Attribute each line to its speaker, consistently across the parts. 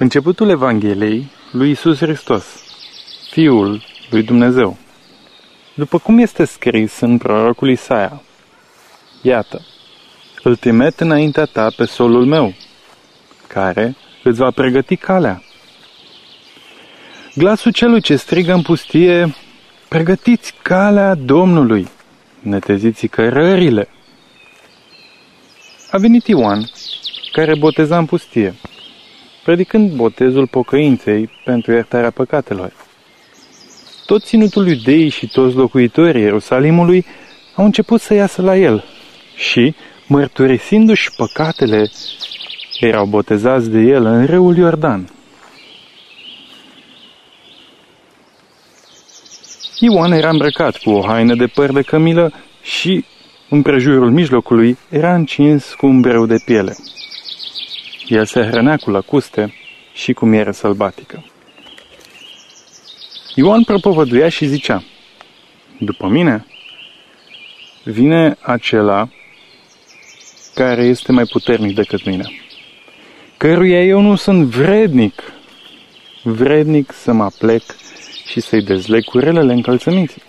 Speaker 1: Începutul Evangheliei lui Isus Hristos, Fiul lui Dumnezeu. După cum este scris în prorocul Isaia, Iată, îl trimet înaintea ta pe solul meu, care îți va pregăti calea. Glasul celui ce strigă în pustie, pregătiți calea Domnului, neteziți cărările. A venit Ioan, care boteza în pustie predicând botezul pocăinței pentru iertarea păcatelor. Tot ținutul iudeii și toți locuitorii Ierusalimului au început să iasă la el și, mărturisindu-și păcatele, erau botezați de el în râul Iordan. Ioan era îmbrăcat cu o haină de păr de cămilă și, împrejurul mijlocului, era încins cu un breu de piele. El se hrănea cu lăcuste și cu miere sălbatică. Ioan propovăduia și zicea, După mine vine acela care este mai puternic decât mine, căruia eu nu sunt vrednic, vrednic să mă plec și să-i dezleg curelele încălțăminții.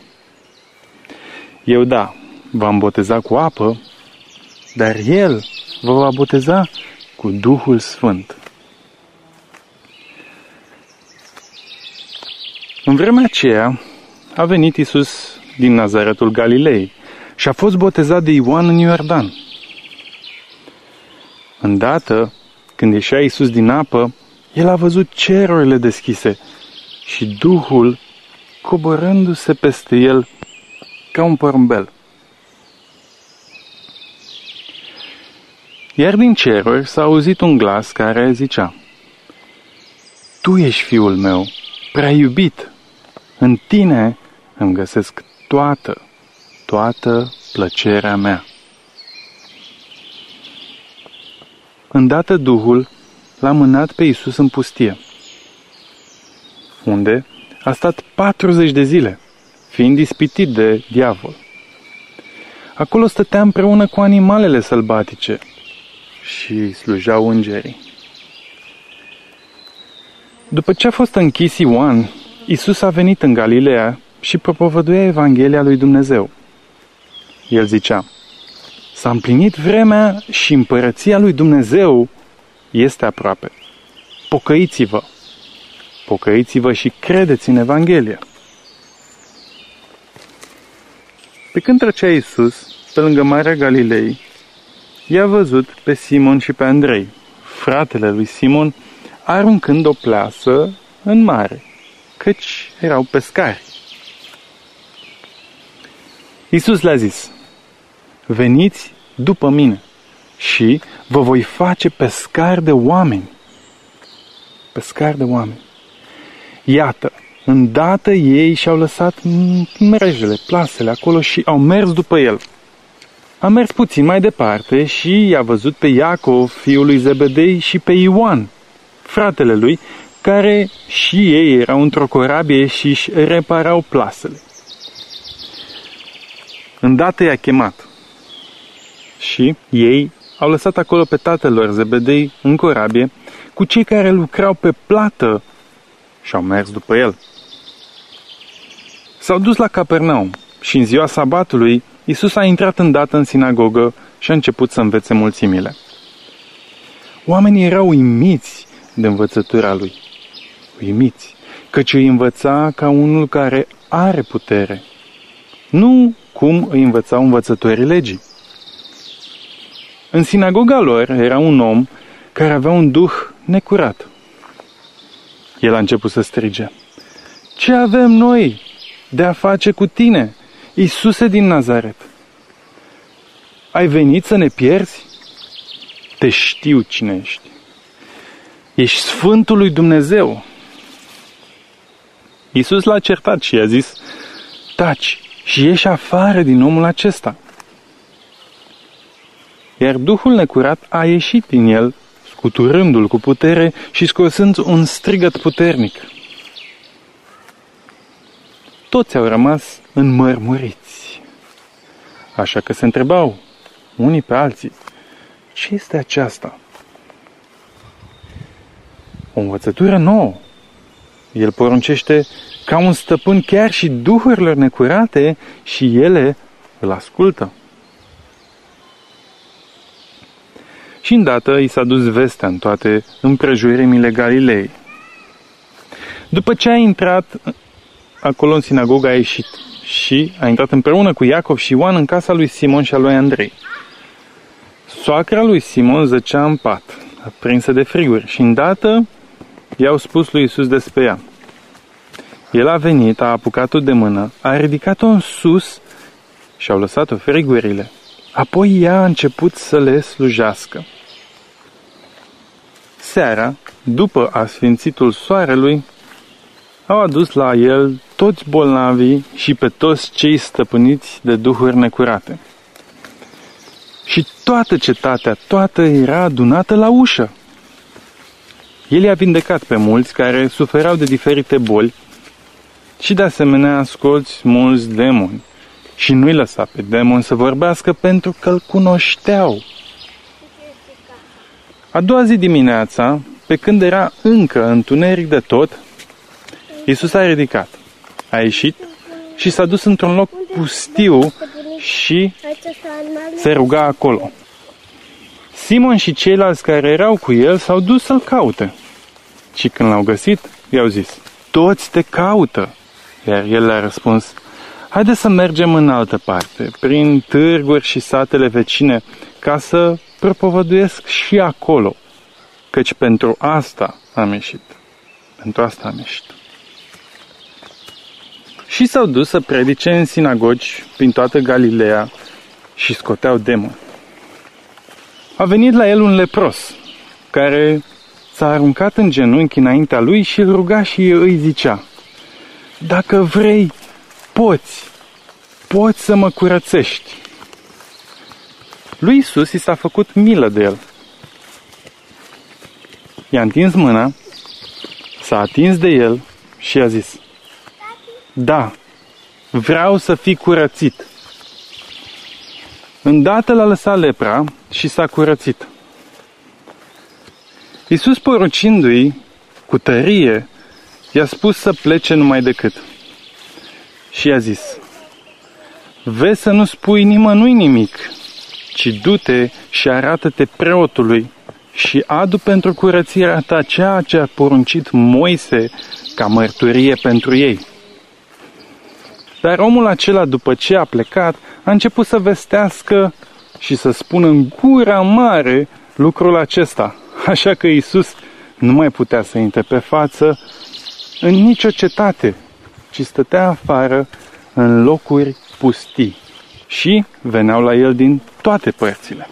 Speaker 1: Eu da, v-am boteza cu apă, dar El vă va boteza cu Duhul Sfânt. În vremea aceea a venit Isus din Nazaretul Galilei și a fost botezat de Ioan în Iordan. Îndată, când ieșea Isus din apă, el a văzut cerurile deschise și Duhul coborându-se peste el ca un porumbel. Iar din ceruri s-a auzit un glas care zicea, Tu ești fiul meu, prea iubit, în tine îmi găsesc toată, toată plăcerea mea. Îndată Duhul l-a mânat pe Iisus în pustie, unde a stat 40 de zile, fiind ispitit de diavol. Acolo stătea împreună cu animalele sălbatice și slujeau îngerii. După ce a fost închis Ioan, Isus a venit în Galileea și propovăduia Evanghelia lui Dumnezeu. El zicea, S-a împlinit vremea și împărăția lui Dumnezeu este aproape. Pocăiți-vă! Pocăiți-vă și credeți în Evanghelie! Pe când trecea Isus pe lângă Marea Galilei, i-a văzut pe Simon și pe Andrei, fratele lui Simon, aruncând o plasă în mare, căci erau pescari. Iisus le-a zis, veniți după mine și vă voi face pescari de oameni. Pescari de oameni. Iată, îndată ei și-au lăsat mrejele, plasele acolo și au mers după el. A mers puțin mai departe și i-a văzut pe Iacov, fiul lui Zebedei, și pe Ioan, fratele lui, care și ei erau într-o corabie și își reparau plasele. Îndată i-a chemat și ei au lăsat acolo pe tatăl lor Zebedei în corabie cu cei care lucrau pe plată și au mers după el. S-au dus la Capernaum și în ziua sabatului Isus a intrat îndată în sinagogă și a început să învețe mulțimile. Oamenii erau uimiți de învățătura lui. Uimiți, căci îi învăța ca unul care are putere. Nu cum îi învățau învățătorii legii. În sinagoga lor era un om care avea un duh necurat. El a început să strige. Ce avem noi de a face cu tine, Iisuse din Nazaret, ai venit să ne pierzi? Te știu cine ești. Ești Sfântul lui Dumnezeu. Iisus l-a certat și i-a zis, taci și ieși afară din omul acesta. Iar Duhul necurat a ieșit din el, scuturându-l cu putere și scosând un strigăt puternic toți au rămas înmărmuriți. Așa că se întrebau unii pe alții, ce este aceasta? o învățătură nouă. El poruncește ca un stăpân chiar și duhurilor necurate și ele îl ascultă. Și îndată i s-a dus vestea în toate împrejurimile Galilei. După ce a intrat acolo în sinagogă a ieșit și a intrat împreună cu Iacov și Ioan în casa lui Simon și a lui Andrei. Soacra lui Simon zăcea în pat, aprinsă de friguri și îndată i-au spus lui Isus despre ea. El a venit, a apucat-o de mână, a ridicat-o în sus și au lăsat-o frigurile. Apoi ea a început să le slujească. Seara, după asfințitul soarelui, au adus la el toți bolnavii și pe toți cei stăpâniți de duhuri necurate. Și toată cetatea, toată era adunată la ușă. El i-a vindecat pe mulți care suferau de diferite boli și de asemenea asculți mulți demoni și nu-i lăsa pe demon să vorbească pentru că îl cunoșteau. A doua zi dimineața, pe când era încă întuneric de tot, Iisus a ridicat, a ieșit și s-a dus într-un loc pustiu și se ruga acolo. Simon și ceilalți care erau cu el s-au dus să-l caute. Și când l-au găsit, i-au zis, toți te caută. Iar el le-a răspuns, haide să mergem în altă parte, prin târguri și satele vecine, ca să propovăduiesc și acolo, căci pentru asta am ieșit. Pentru asta am ieșit. Și s-au dus să predice în sinagogi prin toată Galileea și scoteau demoni. A venit la el un lepros, care s-a aruncat în genunchi înaintea lui și îl ruga și îi zicea, Dacă vrei, poți, poți să mă curățești. Lui Isus i s-a făcut milă de el. I-a întins mâna, s-a atins de el și a zis, Da, vreau să fii curățit. Îndată l-a lăsat lepra și s-a curățit. Iisus porucindu-i cu tărie, i-a spus să plece numai decât. Și i-a zis, Vezi să nu spui nimănui nimic, ci du-te și arată-te preotului și adu pentru curățirea ta ceea ce a poruncit Moise ca mărturie pentru ei. Dar omul acela, după ce a plecat, a început să vestească și să spună în gura mare lucrul acesta. Așa că Isus nu mai putea să intre pe față în nicio cetate, ci stătea afară în locuri pustii și veneau la el din toate părțile.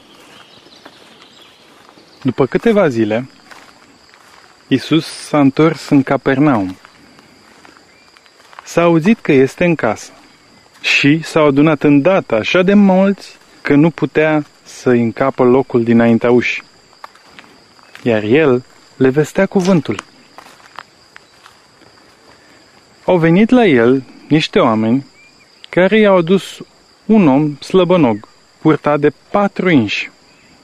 Speaker 1: După câteva zile, Isus s-a întors în Capernaum. S-a auzit că este în casă și s-au adunat îndată așa de mulți că nu putea să încapă locul dinaintea ușii. Iar el le vestea cuvântul. Au venit la el niște oameni care i-au adus un om slăbănog, purtat de patru inși.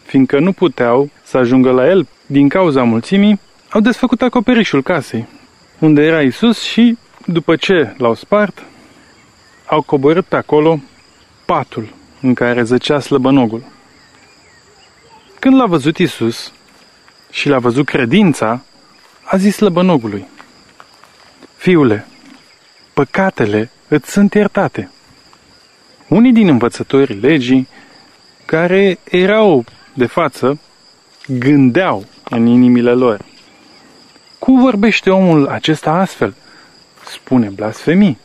Speaker 1: Fiindcă nu puteau să ajungă la el din cauza mulțimii, au desfăcut acoperișul casei, unde era Isus și, după ce l-au spart, au coborât pe acolo patul în care zăcea slăbănogul. Când l-a văzut Isus și l-a văzut credința, a zis slăbănogului, Fiule, păcatele îți sunt iertate. Unii din învățătorii legii, care erau de față, gândeau în inimile lor. Cum vorbește omul acesta astfel? Spune blasfemii.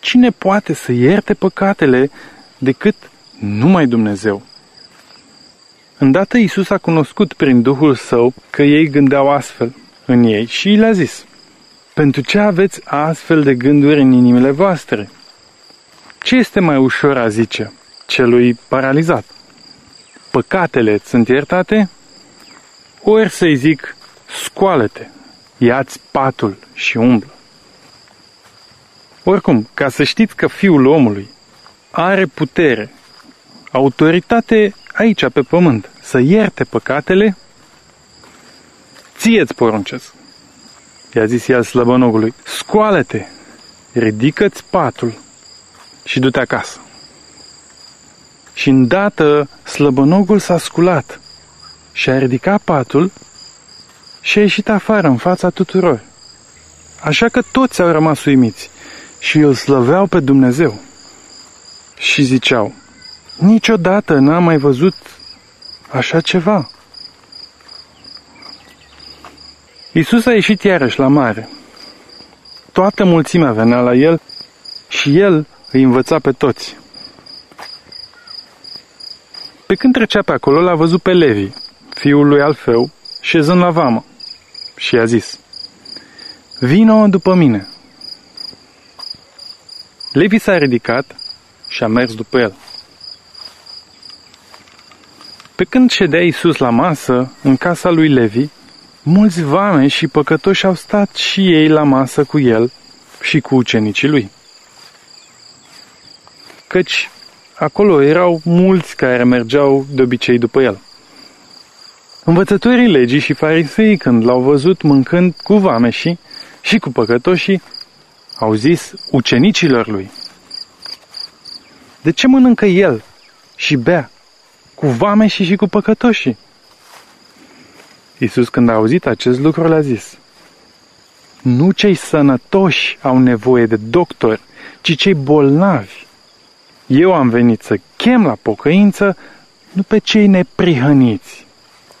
Speaker 1: Cine poate să ierte păcatele decât numai Dumnezeu? Îndată Iisus a cunoscut prin Duhul Său că ei gândeau astfel în ei și le-a zis, Pentru ce aveți astfel de gânduri în inimile voastre? Ce este mai ușor a zice celui paralizat? Păcatele sunt iertate? Ori să-i zic, scoală-te, ia-ți patul și umblă. Oricum, ca să știți că Fiul omului are putere, autoritate aici pe pământ, să ierte păcatele, ție-ți poruncesc. I-a zis el slăbănogului, scoală-te, ridică-ți patul și du-te acasă. Și îndată slăbănogul s-a sculat și a ridicat patul și a ieșit afară în fața tuturor. Așa că toți au rămas uimiți și îl slăveau pe Dumnezeu. Și ziceau, niciodată n-am mai văzut așa ceva. Iisus a ieșit iarăși la mare. Toată mulțimea venea la el și el îi învăța pe toți. Pe când trecea pe acolo, l-a văzut pe Levi, fiul lui Alfeu, șezând la vamă și i-a zis, Vino după mine. Levi s-a ridicat și a mers după el. Pe când ședea Iisus la masă, în casa lui Levi, mulți vame și păcătoși au stat și ei la masă cu el și cu ucenicii lui. Căci acolo erau mulți care mergeau de obicei după el. Învățătorii legii și farisei, când l-au văzut mâncând cu vameșii și cu păcătoșii, au zis ucenicilor lui, De ce mănâncă el și bea cu vameșii și cu păcătoșii? Iisus, când a auzit acest lucru, le-a zis, Nu cei sănătoși au nevoie de doctor, ci cei bolnavi. Eu am venit să chem la pocăință nu pe cei neprihăniți,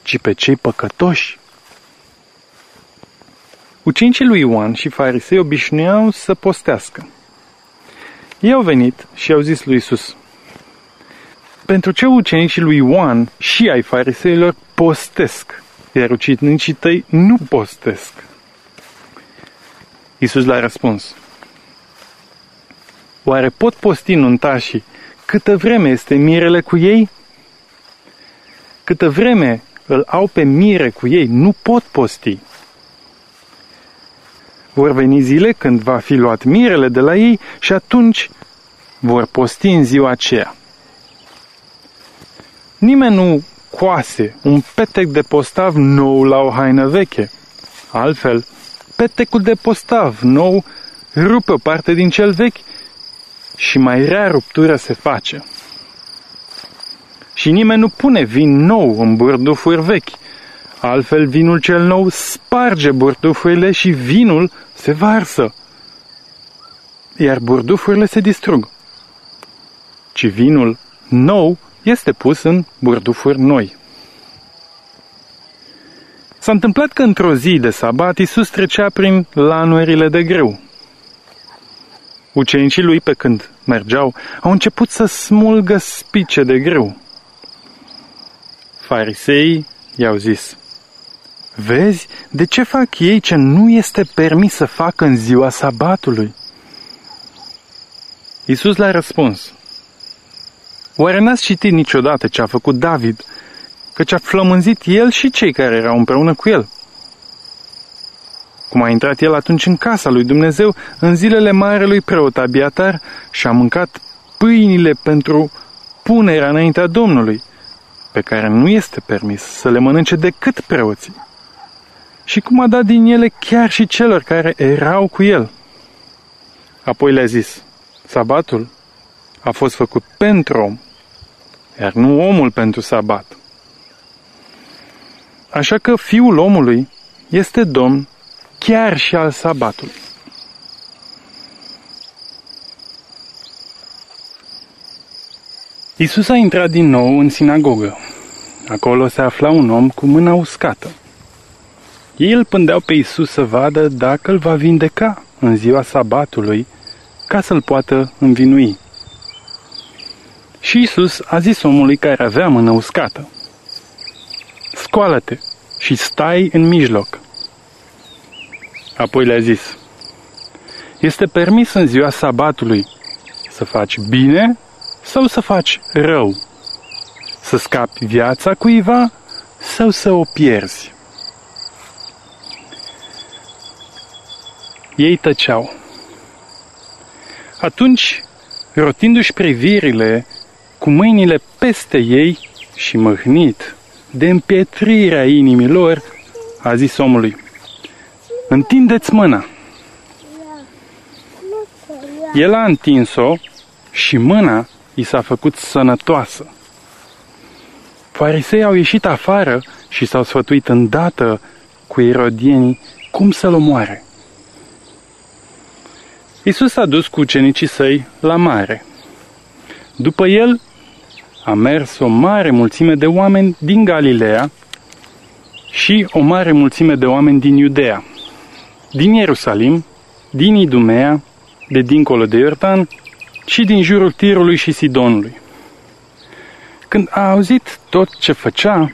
Speaker 1: ci pe cei păcătoși. Ucenicii lui Ioan și farisei obișnuiau să postească. Ei au venit și au zis lui Isus: Pentru ce ucenicii lui Ioan și ai fariseilor postesc, iar ucenicii tăi nu postesc? Isus le-a răspuns: Oare pot posti nuntașii câtă vreme este mirele cu ei? Câtă vreme îl au pe mire cu ei, nu pot posti. Vor veni zile când va fi luat mirele de la ei și atunci vor posti în ziua aceea. Nimeni nu coase un petec de postav nou la o haină veche. Altfel, petecul de postav nou rupe parte din cel vechi și mai rea ruptură se face. Și nimeni nu pune vin nou în burdufuri vechi. Altfel vinul cel nou sparge burdufurile și vinul se varsă. Iar burdufurile se distrug. Ci vinul nou este pus în burdufuri noi. S-a întâmplat că într-o zi de sabat Iisus trecea prin lanurile de greu. Ucenicii lui, pe când mergeau, au început să smulgă spice de greu. Farisei i-au zis, Vezi de ce fac ei ce nu este permis să facă în ziua sabatului? Iisus le-a răspuns, Oare n-ați citit niciodată ce a făcut David, căci a flămânzit el și cei care erau împreună cu el? Cum a intrat el atunci în casa lui Dumnezeu în zilele marelui preot Abiatar și a mâncat pâinile pentru punerea înaintea Domnului, pe care nu este permis să le mănânce decât preoții. Și cum a dat din ele chiar și celor care erau cu el. Apoi le-a zis, sabatul a fost făcut pentru om, iar nu omul pentru sabat. Așa că fiul omului este domn chiar și al sabatului. Isus a intrat din nou în sinagogă. Acolo se afla un om cu mâna uscată. Ei îl pândeau pe Isus să vadă dacă îl va vindeca în ziua sabatului ca să-l poată învinui. Și Isus a zis omului care avea mână uscată, Scoală-te și stai în mijloc. Apoi le-a zis, Este permis în ziua sabatului să faci bine sau să faci rău? Să scapi viața cuiva sau să o pierzi? Ei tăceau. Atunci, rotindu-și privirile cu mâinile peste ei și măhnit de împietrirea inimilor, a zis omului, întindeți mâna. El a întins-o și mâna i s-a făcut sănătoasă. Farisei au ieșit afară și s-au sfătuit îndată cu erodienii cum să-l omoare. Isus a dus cu ucenicii săi la mare. După el a mers o mare mulțime de oameni din Galileea și o mare mulțime de oameni din Iudea, din Ierusalim, din Idumea, de dincolo de Iordan și din jurul Tirului și Sidonului. Când a auzit tot ce făcea,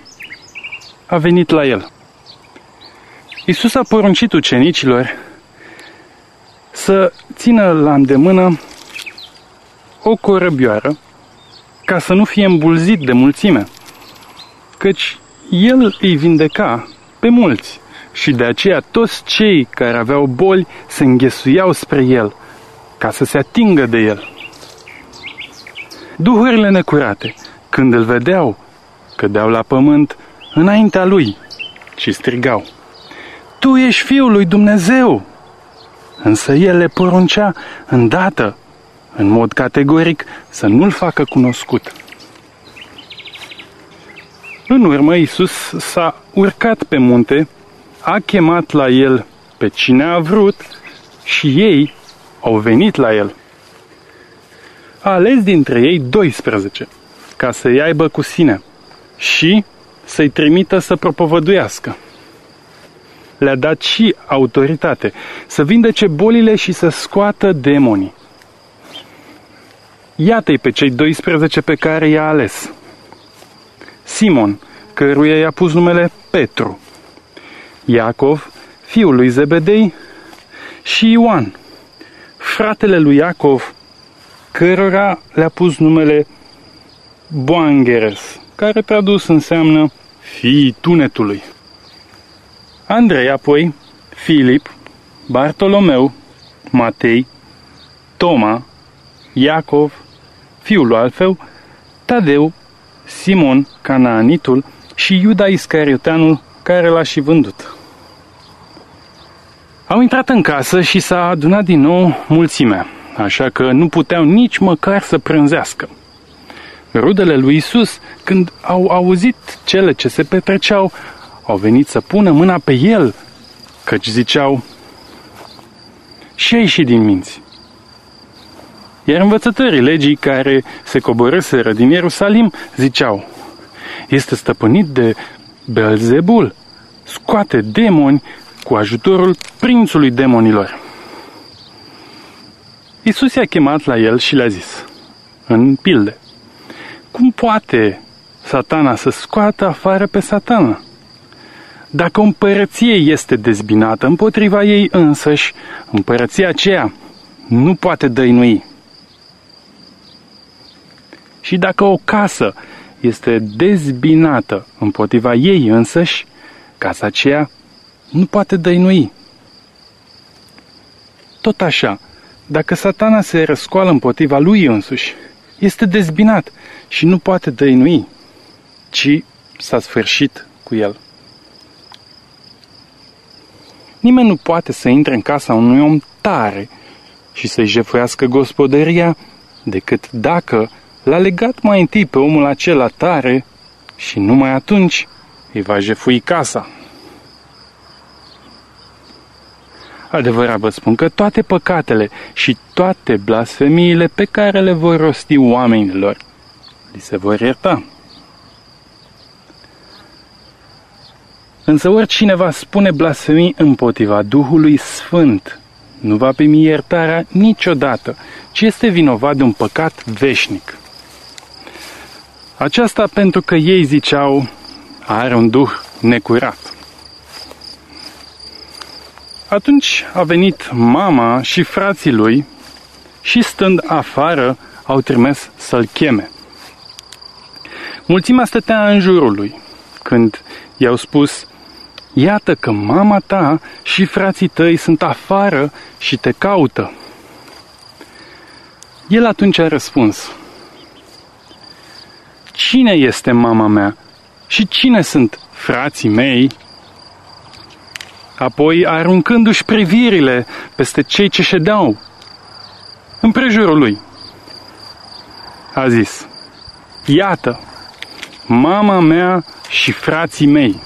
Speaker 1: a venit la el. Isus a poruncit ucenicilor să țină la îndemână o corăbioară ca să nu fie îmbulzit de mulțime, căci el îi vindeca pe mulți și de aceea toți cei care aveau boli se înghesuiau spre el ca să se atingă de el. Duhurile necurate, când îl vedeau, cădeau la pământ înaintea lui și strigau, Tu ești Fiul lui Dumnezeu! Însă el le poruncea îndată, în mod categoric, să nu-l facă cunoscut. În urmă, Iisus s-a urcat pe munte, a chemat la el pe cine a vrut și ei au venit la el. A ales dintre ei 12 ca să-i aibă cu sine și să-i trimită să propovăduiască. Le-a dat și autoritate să vindece bolile și să scoată demonii. Iată-i pe cei 12 pe care i-a ales. Simon, căruia i-a pus numele Petru, Iacov, fiul lui Zebedei, și Ioan, fratele lui Iacov, cărora le-a pus numele Boangeres, care tradus înseamnă fiii tunetului. Andrei apoi, Filip, Bartolomeu, Matei, Toma, Iacov, fiul lui Alfeu, Tadeu, Simon, Canaanitul și Iuda Iscarioteanul, care l-a și vândut. Au intrat în casă și s-a adunat din nou mulțimea, așa că nu puteau nici măcar să prânzească. Rudele lui Isus, când au auzit cele ce se petreceau, au venit să pună mâna pe el, căci ziceau, și a ieșit din minți. Iar învățătorii legii care se coborâseră din Ierusalim ziceau, este stăpânit de Belzebul, scoate demoni cu ajutorul prințului demonilor. Isus i-a chemat la el și le-a zis, în pilde, cum poate satana să scoată afară pe satana? Dacă o împărăție este dezbinată împotriva ei însăși, împărăția aceea nu poate dăinui. Și dacă o casă este dezbinată împotriva ei însăși, casa aceea nu poate dăinui. Tot așa, dacă satana se răscoală împotriva lui însuși, este dezbinat și nu poate dăinui, ci s-a sfârșit cu el. Nimeni nu poate să intre în casa unui om tare și să-i jefuiască gospodăria decât dacă l-a legat mai întâi pe omul acela tare și numai atunci îi va jefui casa. Adevărat vă spun că toate păcatele și toate blasfemiile pe care le vor rosti oamenilor, li se vor ierta. Însă oricine va spune blasfemii împotriva Duhului Sfânt, nu va primi iertarea niciodată, ci este vinovat de un păcat veșnic. Aceasta pentru că ei ziceau, are un duh necurat. Atunci a venit mama și frații lui și stând afară au trimis să-l cheme. Mulțimea stătea în jurul lui. Când i-au spus, iată că mama ta și frații tăi sunt afară și te caută. El atunci a răspuns, Cine este mama mea și cine sunt frații mei? Apoi, aruncându-și privirile peste cei ce ședeau împrejurul lui, a zis, Iată, mama mea și frații mei,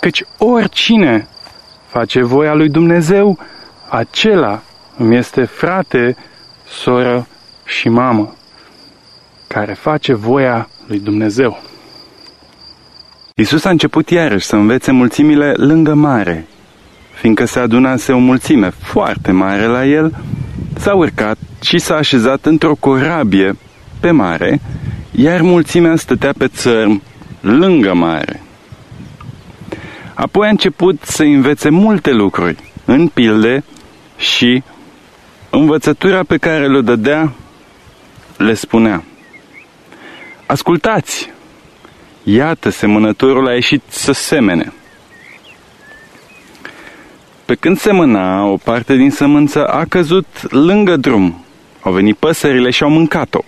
Speaker 1: căci oricine face voia lui Dumnezeu, acela îmi este frate, soră și mamă, care face voia lui Dumnezeu. Isus a început iarăși să învețe mulțimile lângă mare. Fiindcă se adunase o mulțime foarte mare la el, s-a urcat și s-a așezat într-o corabie pe mare, iar mulțimea stătea pe țărm lângă mare. Apoi a început să învețe multe lucruri, în pilde și învățătura pe care le dădea le spunea. Ascultați! Iată, semănătorul a ieșit să semene. Pe când semăna, o parte din sămânță a căzut lângă drum. Au venit păsările și au mâncat-o.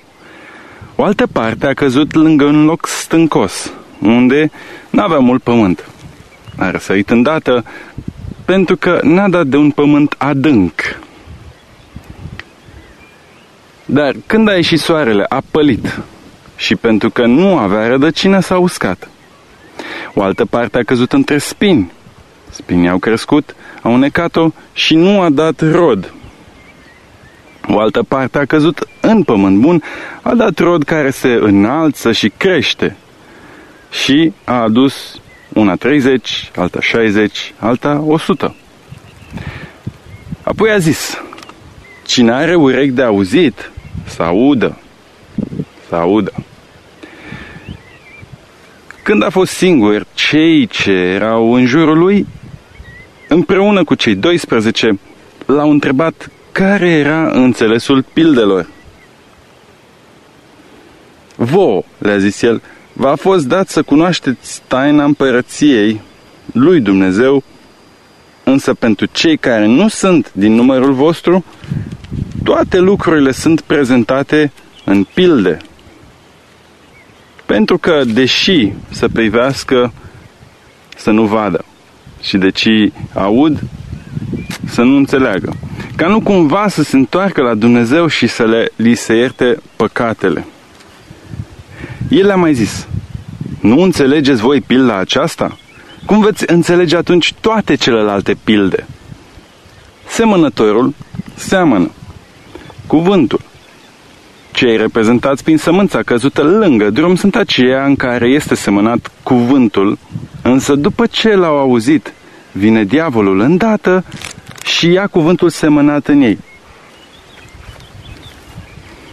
Speaker 1: O altă parte a căzut lângă un loc stâncos, unde n-avea mult pământ. A răsărit îndată pentru că n-a dat de un pământ adânc. Dar când a ieșit soarele, a pălit și pentru că nu avea rădăcină s-a uscat. O altă parte a căzut între spini. Spinii au crescut, au unecat-o și nu a dat rod. O altă parte a căzut în pământ bun, a dat rod care se înalță și crește. Și a adus una 30, alta 60, alta 100. Apoi a zis, cine are urechi de auzit, să audă să audă. Când a fost singur, cei ce erau în jurul lui, împreună cu cei 12, l-au întrebat care era înțelesul pildelor. Vo, le-a zis el, v-a fost dat să cunoașteți taina împărăției lui Dumnezeu, însă pentru cei care nu sunt din numărul vostru, toate lucrurile sunt prezentate în pilde pentru că, deși să privească, să nu vadă și deci aud, să nu înțeleagă. Ca nu cumva să se întoarcă la Dumnezeu și să le, li se ierte păcatele. El a mai zis, nu înțelegeți voi pilda aceasta? Cum veți înțelege atunci toate celelalte pilde? Semănătorul seamănă. Cuvântul cei reprezentați prin sămânța căzută lângă drum sunt aceia în care este semănat cuvântul, însă după ce l-au auzit, vine diavolul îndată și ia cuvântul semănat în ei.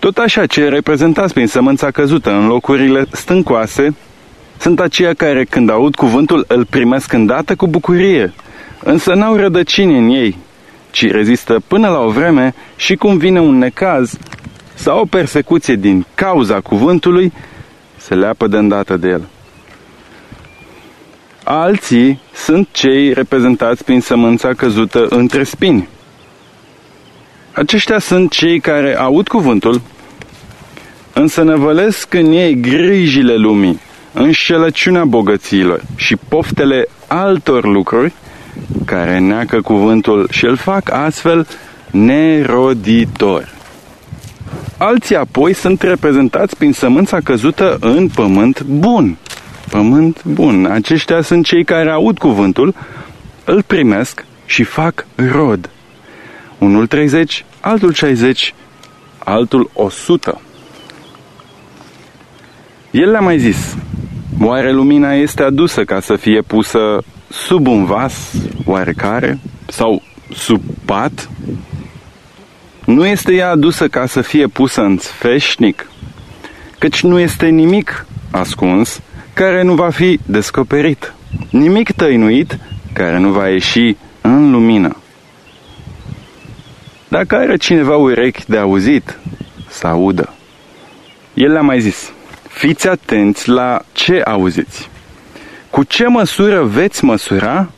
Speaker 1: Tot așa, cei reprezentați prin sămânța căzută în locurile stâncoase sunt aceia care, când aud cuvântul, îl primesc îndată cu bucurie, însă n-au rădăcini în ei, ci rezistă până la o vreme și cum vine un necaz, sau o persecuție din cauza cuvântului, se leapă de îndată de el. Alții sunt cei reprezentați prin sămânța căzută între spini. Aceștia sunt cei care aud cuvântul, însă năvălesc în ei grijile lumii, înșelăciunea bogățiilor și poftele altor lucruri care neacă cuvântul și îl fac astfel neroditor. Alții apoi sunt reprezentați prin sămânța căzută în pământ bun. Pământ bun. Aceștia sunt cei care aud cuvântul, îl primesc și fac rod. Unul 30, altul 60, altul 100. El le-a mai zis, oare lumina este adusă ca să fie pusă sub un vas oarecare sau sub pat nu este ea adusă ca să fie pusă în sfeșnic, căci nu este nimic ascuns care nu va fi descoperit, nimic tăinuit care nu va ieși în lumină. Dacă are cineva urechi de auzit, să audă. El le-a mai zis, fiți atenți la ce auziți. Cu ce măsură veți măsura,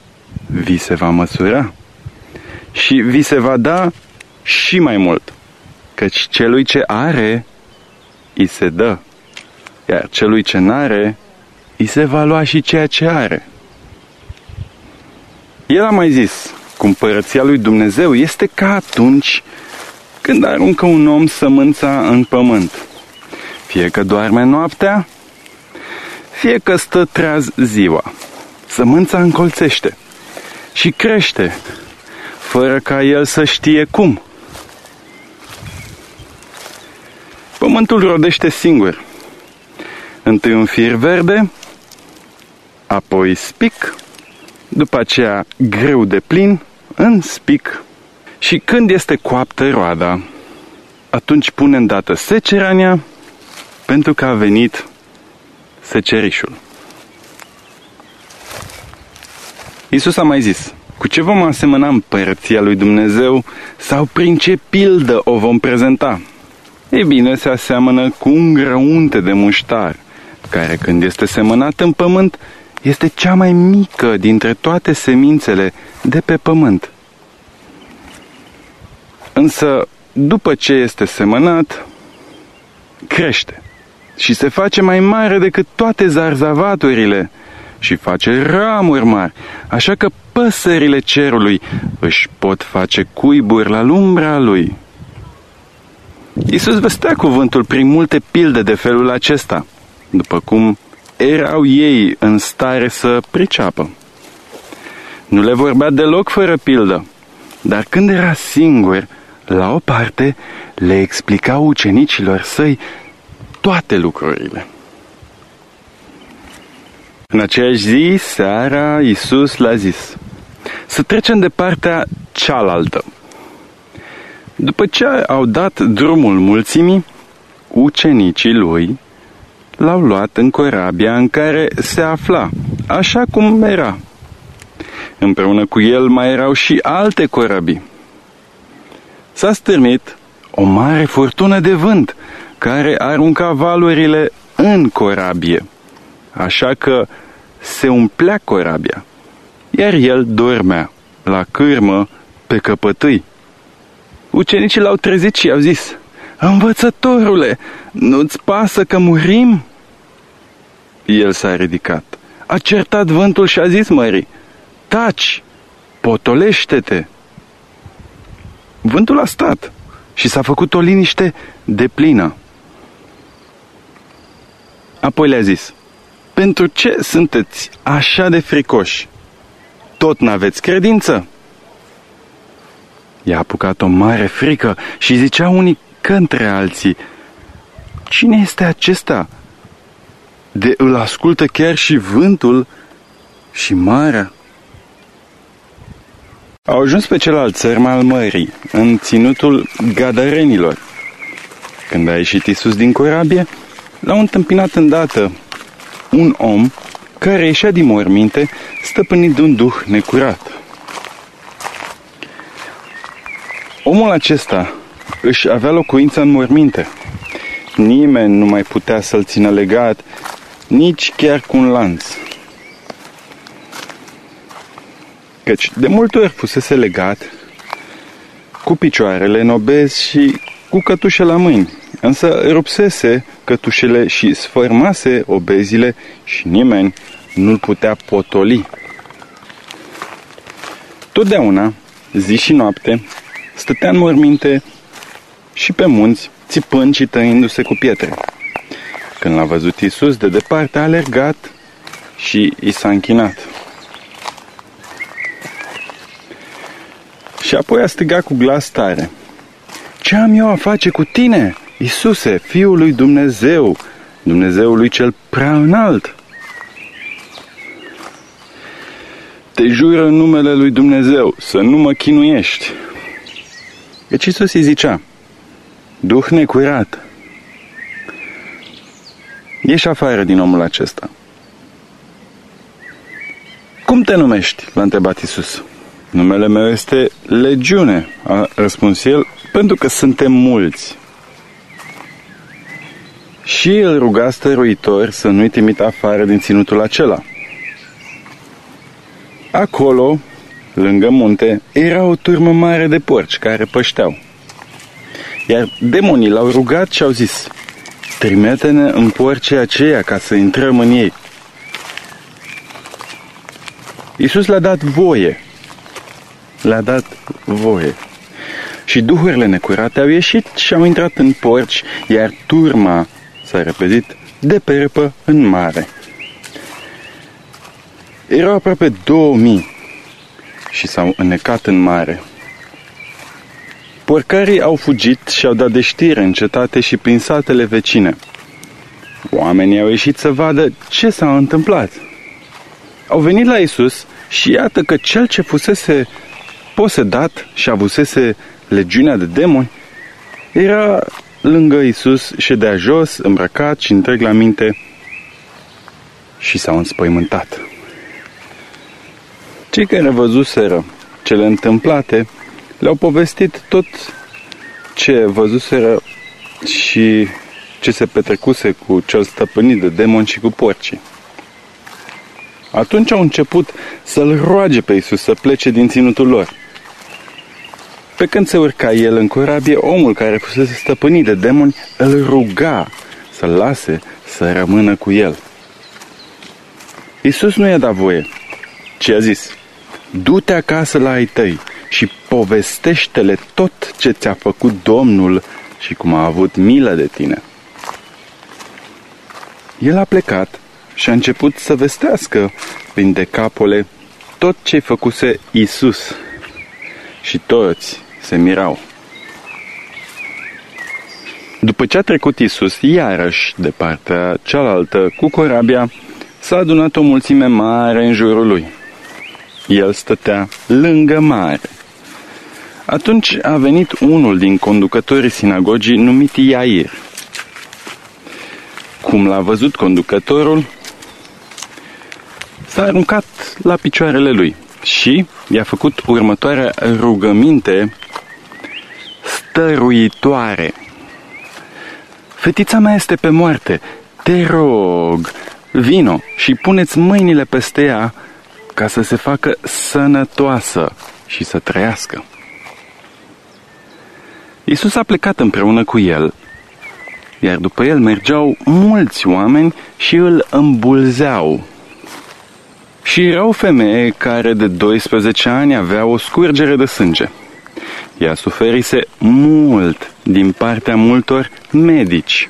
Speaker 1: vi se va măsura. Și vi se va da și mai mult, căci celui ce are, îi se dă, iar celui ce n-are, îi se va lua și ceea ce are. El a mai zis, cum părăția lui Dumnezeu este ca atunci când aruncă un om sămânța în pământ. Fie că doarme noaptea, fie că stă treaz ziua. Sămânța încolțește și crește, fără ca el să știe cum. Pământul rodește singur. Întâi un fir verde, apoi spic, după aceea greu de plin, în spic. Și când este coaptă roada, atunci pune dată secerea pentru că a venit secerișul. Iisus a mai zis, cu ce vom asemăna împărăția lui Dumnezeu sau prin ce pildă o vom prezenta? Ei bine, se aseamănă cu un grăunte de muștar, care când este semănat în pământ, este cea mai mică dintre toate semințele de pe pământ. Însă, după ce este semănat, crește și se face mai mare decât toate zarzavaturile și face ramuri mari, așa că păsările cerului își pot face cuiburi la lumbra lui. Iisus vestea cuvântul prin multe pilde de felul acesta, după cum erau ei în stare să priceapă. Nu le vorbea deloc fără pildă, dar când era singur, la o parte, le explica ucenicilor săi toate lucrurile. În aceeași zi, seara, Iisus l-a zis, să trecem de partea cealaltă. După ce au dat drumul mulțimii, ucenicii lui l-au luat în corabia în care se afla, așa cum era. Împreună cu el mai erau și alte corabii. S-a stârnit o mare furtună de vânt care arunca valurile în corabie, așa că se umplea corabia, iar el dormea la cârmă pe căpătâi. Ucenicii l-au trezit și au zis, Învățătorule, nu-ți pasă că murim? El s-a ridicat, a certat vântul și a zis mării, Taci, potolește-te! Vântul a stat și s-a făcut o liniște de plină. Apoi le-a zis, pentru ce sunteți așa de fricoși? Tot n-aveți credință? I-a apucat o mare frică și zicea unii către alții, Cine este acesta? De îl ascultă chiar și vântul și marea. Au ajuns pe celălalt țărm al mării, în ținutul Gadarenilor. Când a ieșit Isus din corabie, l-au întâmpinat îndată un om care ieșea din morminte stăpânit de un duh necurat. Omul acesta își avea locuința în morminte. Nimeni nu mai putea să-l țină legat, nici chiar cu un lanț. Căci de multe ori fusese legat cu picioarele în obez și cu cătușe la mâini, însă rupsese cătușele și sfărmase obezile și nimeni nu-l putea potoli. Totdeauna, zi și noapte, stătea în morminte și pe munți, țipând și tăindu-se cu pietre. Când l-a văzut Isus de departe, a alergat și i s-a închinat. Și apoi a strigat cu glas tare. Ce am eu a face cu tine, Isuse, Fiul lui Dumnezeu, Dumnezeului cel prea înalt? Te jură în numele lui Dumnezeu să nu mă chinuiești. Deci Isus îi zicea, Duh necurat, ieși afară din omul acesta. Cum te numești? l-a întrebat Isus. Numele meu este Legiune, a răspuns el, pentru că suntem mulți. Și îl ruga stăruitor să nu-i trimit afară din ținutul acela. Acolo, lângă munte, era o turmă mare de porci care pășteau. Iar demonii l-au rugat și au zis, trimite-ne în porcii aceia ca să intrăm în ei. Iisus le-a dat voie le-a dat voie. Și duhurile necurate au ieșit și au intrat în porci, iar turma s-a repezit de pe în mare. Erau aproape două mii și s-au înnecat în mare. Porcarii au fugit și au dat de știre în cetate și prin satele vecine. Oamenii au ieșit să vadă ce s-a întâmplat. Au venit la Isus și iată că cel ce fusese posedat și avusese legiunea de demoni era lângă Isus, ședea jos, îmbrăcat și întreg la minte și s-au înspăimântat. Cei care văzuseră cele întâmplate le-au povestit tot ce văzuseră și ce se petrecuse cu cel stăpânit de demoni și cu porcii. Atunci au început să-l roage pe Isus să plece din ținutul lor. Pe când se urca el în corabie, omul care fusese stăpânit de demoni îl ruga să-l lase să rămână cu el. Isus nu i-a dat voie, ci a zis, du-te acasă la ai tăi și povestește-le tot ce ți-a făcut Domnul și cum a avut milă de tine. El a plecat și a început să vestească prin decapole tot ce făcuse Isus. Și toți se mirau. După ce a trecut Isus, iarăși de partea cealaltă cu corabia, s-a adunat o mulțime mare în jurul lui. El stătea lângă mare. Atunci a venit unul din conducătorii sinagogii numit Iair. Cum l-a văzut conducătorul, s-a aruncat la picioarele lui și i-a făcut următoarea rugăminte stăruitoare. Fetița mea este pe moarte, te rog, vino și puneți mâinile peste ea ca să se facă sănătoasă și să trăiască. Isus a plecat împreună cu el, iar după el mergeau mulți oameni și îl îmbulzeau. Și era o femeie care de 12 ani avea o scurgere de sânge. Ea suferise mult din partea multor medici.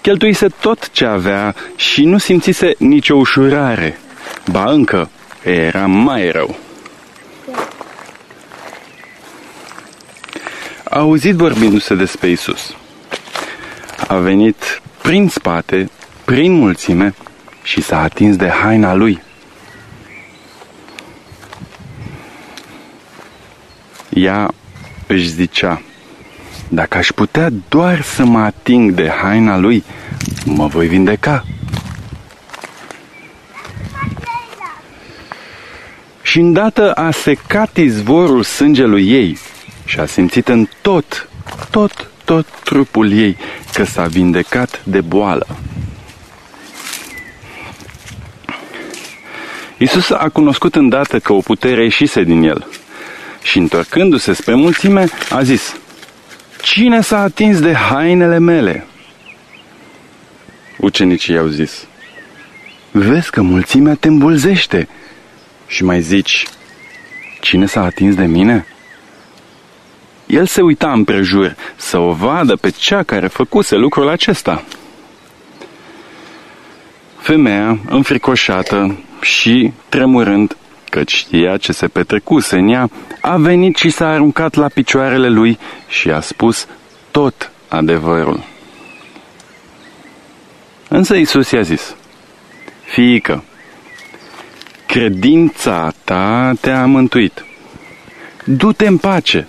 Speaker 1: Cheltuise tot ce avea și nu simțise nicio ușurare. Ba încă, era mai rău. A auzit vorbindu-se despre Isus. A venit prin spate, prin mulțime și s-a atins de haina lui. Ea își zicea, dacă aș putea doar să mă ating de haina lui, mă voi vindeca. Și îndată a secat izvorul sângelui ei și a simțit în tot, tot, tot trupul ei că s-a vindecat de boală. Isus a cunoscut îndată că o putere ieșise din el și întorcându-se spre mulțime a zis, Cine s-a atins de hainele mele? Ucenicii i-au zis, Vezi că mulțimea te îmbulzește și mai zici, Cine s-a atins de mine? El se uita împrejur să o vadă pe cea care făcuse lucrul acesta. Femeia, înfricoșată și tremurând, căci știa ce se petrecuse în ea, a venit și s-a aruncat la picioarele lui și a spus tot adevărul. Însă Isus i-a zis, Fiică, credința ta te-a mântuit. Du-te în pace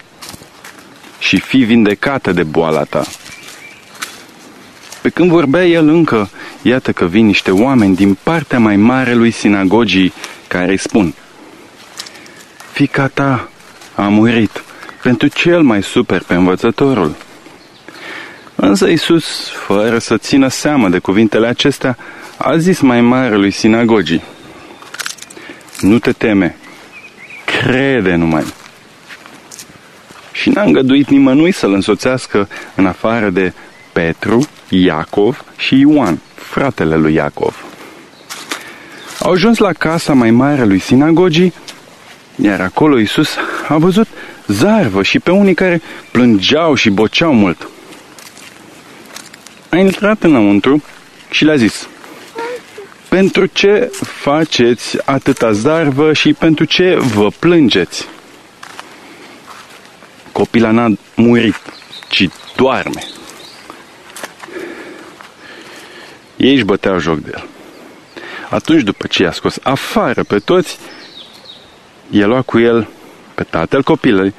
Speaker 1: și fii vindecată de boala ta. Pe când vorbea el încă, iată că vin niște oameni din partea mai mare lui sinagogii care îi spun Fica ta a murit pentru cel mai super pe învățătorul. Însă Iisus, fără să țină seamă de cuvintele acestea, a zis mai mare lui sinagogii, Nu te teme, crede numai și n-a îngăduit nimănui să-l însoțească în afară de Petru, Iacov și Ioan, fratele lui Iacov. Au ajuns la casa mai mare lui sinagogii Iar acolo Iisus a văzut zarvă și pe unii care plângeau și boceau mult. A intrat înăuntru și le-a zis, Pentru ce faceți atâta zarvă și pentru ce vă plângeți? Copila n-a murit, ci doarme. Ei își băteau joc de el. Atunci, după ce i-a scos afară pe toți, i-a luat cu el pe tatăl copilului,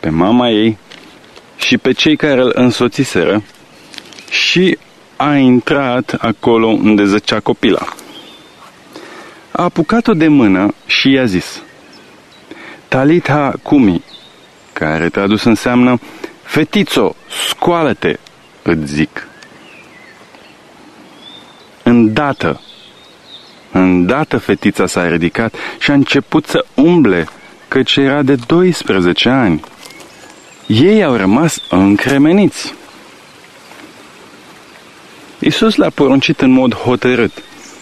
Speaker 1: pe mama ei și pe cei care îl însoțiseră și a intrat acolo unde zăcea copila. A apucat-o de mână și i-a zis, Talita Kumi, care tradus înseamnă, Fetițo, scoală-te, îți zic. Îndată, îndată fetița s-a ridicat și a început să umble, căci era de 12 ani. Ei au rămas încremeniți. Iisus l-a poruncit în mod hotărât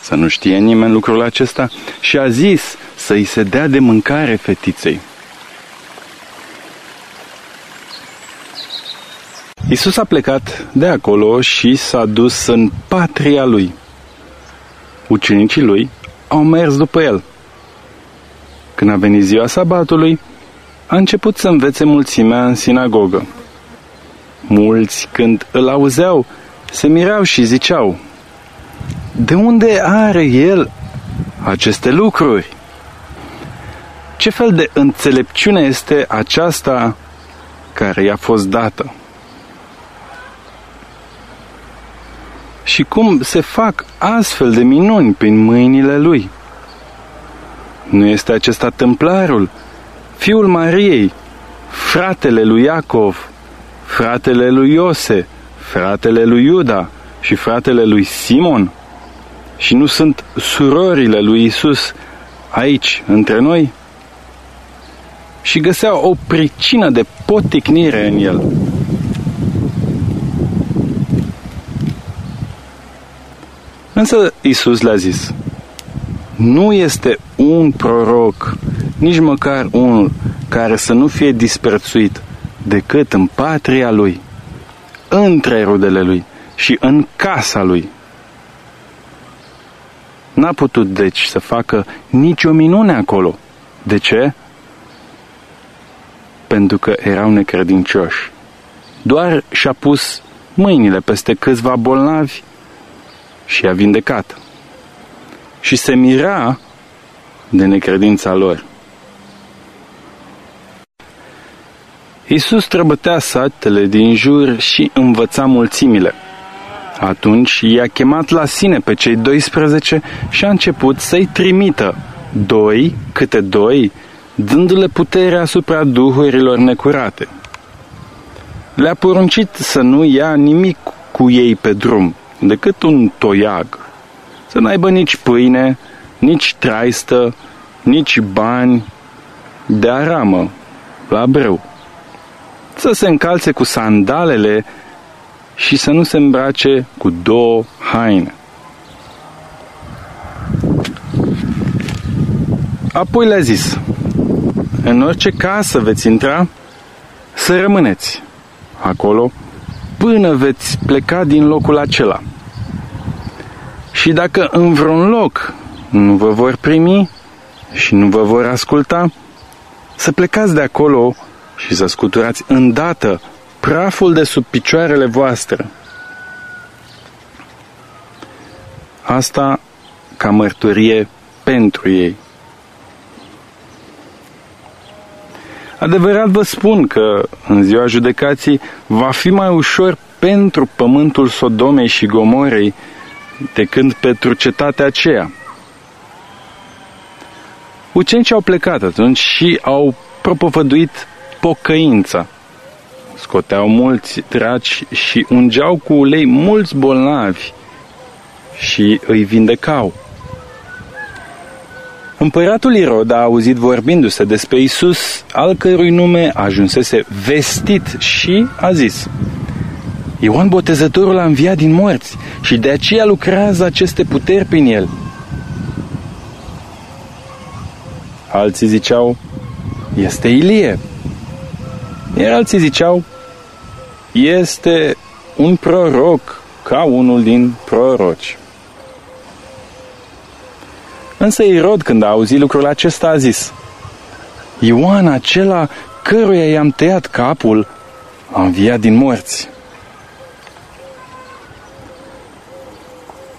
Speaker 1: să nu știe nimeni lucrul acesta și a zis să-i se dea de mâncare fetiței. Iisus a plecat de acolo și s-a dus în patria lui. Ucenicii lui au mers după el. Când a venit ziua sabatului, a început să învețe mulțimea în sinagogă. Mulți, când îl auzeau, se mirau și ziceau, De unde are el aceste lucruri? Ce fel de înțelepciune este aceasta care i-a fost dată? Și cum se fac astfel de minuni prin mâinile lui? Nu este acesta templarul, fiul Mariei, fratele lui Iacov, fratele lui Iose, fratele lui Iuda și fratele lui Simon? Și nu sunt surorile lui Isus aici, între noi? Și găseau o pricină de poticnire în el. Însă Isus le-a zis, nu este un proroc, nici măcar unul care să nu fie disprețuit decât în patria lui între rudele lui și în casa lui. N-a putut, deci, să facă nicio minune acolo. De ce? Pentru că erau necredincioși. Doar și-a pus mâinile peste câțiva bolnavi și a vindecat. Și se mira de necredința lor. Iisus trăbătea satele din jur și învăța mulțimile. Atunci i-a chemat la sine pe cei 12 și a început să-i trimită, doi câte doi, dându-le putere asupra duhurilor necurate. Le-a poruncit să nu ia nimic cu ei pe drum, decât un toiag, să n-aibă nici pâine, nici traistă, nici bani de aramă la brâu să se încalțe cu sandalele și să nu se îmbrace cu două haine. Apoi le-a zis, în orice casă veți intra, să rămâneți acolo până veți pleca din locul acela. Și dacă în vreun loc nu vă vor primi și nu vă vor asculta, să plecați de acolo și să scuturați îndată praful de sub picioarele voastre. Asta ca mărturie pentru ei. Adevărat vă spun că în ziua judecații va fi mai ușor pentru pământul Sodomei și Gomorei decât pentru cetatea aceea. Ucenicii au plecat atunci și au propovăduit pocăința. Scoteau mulți draci și ungeau cu ulei mulți bolnavi și îi vindecau. Împăratul Irod a auzit vorbindu-se despre Isus, al cărui nume ajunsese vestit și a zis Ioan Botezătorul a înviat din morți și de aceea lucrează aceste puteri prin el. Alții ziceau, este Ilie. Iar alții ziceau, este un proroc ca unul din proroci. Însă Irod, când a auzit lucrul acesta, a zis, Ioan, acela căruia i-am tăiat capul, a înviat din morți.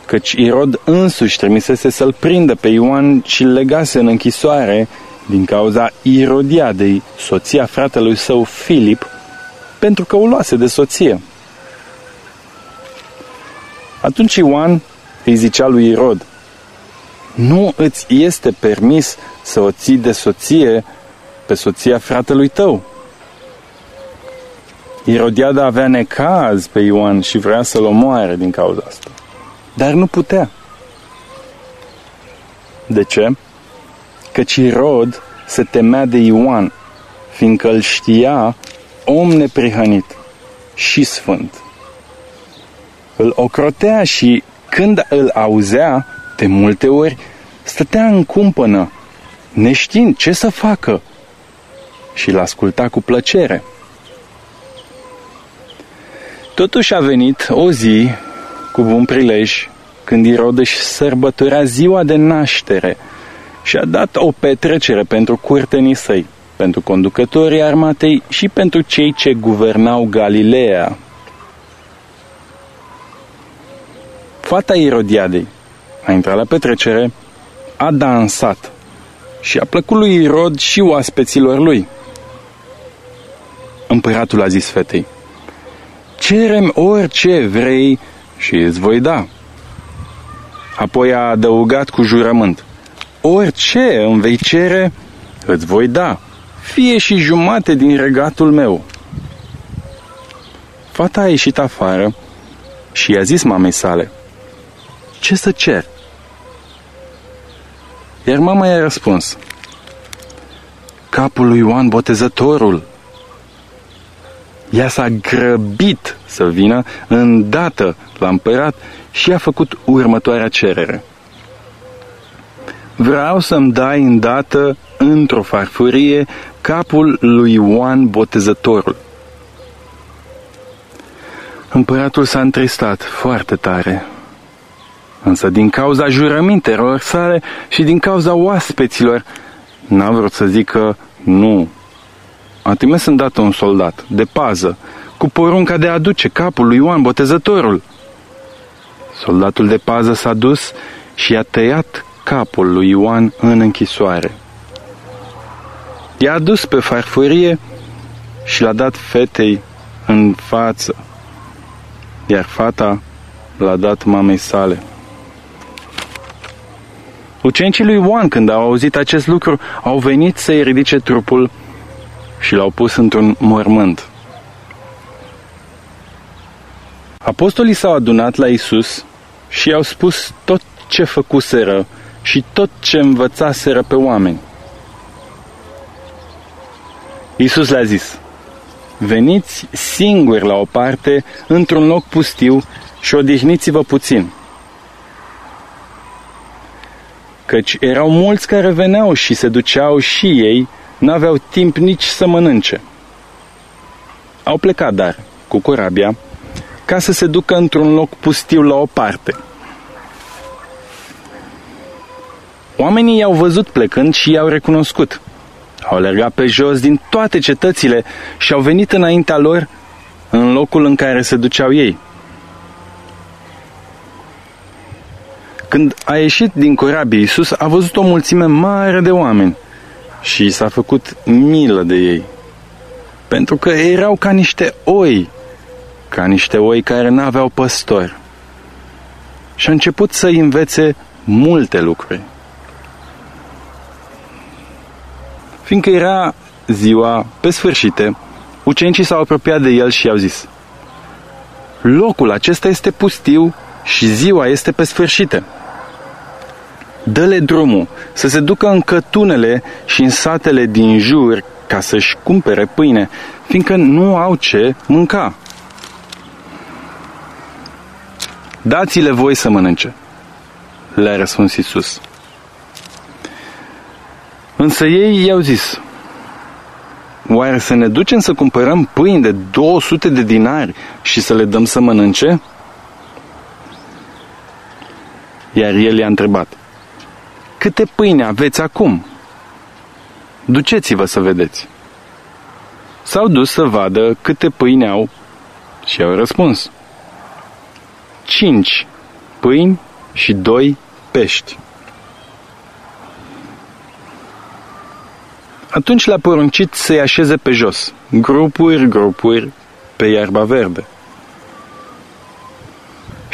Speaker 1: Căci Irod însuși trimisese să-l prindă pe Ioan și îl legase în închisoare din cauza Irodiadei, soția fratelui său Filip, pentru că o luase de soție. Atunci Ioan îi zicea lui Irod, nu îți este permis să o ții de soție pe soția fratelui tău. Irodiada avea necaz pe Ioan și vrea să-l omoare din cauza asta. Dar nu putea. De ce? Căci Irod se temea de Ioan, fiindcă îl știa om neprihănit și sfânt. Îl ocrotea și când îl auzea, de multe ori, stătea în cumpănă, neștiind ce să facă și l asculta cu plăcere. Totuși a venit o zi cu bun prilej când Irod își sărbătorea ziua de naștere și a dat o petrecere pentru curtenii săi, pentru conducătorii armatei și pentru cei ce guvernau Galileea. Fata Irodiadei a intrat la petrecere, a dansat și a plăcut lui Irod și oaspeților lui. Împăratul a zis fetei, cerem orice vrei și îți voi da. Apoi a adăugat cu jurământ, orice îmi vei cere, îți voi da, fie și jumate din regatul meu. Fata a ieșit afară și i-a zis mamei sale, ce să cer? Iar mama i-a răspuns, capul lui Ioan Botezătorul. Ea s-a grăbit să vină îndată la împărat și a făcut următoarea cerere. Vreau să-mi dai îndată într-o farfurie capul lui Ioan Botezătorul. Împăratul s-a întristat foarte tare Însă din cauza jurămintelor sale și din cauza oaspeților, n-a vrut să zică nu. A trimis îndată un soldat, de pază, cu porunca de a aduce capul lui Ioan Botezătorul. Soldatul de pază s-a dus și a tăiat capul lui Ioan în închisoare. I-a adus pe farfurie și l-a dat fetei în față, iar fata l-a dat mamei sale. Ucenicii lui Ioan, când au auzit acest lucru, au venit să-i ridice trupul și l-au pus într-un mormânt. Apostolii s-au adunat la Isus și i-au spus tot ce făcuseră și tot ce învățaseră pe oameni. Isus le-a zis, veniți singuri la o parte, într-un loc pustiu și odihniți-vă puțin căci erau mulți care veneau și se duceau și ei, n-aveau timp nici să mănânce. Au plecat, dar, cu corabia, ca să se ducă într-un loc pustiu la o parte. Oamenii i-au văzut plecând și i-au recunoscut. Au alergat pe jos din toate cetățile și au venit înaintea lor în locul în care se duceau ei. Când a ieșit din corabie Iisus, a văzut o mulțime mare de oameni și s-a făcut milă de ei. Pentru că erau ca niște oi, ca niște oi care n-aveau păstori. Și a început să învețe multe lucruri. Fiindcă era ziua pe sfârșite, ucenicii s-au apropiat de el și i-au zis, Locul acesta este pustiu și ziua este pe sfârșite dă-le drumul să se ducă în cătunele și în satele din jur ca să-și cumpere pâine, fiindcă nu au ce mânca. Dați-le voi să mănânce, le-a răspuns Iisus. Însă ei i-au zis, Oare să ne ducem să cumpărăm pâini de 200 de dinari și să le dăm să mănânce? Iar el i-a întrebat, Câte pâine aveți acum? Duceți-vă să vedeți. S-au dus să vadă câte pâine au și au răspuns. Cinci pâini și doi pești. Atunci le-a poruncit să-i așeze pe jos, grupuri, grupuri, pe iarba verde.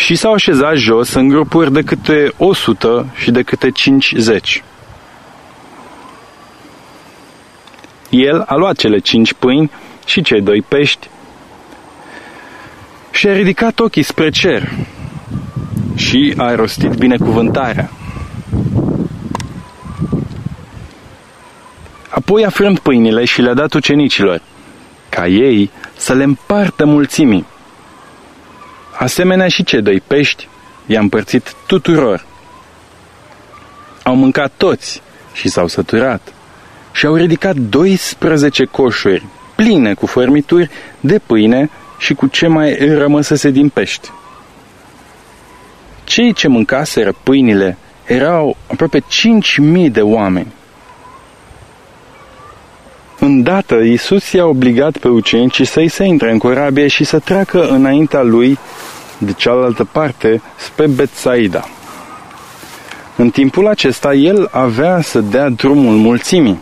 Speaker 1: Și s-au așezat jos în grupuri de câte 100 și de câte 50. El a luat cele cinci pâini și cei doi pești și a ridicat ochii spre cer și a rostit binecuvântarea. Apoi a frânt pâinile și le-a dat ucenicilor, ca ei să le împartă mulțimii. Asemenea și cei doi pești i-a împărțit tuturor. Au mâncat toți și s-au săturat și au ridicat 12 coșuri pline cu formituri de pâine și cu ce mai rămăsese din pești. Cei ce mâncaseră pâinile erau aproape 5.000 de oameni. Îndată, Iisus i-a obligat pe ucenici să-i se intre în corabie și să treacă înaintea lui de cealaltă parte spre Betsaida. În timpul acesta, el avea să dea drumul mulțimii.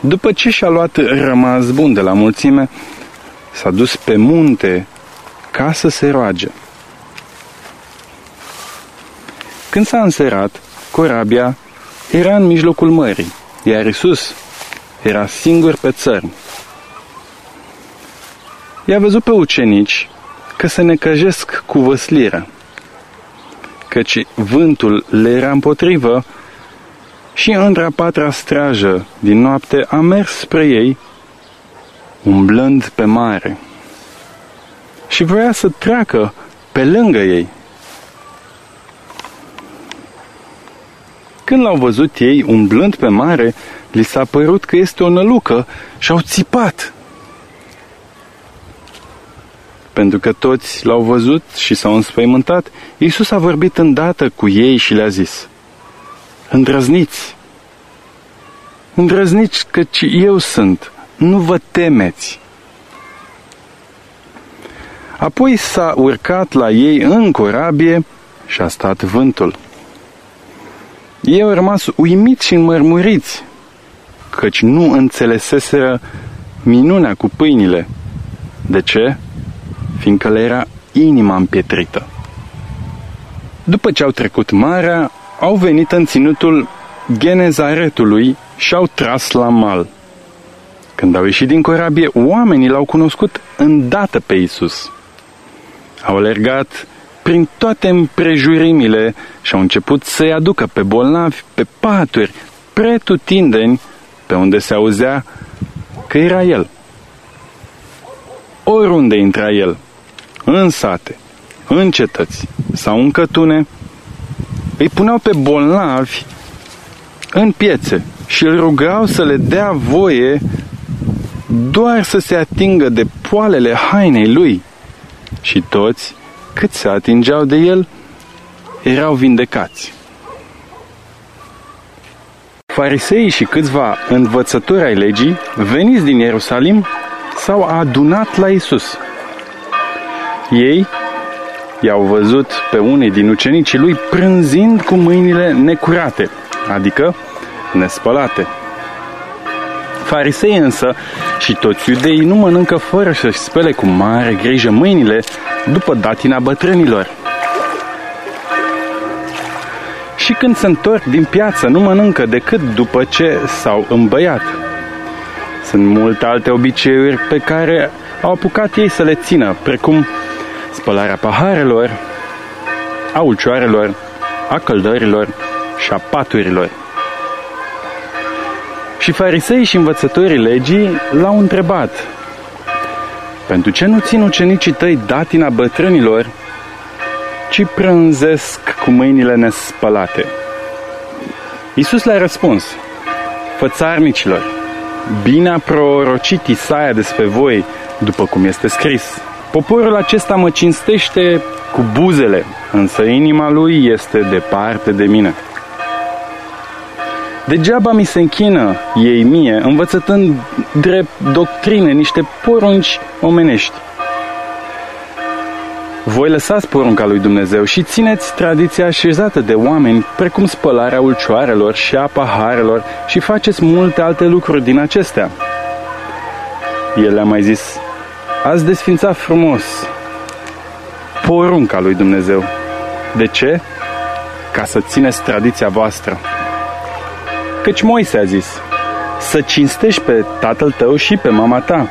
Speaker 1: După ce și-a luat rămas bun de la mulțime, s-a dus pe munte ca să se roage. Când s-a înserat, corabia era în mijlocul mării, iar Isus era singur pe țărm. I-a văzut pe ucenici că se necăjesc cu văslirea, căci vântul le era împotrivă și între a patra strajă din noapte a mers spre ei, umblând pe mare. Și vrea să treacă pe lângă ei. Când l-au văzut ei umblând pe mare, li s-a părut că este o nălucă și au țipat. Pentru că toți l-au văzut și s-au înspăimântat, Iisus a vorbit îndată cu ei și le-a zis, Îndrăzniți! Îndrăzniți căci eu sunt, nu vă temeți! Apoi s-a urcat la ei în corabie și a stat vântul. Ei au rămas uimiți și înmărmuriți, căci nu înțeleseseră minunea cu pâinile. De ce? Fiindcă le era inima împietrită. După ce au trecut marea, au venit în ținutul Genezaretului și au tras la mal. Când au ieșit din corabie, oamenii l-au cunoscut îndată pe Isus. Au alergat prin toate împrejurimile și au început să-i aducă pe bolnavi, pe paturi, pretutindeni, pe unde se auzea că era el. Oriunde intra el, în sate, în cetăți sau în cătune, îi puneau pe bolnavi în piețe și îl rugau să le dea voie doar să se atingă de poalele hainei lui. Și toți, cât se atingeau de el, erau vindecați. Fariseii și câțiva învățători ai legii, veniți din Ierusalim, s-au adunat la Isus. Ei i-au văzut pe unii din ucenicii lui prânzind cu mâinile necurate, adică nespălate. Farisei însă și toți iudeii nu mănâncă fără să-și spele cu mare grijă mâinile după datina bătrânilor. Și când se întorc din piață, nu mănâncă decât după ce s-au îmbăiat. Sunt multe alte obiceiuri pe care au apucat ei să le țină, precum spălarea paharelor, a ulcioarelor, a căldărilor și a paturilor. Și farisei și învățătorii legii l-au întrebat, Pentru ce nu țin ucenicii tăi datina bătrânilor, ci prânzesc cu mâinile nespălate? Iisus le-a răspuns, Fățarnicilor, bine a prorocit Isaia despre voi, după cum este scris. Poporul acesta mă cinstește cu buzele, însă inima lui este departe de mine. Degeaba mi se închină ei mie, învățătând drept doctrine niște porunci omenești. Voi lăsați porunca lui Dumnezeu și țineți tradiția așezată de oameni, precum spălarea ulcioarelor și a paharelor și faceți multe alte lucruri din acestea. El a mai zis, ați desfințat frumos porunca lui Dumnezeu. De ce? Ca să țineți tradiția voastră. Căci Moise a zis, să cinstești pe tatăl tău și pe mama ta.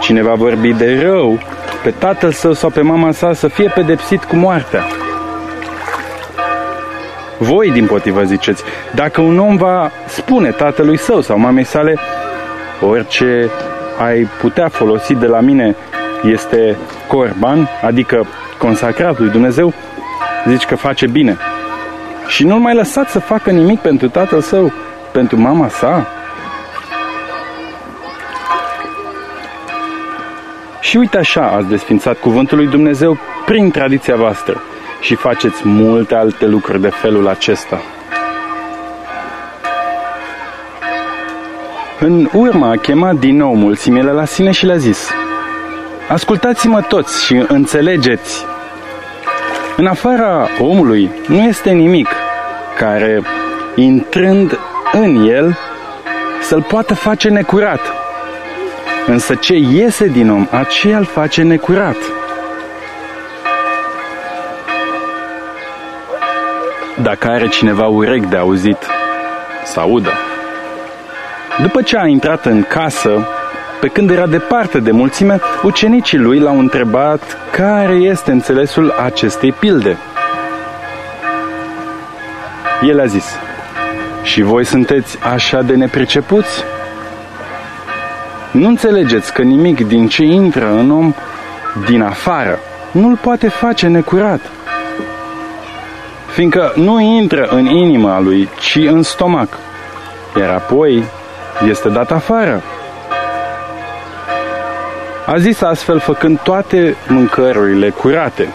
Speaker 1: Cine va vorbi de rău pe tatăl său sau pe mama sa să fie pedepsit cu moartea. Voi, din potrivă, ziceți, dacă un om va spune tatălui său sau mamei sale, orice ai putea folosi de la mine este corban, adică consacrat lui Dumnezeu, zici că face bine. Și nu-l mai lăsați să facă nimic pentru tatăl său, pentru mama sa. Și uite așa ați desfințat cuvântul lui Dumnezeu prin tradiția voastră și faceți multe alte lucruri de felul acesta. În urmă a chemat din nou mulțimile la sine și le-a zis Ascultați-mă toți și înțelegeți În afara omului nu este nimic care, intrând în el, să-l poată face necurat. Însă ce iese din om, aceea îl face necurat. Dacă are cineva urechi de auzit, să audă. După ce a intrat în casă, pe când era departe de mulțime, ucenicii lui l-au întrebat care este înțelesul acestei pilde. El a zis, și voi sunteți așa de nepricepuți? Nu înțelegeți că nimic din ce intră în om din afară nu-l poate face necurat, fiindcă nu intră în inima lui, ci în stomac, iar apoi este dat afară. A zis astfel făcând toate mâncărurile curate.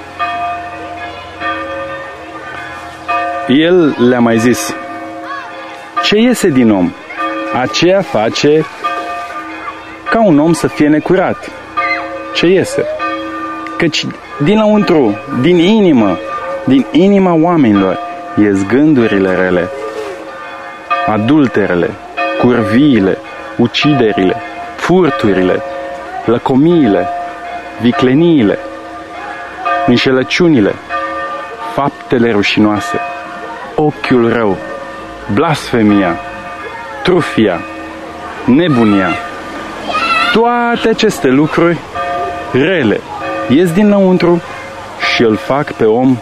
Speaker 1: El le-a mai zis, ce iese din om, aceea face ca un om să fie necurat. Ce iese? Căci dinăuntru, din inimă, din inima oamenilor, ies gândurile rele, adulterele, curviile, uciderile, furturile, lăcomiile, vicleniile, înșelăciunile, faptele rușinoase, ochiul rău, blasfemia, trufia, nebunia. Toate aceste lucruri rele ies dinăuntru și îl fac pe om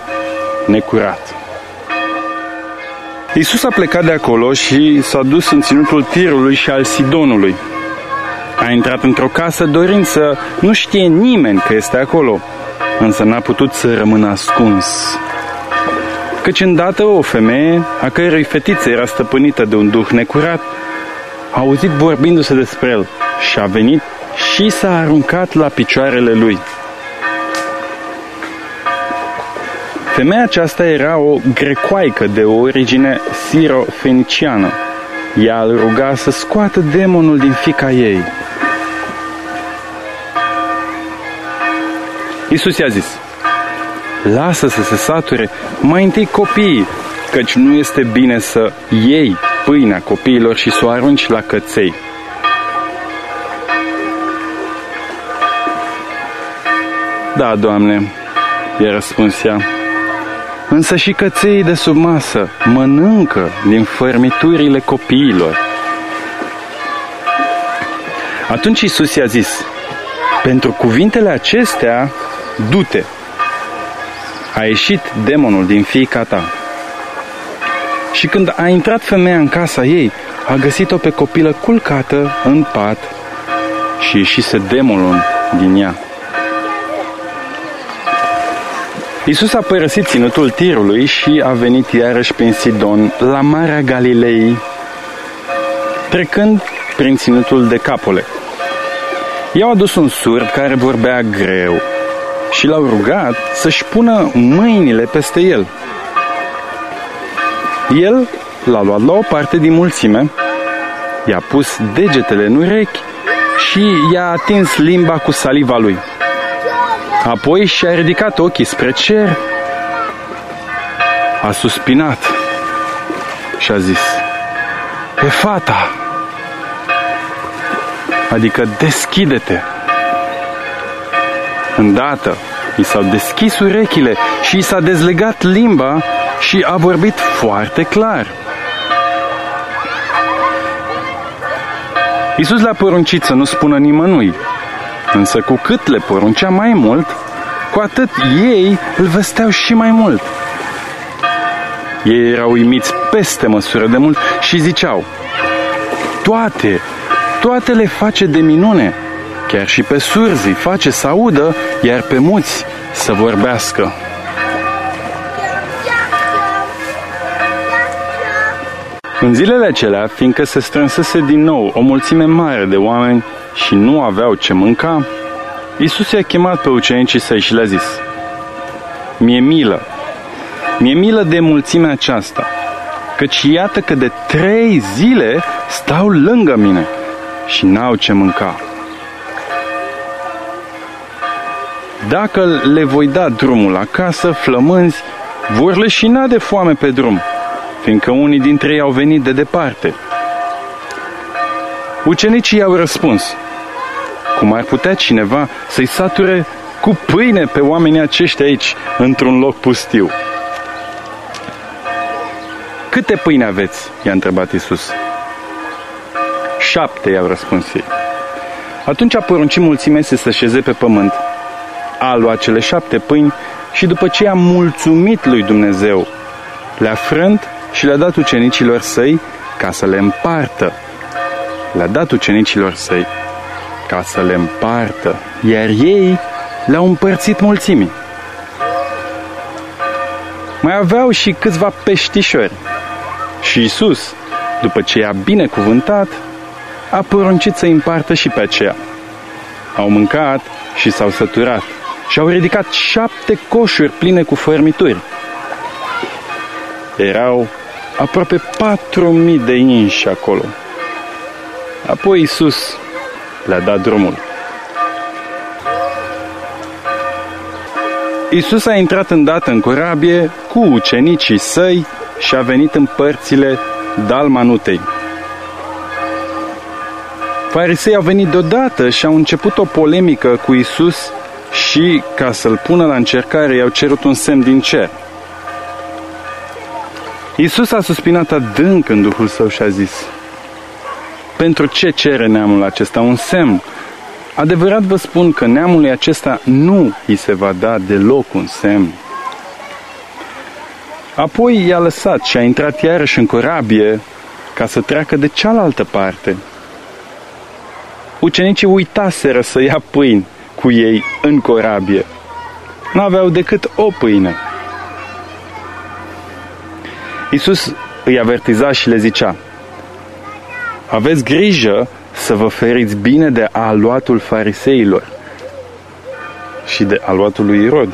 Speaker 1: necurat. Iisus a plecat de acolo și s-a dus în ținutul Tirului și al Sidonului. A intrat într-o casă dorind să nu știe nimeni că este acolo, însă n-a putut să rămână ascuns. Căci îndată o femeie, a cărei fetiță era stăpânită de un duh necurat, a auzit vorbindu-se despre el și a venit și s-a aruncat la picioarele lui. Femeia aceasta era o grecoaică de origine siro-feniciană. Ea îl ruga să scoată demonul din fica ei. Iisus i-a zis, lasă să se sature mai întâi copiii, căci nu este bine să iei pâinea copiilor și să o arunci la căței. Da, Doamne, i-a răspuns ea, însă și căței de sub masă mănâncă din fărmiturile copiilor. Atunci Isus i-a zis, pentru cuvintele acestea, du-te, a ieșit demonul din fiica ta. Și când a intrat femeia în casa ei, a găsit-o pe copilă culcată în pat și ieșise demonul din ea. Isus a părăsit ținutul tirului și a venit iarăși pe Sidon, la Marea Galilei. Trecând, prin ținutul de capole. I-au adus un surd care vorbea greu și l-au rugat să-și pună mâinile peste el. El l-a luat la o parte din mulțime, i-a pus degetele în urechi și i-a atins limba cu saliva lui. Apoi și-a ridicat ochii spre cer, a suspinat și a zis, E fata, adică deschide-te. Îndată, i s-au deschis urechile și i s-a dezlegat limba și a vorbit foarte clar. Iisus le-a poruncit să nu spună nimănui, însă cu cât le poruncea mai mult, cu atât ei îl vesteau și mai mult. Ei erau uimiți peste măsură de mult și ziceau, toate, toate le face de minune, chiar și pe surzi face să audă, iar pe muți să vorbească. În zilele acelea, fiindcă se strânsese din nou o mulțime mare de oameni și nu aveau ce mânca, Iisus i-a chemat pe ucenicii săi și le-a zis, Mie milă, mie milă de mulțimea aceasta, căci iată că de trei zile stau lângă mine și n-au ce mânca. Dacă le voi da drumul acasă, flămânzi, vor leșina de foame pe drum fiindcă unii dintre ei au venit de departe. Ucenicii i-au răspuns, cum ar putea cineva să-i sature cu pâine pe oamenii aceștia aici, într-un loc pustiu? Câte pâine aveți? i-a întrebat Isus. Șapte, i-au răspuns ei. Atunci a poruncit mulțimea să se șeze pe pământ. A luat cele șapte pâini și după ce a mulțumit lui Dumnezeu, le-a frânt și le-a dat ucenicilor săi ca să le împartă. Le-a dat ucenicilor săi ca să le împartă, iar ei le-au împărțit mulțimii. Mai aveau și câțiva peștișori. Și Isus, după ce i-a binecuvântat, a poruncit să împartă și pe aceea. Au mâncat și s-au săturat și au ridicat șapte coșuri pline cu fărmituri. Erau aproape 4.000 de inși acolo. Apoi Isus le-a dat drumul. Isus a intrat îndată în corabie cu ucenicii săi și a venit în părțile Dalmanutei. Farisei au venit deodată și au început o polemică cu Isus și, ca să-l pună la încercare, i-au cerut un semn din cer. Iisus a suspinat adânc în Duhul Său și a zis, Pentru ce cere neamul acesta un semn? Adevărat vă spun că neamului acesta nu îi se va da deloc un semn. Apoi i-a lăsat și a intrat iarăși în corabie ca să treacă de cealaltă parte. Ucenicii uitaseră să ia pâini cu ei în corabie. N-aveau decât o pâine. Iisus îi avertiza și le zicea, aveți grijă să vă feriți bine de aluatul fariseilor și de aluatul lui Irod.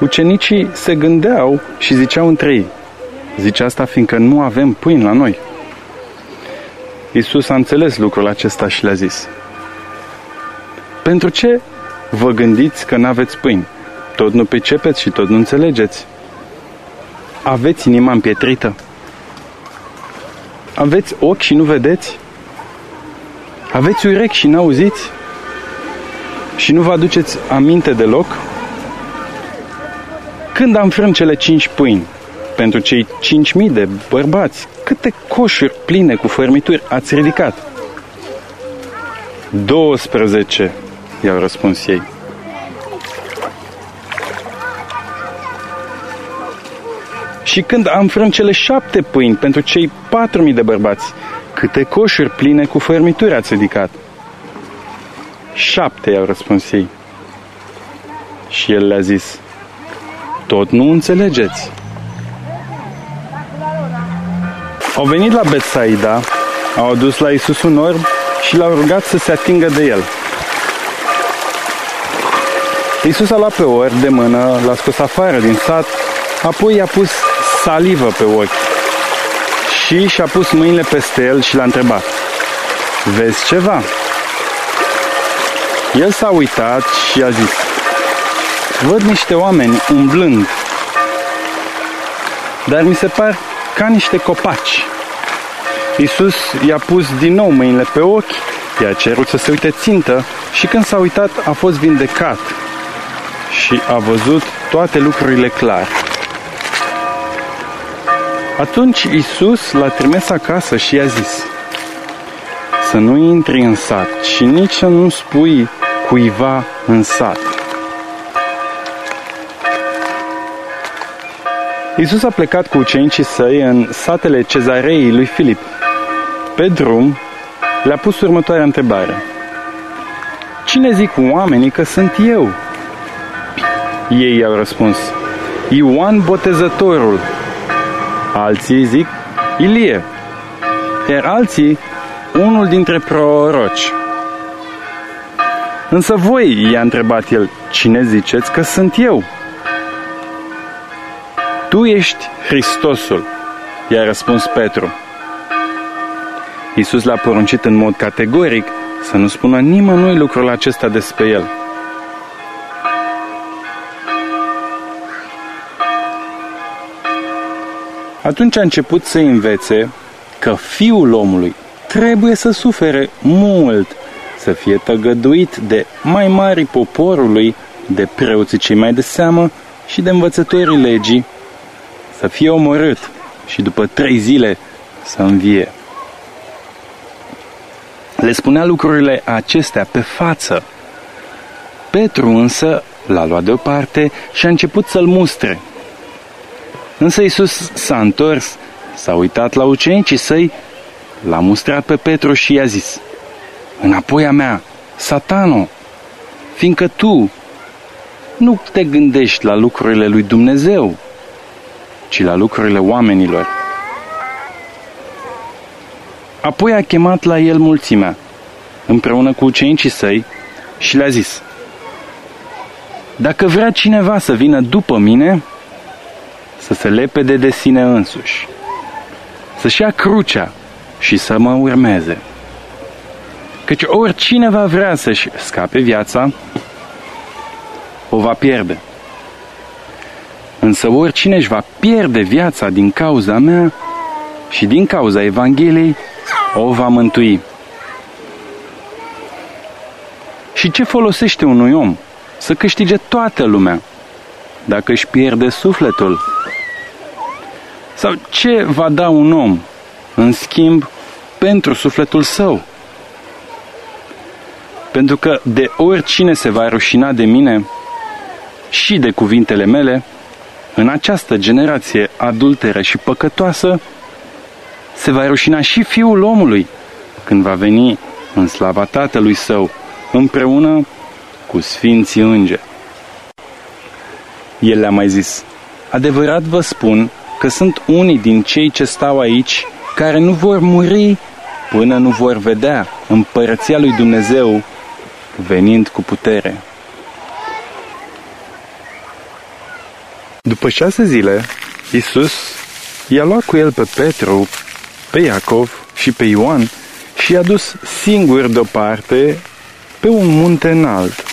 Speaker 1: Ucenicii se gândeau și ziceau între ei, zice asta fiindcă nu avem pâini la noi. Iisus a înțeles lucrul acesta și le-a zis, Pentru ce vă gândiți că nu aveți pâini? Tot nu pricepeți și tot nu înțelegeți. Aveți inima împietrită? Aveți ochi și nu vedeți? Aveți urechi și nu auziți? Și nu vă aduceți aminte deloc? Când am frânt cele cinci pâini pentru cei cinci mii de bărbați, câte coșuri pline cu fărmituri ați ridicat? 12, i-au răspuns ei. Și când am frânt cele șapte pâini pentru cei patru mii de bărbați, câte coșuri pline cu fărmituri ați ridicat? Șapte, i-au răspuns ei. Și el le-a zis, tot nu înțelegeți. Au venit la Betsaida Au adus la Isus un orb și l-au rugat să se atingă de el. Isus a luat pe orb de mână, l-a scos afară din sat, apoi i-a pus salivă pe ochi și și-a pus mâinile peste el și l-a întrebat, Vezi ceva? El s-a uitat și a zis, Văd niște oameni umblând, dar mi se par ca niște copaci. Iisus i-a pus din nou mâinile pe ochi, i-a cerut să se uite țintă și când s-a uitat a fost vindecat și a văzut toate lucrurile clar. Atunci Iisus l-a trimis acasă și i-a zis să nu intri în sat și nici să nu spui cuiva în sat. Iisus a plecat cu ucenicii săi în satele cezarei lui Filip. Pe drum, le-a pus următoarea întrebare. Cine zic oamenii că sunt eu? Ei i-au răspuns, Ioan Botezătorul. Alții zic, Ilie. Iar alții, unul dintre proroci. Însă voi, i-a întrebat el, cine ziceți că sunt eu? Tu ești Hristosul, i-a răspuns Petru. Iisus l-a poruncit în mod categoric să nu spună nimănui lucrul acesta despre el. Atunci a început să învețe că fiul omului trebuie să sufere mult, să fie tăgăduit de mai mari poporului, de preoții cei mai de seamă și de învățătorii legii, să fie omorât și după trei zile să învie. Le spunea lucrurile acestea pe față. Petru însă l-a luat deoparte și a început să-l mustre. Însă Iisus s-a întors, s-a uitat la ucenicii săi, l-a mustrat pe Petru și i-a zis, Înapoi a mea, satano, fiindcă tu nu te gândești la lucrurile lui Dumnezeu, ci la lucrurile oamenilor. Apoi a chemat la el mulțimea, împreună cu ucenicii săi, și le-a zis, Dacă vrea cineva să vină după mine, să se lepede de sine însuși, să-și ia crucea și să mă urmeze. Căci oricine va vrea să-și scape viața, o va pierde. Însă oricine își va pierde viața din cauza mea și din cauza Evangheliei, o va mântui. Și ce folosește unui om să câștige toată lumea dacă își pierde sufletul? Sau ce va da un om în schimb pentru sufletul său? Pentru că de oricine se va rușina de mine și de cuvintele mele, în această generație adulteră și păcătoasă, se va rușina și Fiul omului când va veni în slava Tatălui Său, împreună cu Sfinții Îngeri. El le-a mai zis, adevărat vă spun că sunt unii din cei ce stau aici care nu vor muri până nu vor vedea împărăția lui Dumnezeu venind cu putere. După șase zile, Isus i-a luat cu el pe Petru, pe Iacov și pe Ioan și i-a dus singur deoparte pe un munte înalt.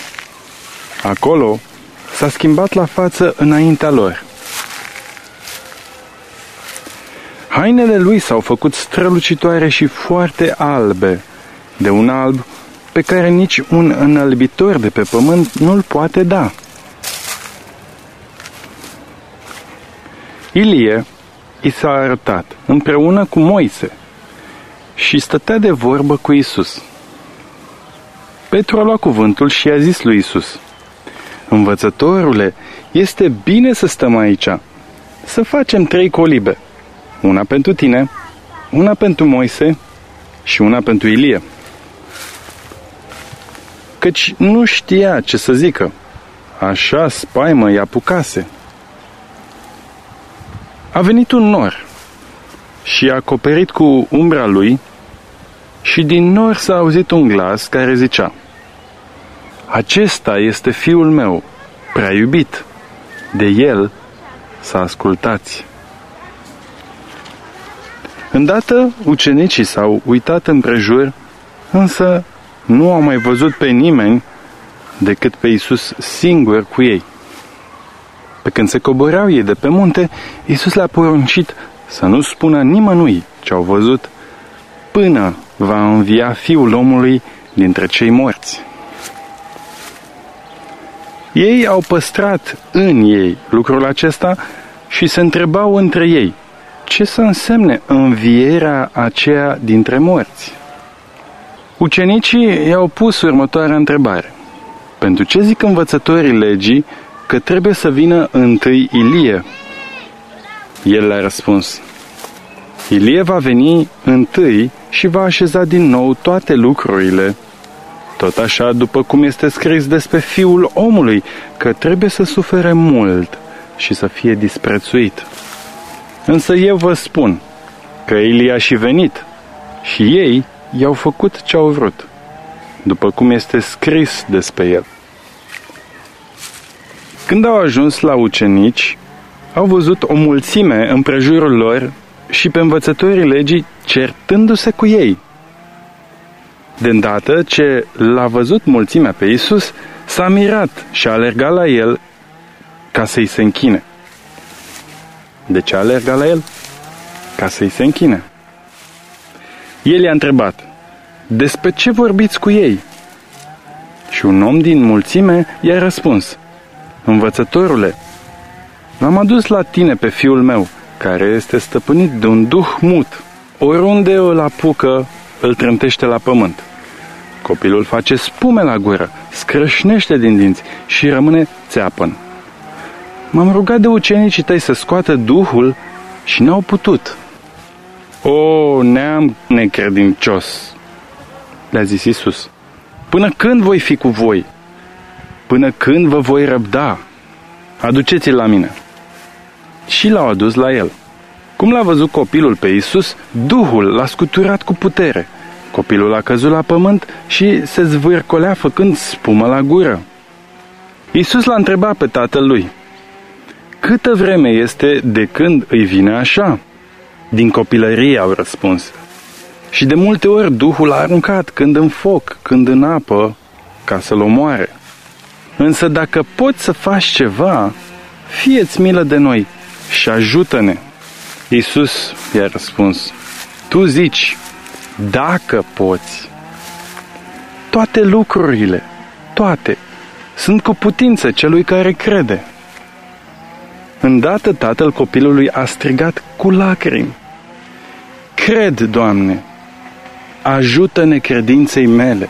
Speaker 1: Acolo s-a schimbat la față înaintea lor. Hainele lui s-au făcut strălucitoare și foarte albe, de un alb pe care nici un înălbitor de pe pământ nu-l poate da. Ilie i s-a arătat împreună cu Moise și stătea de vorbă cu Isus. Petru a luat cuvântul și a zis lui Isus, Învățătorule, este bine să stăm aici, să facem trei colibe, una pentru tine, una pentru Moise și una pentru Ilie. Căci nu știa ce să zică, așa spaimă i apucase. A venit un nor și a acoperit cu umbra lui Și din nor s-a auzit un glas care zicea, Acesta este fiul meu, prea iubit, de el să ascultați. Îndată ucenicii s-au uitat împrejur, însă nu au mai văzut pe nimeni decât pe Isus singur cu ei. Pe când se coboreau ei de pe munte, Isus le-a poruncit să nu spună nimănui ce au văzut până va învia Fiul omului dintre cei morți. Ei au păstrat în ei lucrul acesta și se întrebau între ei, ce să însemne învierea aceea dintre morți? Ucenicii i-au pus următoarea întrebare. Pentru ce zic învățătorii legii că trebuie să vină întâi Ilie? El le-a răspuns, Ilie va veni întâi și va așeza din nou toate lucrurile. Tot așa, după cum este scris despre Fiul omului, că trebuie să sufere mult și să fie disprețuit. Însă eu vă spun că Ilie a și venit și ei i-au făcut ce au vrut, după cum este scris despre el. Când au ajuns la ucenici, au văzut o mulțime în prejurul lor și pe învățătorii legii certându-se cu ei. De îndată ce l-a văzut mulțimea pe Isus, s-a mirat și a alergat la el ca să-i se închine. De ce a alergat la el? Ca să-i se închine. El i-a întrebat, despre ce vorbiți cu ei? Și un om din mulțime i-a răspuns, Învățătorule, l-am adus la tine pe fiul meu, care este stăpânit de un duh mut. Oriunde îl apucă, îl trântește la pământ. Copilul face spume la gură, scrâșnește din dinți și rămâne țeapăn. M-am rugat de ucenicii tăi să scoată Duhul și n-au putut. O, neam necredincios, le-a zis Isus. Până când voi fi cu voi? Până când vă voi răbda? Aduceți-l la mine. Și l-au adus la el. Cum l-a văzut copilul pe Isus, Duhul l-a scuturat cu putere. Copilul a căzut la pământ și se zvârcolea făcând spumă la gură. Isus l-a întrebat pe tatăl lui, Câtă vreme este de când îi vine așa? Din copilărie au răspuns. Și de multe ori Duhul a aruncat, când în foc, când în apă, ca să-l omoare. Însă dacă poți să faci ceva, fieți milă de noi și ajută-ne. Iisus i-a răspuns, tu zici, dacă poți. Toate lucrurile, toate, sunt cu putință celui care crede. Îndată tatăl copilului a strigat cu lacrimi. Cred, Doamne, ajută-ne credinței mele.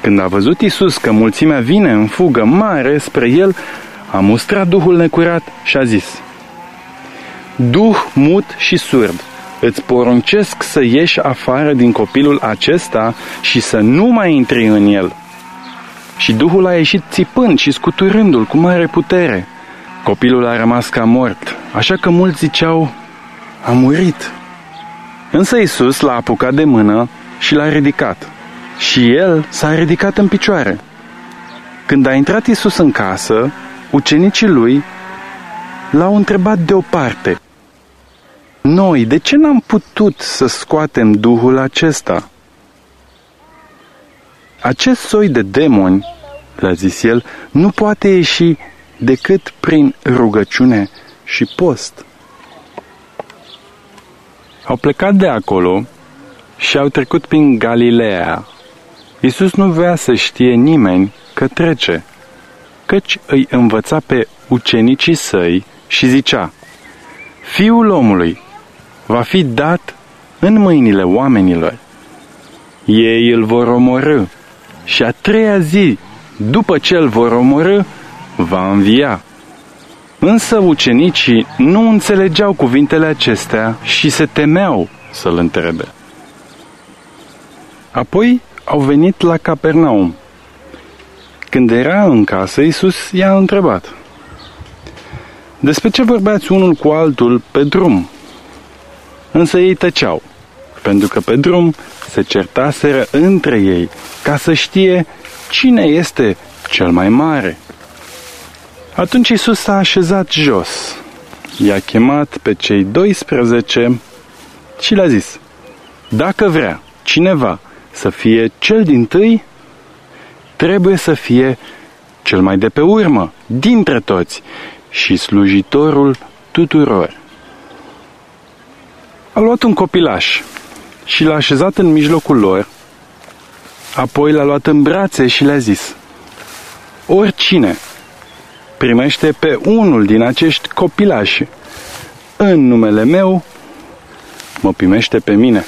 Speaker 1: Când a văzut Isus că mulțimea vine în fugă mare spre el, a mustrat Duhul necurat și a zis, Duh mut și surd, îți poruncesc să ieși afară din copilul acesta și să nu mai intri în el. Și Duhul a ieșit țipând și scuturându-l cu mare putere. Copilul a rămas ca mort, așa că mulți ziceau, a murit. Însă Isus l-a apucat de mână și l-a ridicat. Și el s-a ridicat în picioare. Când a intrat Isus în casă, ucenicii lui l-au întrebat deoparte. Noi, de ce n-am putut să scoatem Duhul acesta? Acest soi de demoni, le-a zis el, nu poate ieși decât prin rugăciune și post. Au plecat de acolo și au trecut prin Galileea. Iisus nu vrea să știe nimeni că trece, căci îi învăța pe ucenicii săi și zicea, Fiul omului va fi dat în mâinile oamenilor. Ei îl vor omorâ și a treia zi, după ce îl vor omorâ, va învia. Însă ucenicii nu înțelegeau cuvintele acestea și se temeau să-l întrebe. Apoi au venit la Capernaum. Când era în casă, Iisus i-a întrebat. Despre ce vorbeați unul cu altul pe drum? Însă ei tăceau, pentru că pe drum se certaseră între ei ca să știe cine este cel mai mare. Atunci Isus s-a așezat jos, i-a chemat pe cei 12 și le-a zis, Dacă vrea cineva să fie cel din tâi, trebuie să fie cel mai de pe urmă, dintre toți, și slujitorul tuturor. A luat un copilaș și l-a așezat în mijlocul lor, apoi l-a luat în brațe și le-a zis, Oricine primește pe unul din acești copilași în numele meu, mă primește pe mine.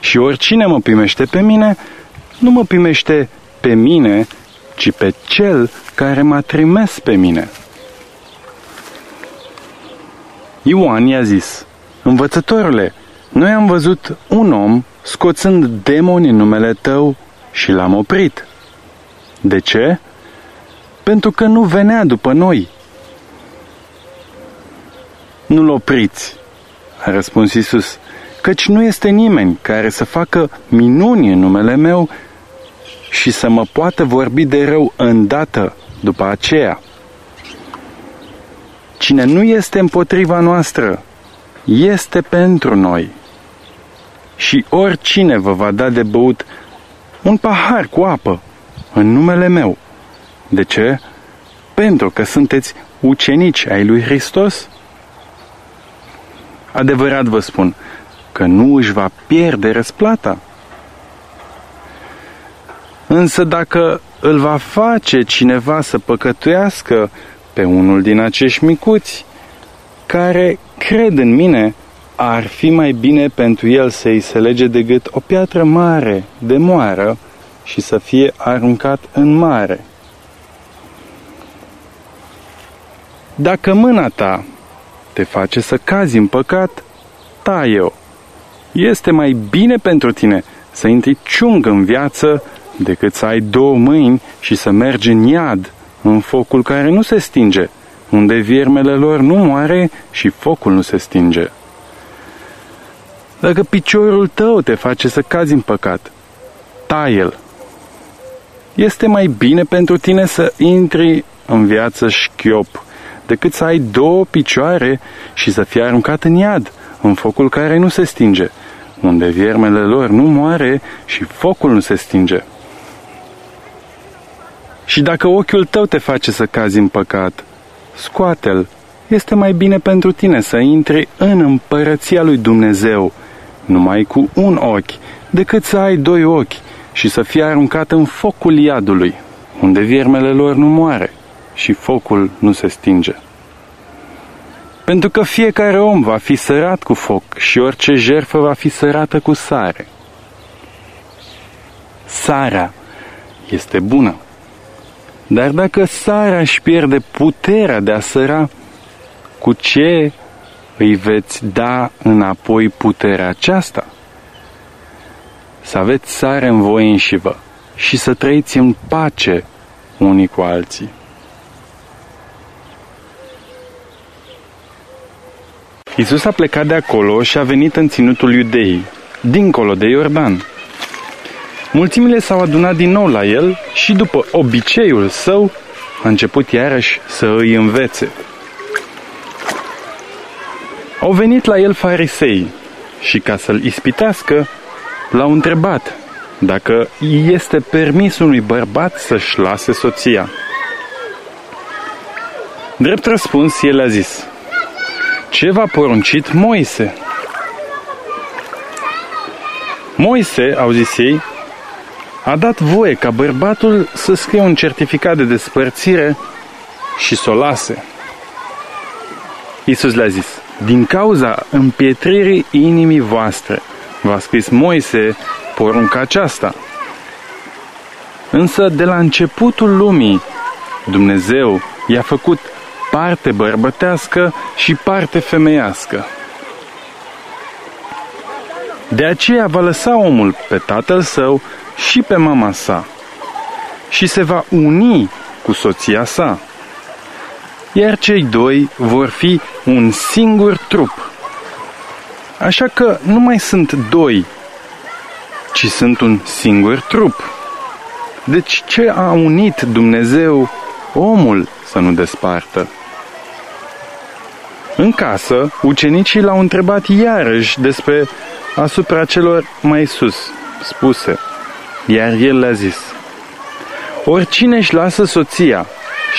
Speaker 1: Și oricine mă primește pe mine, nu mă primește pe mine, ci pe cel care m-a trimis pe mine. Ioan i-a zis, Învățătorule, noi am văzut un om scoțând demoni în numele tău și l-am oprit. De ce? Pentru că nu venea după noi. Nu-l opriți, a răspuns Isus, căci nu este nimeni care să facă minuni în numele meu și să mă poată vorbi de rău îndată după aceea. Cine nu este împotriva noastră, este pentru noi. Și oricine vă va da de băut un pahar cu apă în numele meu. De ce? Pentru că sunteți ucenici ai lui Hristos? Adevărat vă spun că nu își va pierde răsplata. Însă dacă îl va face cineva să păcătuiască pe unul din acești micuți, care cred în mine, ar fi mai bine pentru el să-i se lege de gât o piatră mare de moară și să fie aruncat în mare. Dacă mâna ta te face să cazi în păcat, taie-o. Este mai bine pentru tine să intri ciung în viață decât să ai două mâini și să mergi în iad, în focul care nu se stinge, unde viermele lor nu moare și focul nu se stinge. Dacă piciorul tău te face să cazi în păcat, taie-l. Este mai bine pentru tine să intri în viață șchiop decât să ai două picioare și să fii aruncat în iad, în focul care nu se stinge, unde viermele lor nu moare și focul nu se stinge. Și dacă ochiul tău te face să cazi în păcat, scoate-l. Este mai bine pentru tine să intri în împărăția lui Dumnezeu, numai cu un ochi, decât să ai doi ochi și să fii aruncat în focul iadului, unde viermele lor nu moare și focul nu se stinge. Pentru că fiecare om va fi sărat cu foc și orice jertfă va fi sărată cu sare. Sarea este bună. Dar dacă sarea își pierde puterea de a săra, cu ce îi veți da înapoi puterea aceasta? Să aveți sare în voi înșivă și să trăiți în pace unii cu alții. Isus a plecat de acolo și a venit în ținutul iudeii, dincolo de Iordan. Mulțimile s-au adunat din nou la el și după obiceiul său a început iarăși să îi învețe. Au venit la el farisei și ca să-l ispitească, l-au întrebat dacă este permis unui bărbat să-și lase soția. Drept răspuns, el a zis, ce v-a poruncit Moise? Moise, au zis ei, a dat voie ca bărbatul să scrie un certificat de despărțire și să o lase. Iisus le-a zis, din cauza împietririi inimii voastre, v-a scris Moise porunca aceasta. Însă de la începutul lumii, Dumnezeu i-a făcut parte bărbătească și parte femeiască. De aceea va lăsa omul pe tatăl său și pe mama sa și se va uni cu soția sa. Iar cei doi vor fi un singur trup. Așa că nu mai sunt doi, ci sunt un singur trup. Deci ce a unit Dumnezeu omul să nu despartă? În casă, ucenicii l-au întrebat iarăși despre asupra celor mai sus spuse, iar el le-a zis, Oricine își lasă soția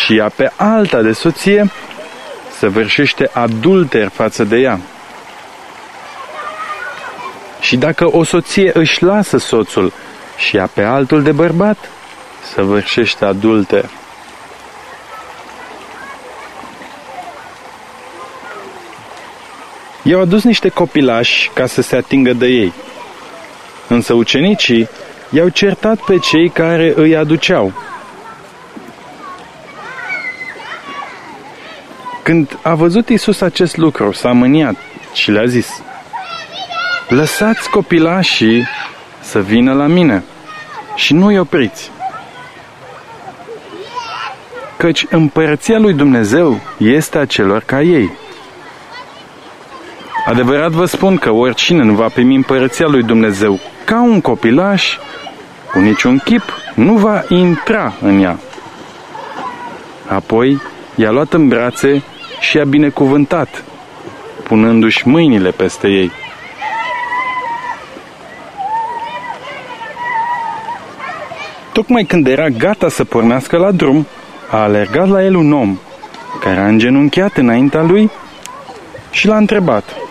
Speaker 1: și ia pe alta de soție, săvârșește adulter față de ea. Și dacă o soție își lasă soțul și ia pe altul de bărbat, săvârșește adulter. I-au adus niște copilași ca să se atingă de ei. Însă ucenicii i-au certat pe cei care îi aduceau. Când a văzut Isus acest lucru, s-a mâniat și le-a zis, Lăsați copilașii să vină la mine și nu-i opriți. Căci împărăția lui Dumnezeu este a celor ca ei. Adevărat vă spun că oricine nu va primi împărăția lui Dumnezeu ca un copilaș, cu niciun chip nu va intra în ea. Apoi i-a luat în brațe și i-a binecuvântat, punându-și mâinile peste ei. Tocmai când era gata să pornească la drum, a alergat la el un om care a îngenunchiat înaintea lui și l-a întrebat –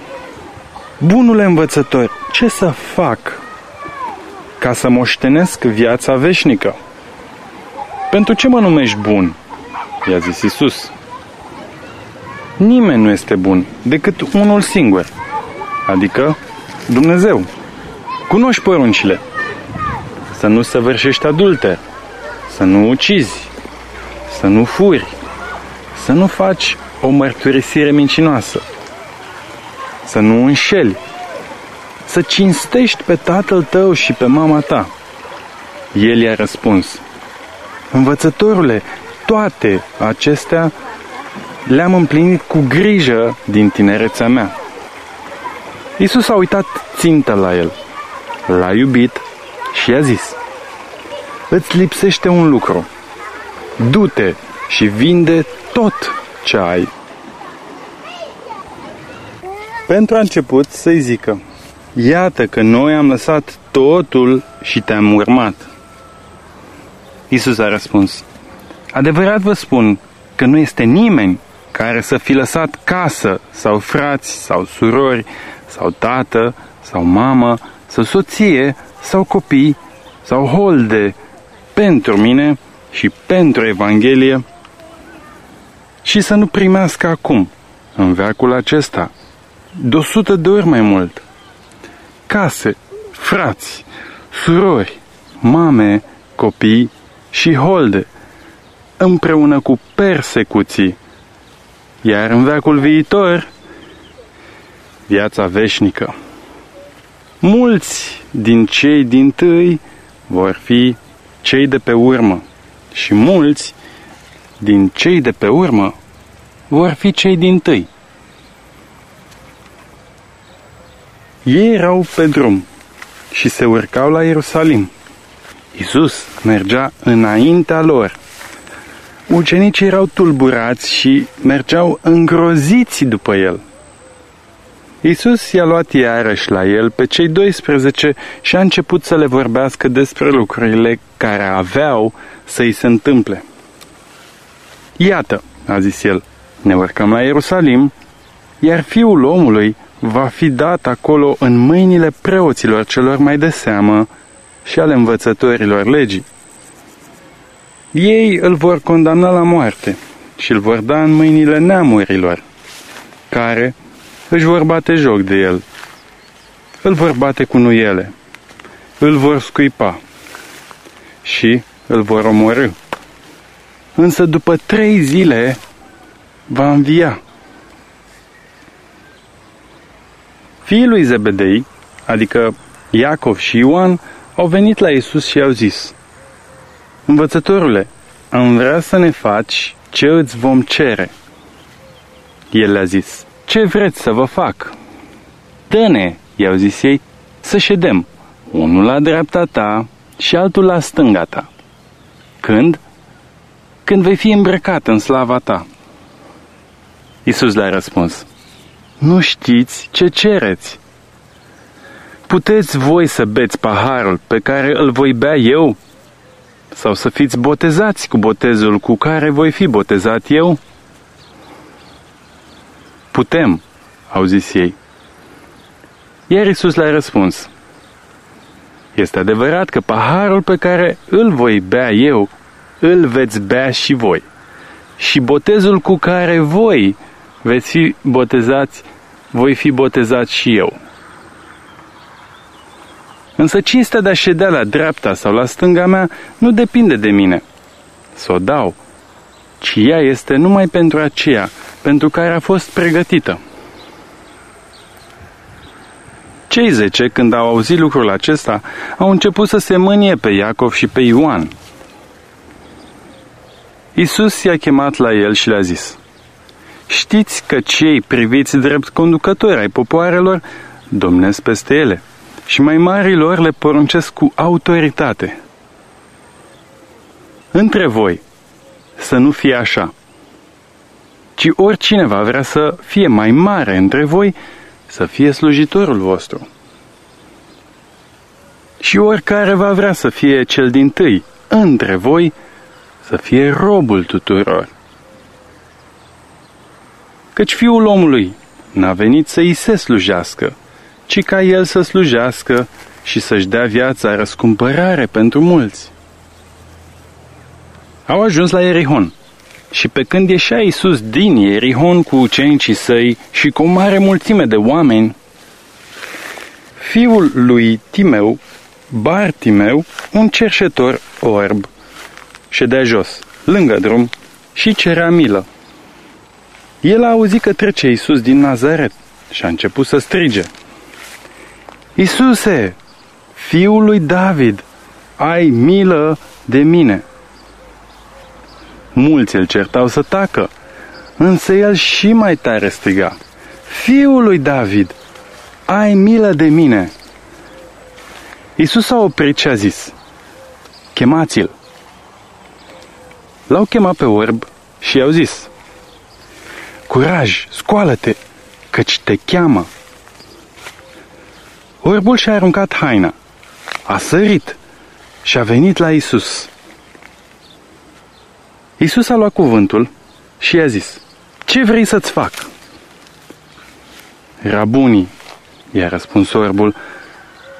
Speaker 1: Bunule învățător, ce să fac ca să moștenesc viața veșnică? Pentru ce mă numești bun? I-a zis Isus. Nimeni nu este bun decât unul singur, adică Dumnezeu. Cunoști poruncile. Să nu săvârșești adulte, să nu ucizi, să nu furi, să nu faci o mărturisire mincinoasă, să nu înșeli, să cinstești pe tatăl tău și pe mama ta. El i-a răspuns, Învățătorule, toate acestea le-am împlinit cu grijă din tinerețea mea. Isus a uitat țintă la el, l-a iubit și i-a zis, Îți lipsește un lucru. Du-te și vinde tot ce ai pentru a început să-i zică, Iată că noi am lăsat totul și te-am urmat. Isus a răspuns, Adevărat vă spun că nu este nimeni care să fi lăsat casă sau frați sau surori sau tată sau mamă sau soție sau copii sau holde pentru mine și pentru Evanghelie și să nu primească acum, în veacul acesta, de 100 de ori mai mult. Case, frați, surori, mame, copii și holde, împreună cu persecuții, iar în veacul viitor, viața veșnică. Mulți din cei din tâi vor fi cei de pe urmă și mulți din cei de pe urmă vor fi cei din tâi. Ei erau pe drum și se urcau la Ierusalim. Isus mergea înaintea lor. Ucenicii erau tulburați și mergeau îngroziți după el. Isus i-a luat iarăși la el pe cei 12 și a început să le vorbească despre lucrurile care aveau să-i se întâmple. Iată, a zis el, ne urcăm la Ierusalim, iar fiul omului va fi dat acolo în mâinile preoților celor mai de seamă și ale învățătorilor legii. Ei îl vor condamna la moarte și îl vor da în mâinile neamurilor, care își vor bate joc de el. Îl vor bate cu nuiele, îl vor scuipa și îl vor omorâ. Însă după trei zile va învia. Fiii lui Zebedei, adică Iacov și Ioan, au venit la Isus și i-au zis, Învățătorule, am vrea să ne faci ce îți vom cere. El le-a zis, ce vreți să vă fac? Dă-ne, i-au zis ei, să ședem unul la dreapta ta și altul la stânga ta. Când? Când vei fi îmbrăcat în slava ta. Iisus le-a răspuns, Nu știți ce cereți. Puteți voi să beți paharul pe care îl voi bea eu? Sau să fiți botezați cu botezul cu care voi fi botezat eu? Putem, au zis ei. Iar Iisus le-a răspuns, Este adevărat că paharul pe care îl voi bea eu, îl veți bea și voi. Și botezul cu care voi veți fi botezați, voi fi botezat și eu. Însă cinstea de a ședea la dreapta sau la stânga mea nu depinde de mine. Să o dau, ci ea este numai pentru aceea pentru care a fost pregătită. Cei zece, când au auzit lucrul acesta, au început să se mânie pe Iacov și pe Ioan. Isus i-a chemat la el și le-a zis, Știți că cei priviți drept conducători ai popoarelor domnesc peste ele și mai marilor le poruncesc cu autoritate. Între voi să nu fie așa, ci oricine va vrea să fie mai mare între voi, să fie slujitorul vostru. Și oricare va vrea să fie cel din tâi între voi, să fie robul tuturor. Căci fiul omului n-a venit să îi se slujească, ci ca el să slujească și să-și dea viața răscumpărare pentru mulți. Au ajuns la Erihon și pe când ieșea Iisus din Ierihon cu ucenicii săi și cu o mare mulțime de oameni, fiul lui Timeu, Bartimeu, un cerșetor orb, ședea jos, lângă drum, și cerea milă. El a auzit că trece Iisus din Nazaret și a început să strige. Iisuse, fiul lui David, ai milă de mine. Mulți îl certau să tacă, însă el și mai tare striga. Fiul lui David, ai milă de mine. Iisus a oprit și a zis, chemați-l. L-au chemat pe orb și i-au zis, Curaj, scoală-te, căci te cheamă. Orbul și-a aruncat haina, a sărit și a venit la Isus. Isus a luat cuvântul și i-a zis, Ce vrei să-ți fac? Rabunii, i-a răspuns orbul,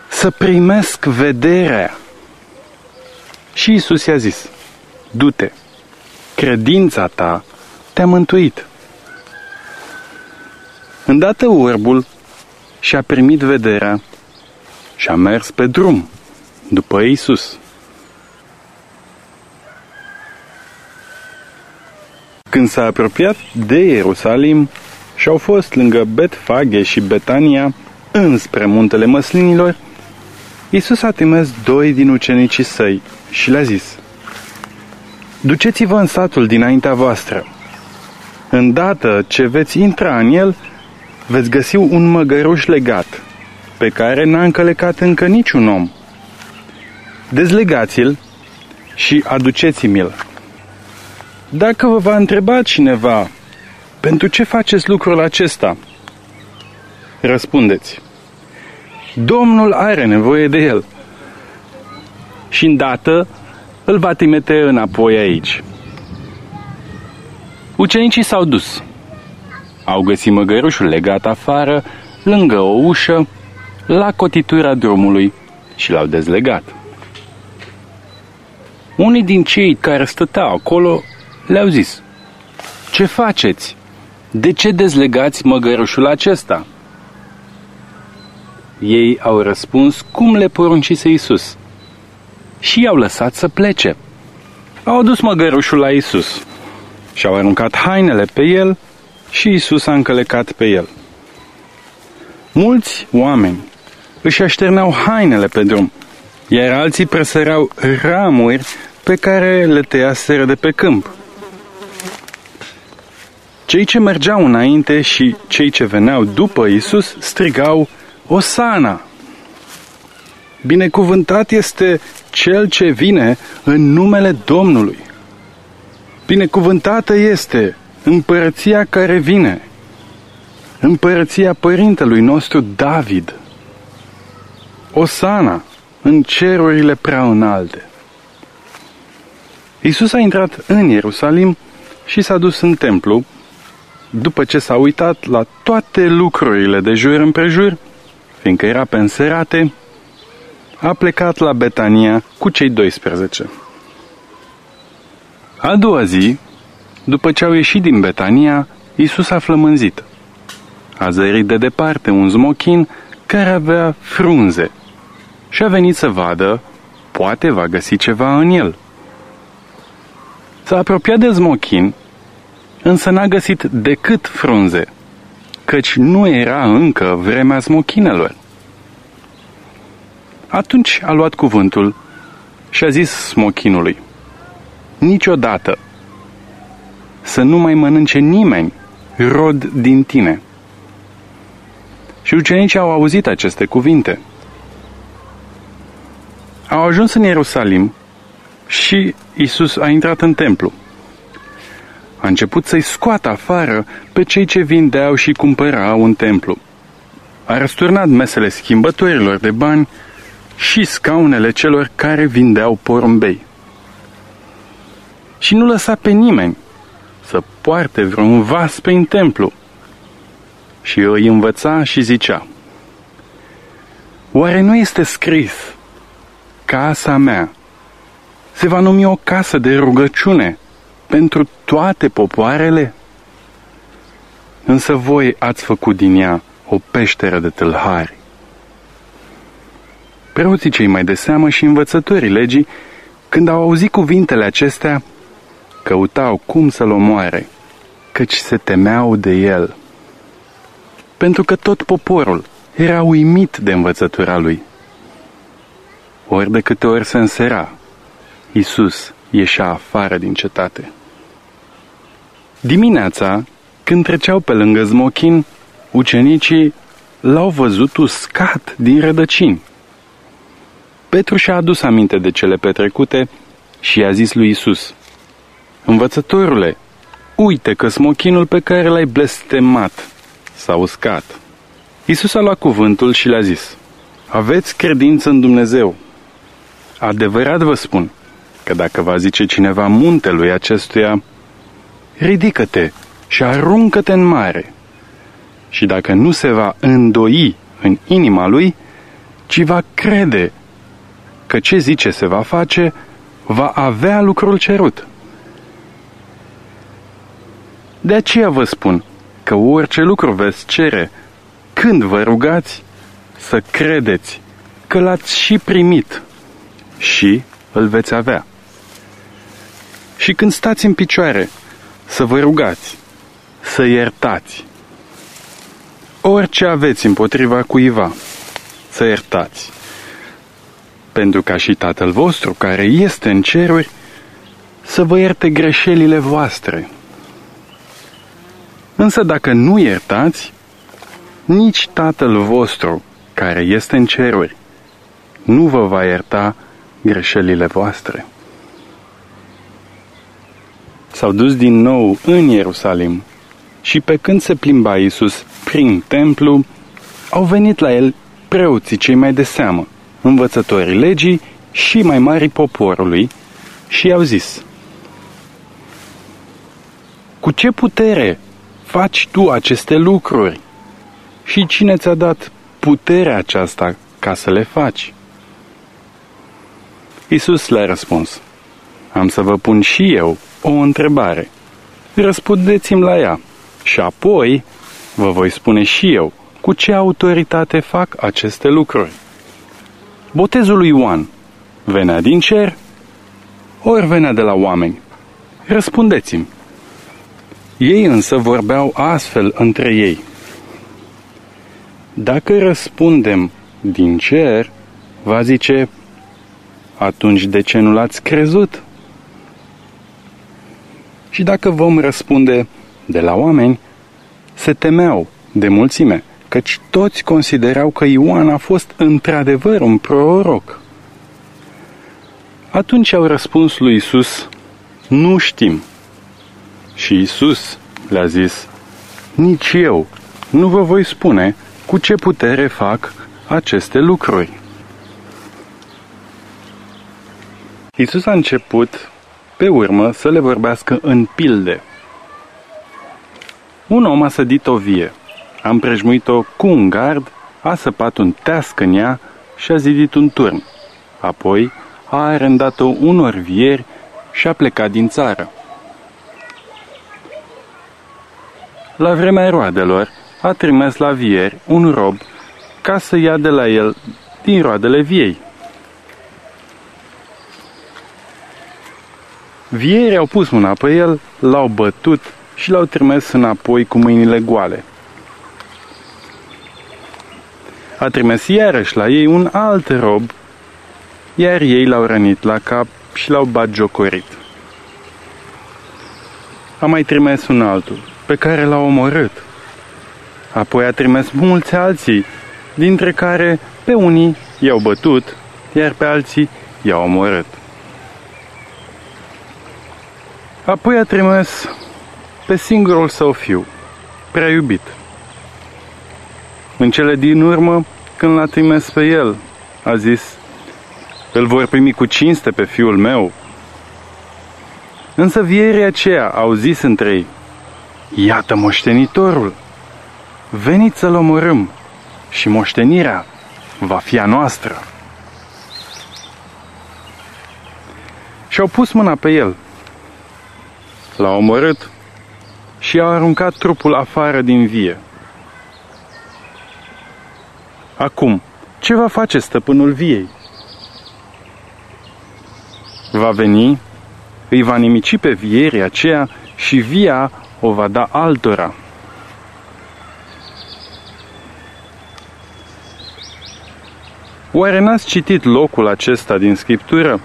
Speaker 1: să primesc vederea. Și Isus i-a zis, Du-te, credința ta te-a mântuit. Îndată orbul și-a primit vederea și a mers pe drum după Isus. Când s-a apropiat de Ierusalim și au fost lângă Betfage și Betania, înspre muntele măslinilor, Isus a trimis doi din ucenicii săi și le-a zis, Duceți-vă în satul dinaintea voastră. Îndată ce veți intra în el, veți găsi un măgăruș legat, pe care n-a încălecat încă niciun om. Dezlegați-l și aduceți-mi-l. Dacă vă va întreba cineva, pentru ce faceți lucrul acesta? Răspundeți, Domnul are nevoie de el. Și îndată îl va trimite înapoi aici. Ucenicii s-au dus. Au găsit măgărușul legat afară, lângă o ușă, la cotitura drumului și l-au dezlegat. Unii din cei care stăteau acolo le-au zis, Ce faceți? De ce dezlegați măgărușul acesta?" Ei au răspuns cum le poruncise Isus și i-au lăsat să plece. Au adus măgărușul la Isus și au aruncat hainele pe el și Isus a încălecat pe el. Mulți oameni își așterneau hainele pe drum, iar alții presăreau ramuri pe care le tăiaseră de pe câmp. Cei ce mergeau înainte și cei ce veneau după Isus strigau Osana!
Speaker 2: Binecuvântat este cel ce vine în numele Domnului. Binecuvântată este împărăția care vine, împărăția părintelui nostru David. Osana în cerurile prea înalte. Iisus a intrat în Ierusalim și s-a dus în templu, după ce s-a uitat la toate lucrurile de jur împrejur, fiindcă era pe înserate, a plecat la Betania cu cei 12. A doua zi, după ce au ieșit din Betania, Iisus a flămânzit. A zărit de departe un zmochin care avea frunze și a venit să vadă, poate va găsi ceva în el. S-a apropiat de zmochin, însă n-a găsit decât frunze, căci nu era încă vremea smochinelor. Atunci a luat cuvântul și a zis smochinului, Niciodată să nu mai mănânce nimeni rod din tine. Și ucenicii au auzit aceste cuvinte. Au ajuns în Ierusalim și Isus a intrat în templu. A început să-i scoată afară pe cei ce vindeau și cumpărau un templu. A răsturnat mesele schimbătorilor de bani și scaunele celor care vindeau porumbei. Și nu lăsa pe nimeni să poarte vreun vas prin templu. Și îi învăța și zicea, Oare nu este scris, casa mea se va numi o casă de rugăciune pentru toate popoarele? Însă voi ați făcut din ea o peșteră de tâlhari. Preoții cei mai de seamă și învățătorii legii, când au auzit cuvintele acestea, căutau cum să-l omoare, căci se temeau de el. Pentru că tot poporul era uimit de învățătura lui. Ori de câte ori se însera, Iisus ieșea afară din cetate. Dimineața, când treceau pe lângă zmochin, ucenicii l-au văzut uscat din rădăcini. Petru și-a adus aminte de cele petrecute și i-a zis lui Isus, Învățătorule, uite că smochinul pe care l-ai blestemat s-a uscat. Isus a luat cuvântul și le-a zis, Aveți credință în Dumnezeu. Adevărat vă spun că dacă va zice cineva muntelui acestuia, ridică-te și aruncă-te în mare. Și dacă nu se va îndoi în inima lui, ci va crede că ce zice se va face, va avea lucrul cerut. De aceea vă spun că orice lucru veți cere, când vă rugați, să credeți că l-ați și primit și îl veți avea. Și când stați în picioare, să vă rugați, să iertați. Orice aveți împotriva cuiva, să iertați pentru ca și Tatăl vostru, care este în ceruri, să vă ierte greșelile voastre. Însă dacă nu iertați, nici Tatăl vostru, care este în ceruri, nu vă va ierta greșelile voastre. S-au dus din nou în Ierusalim și pe când se plimba Iisus prin templu, au venit la el preoții cei mai de seamă, învățătorii legii și mai mari poporului și i-au zis, Cu ce putere faci tu aceste lucruri? Și cine ți-a dat puterea aceasta ca să le faci? Iisus le-a răspuns, Am să vă pun și eu o întrebare. Răspundeți-mi la ea și apoi vă voi spune și eu cu ce autoritate fac aceste lucruri. Botezul lui Ioan venea din cer, ori venea de la oameni? Răspundeți-mi. Ei însă vorbeau astfel între ei. Dacă răspundem din cer, va zice, atunci de ce nu l-ați crezut? Și dacă vom răspunde de la oameni, se temeau de mulțime, căci toți considerau că Ioan a fost într-adevăr un proroc. Atunci au răspuns lui Isus, nu știm. Și Isus le-a zis, nici eu nu vă voi spune cu ce putere fac aceste lucruri. Isus a început, pe urmă, să le vorbească în pilde. Un om a sădit o vie, a împrejmuit-o cu un gard, a săpat un teasc în ea și a zidit un turn. Apoi a arendat-o unor vieri și a plecat din țară. La vremea roadelor, a trimis la vieri un rob ca să ia de la el din roadele viei. Vierii au pus mâna pe el, l-au bătut și l-au trimis înapoi cu mâinile goale. A trimis iarăși la ei un alt rob, iar ei l-au rănit la cap și l-au bat jocorit. A mai trimis un altul, pe care l-a omorât. Apoi a trimis mulți alții, dintre care pe unii i-au bătut, iar pe alții i-au omorât. Apoi a trimis pe singurul său fiu, prea iubit. În cele din urmă, când l-a trimis pe el, a zis, îl vor primi cu cinste pe fiul meu. Însă vierii aceea au zis între ei, iată moștenitorul, veniți să-l omorâm și moștenirea va fi a noastră. Și-au pus mâna pe el, l-a omorât și a aruncat trupul afară din vie. Acum, ce va face stăpânul viei? Va veni, îi va nimici pe vierii aceea și via o va da altora. Oare n-ați citit locul acesta din Scriptură?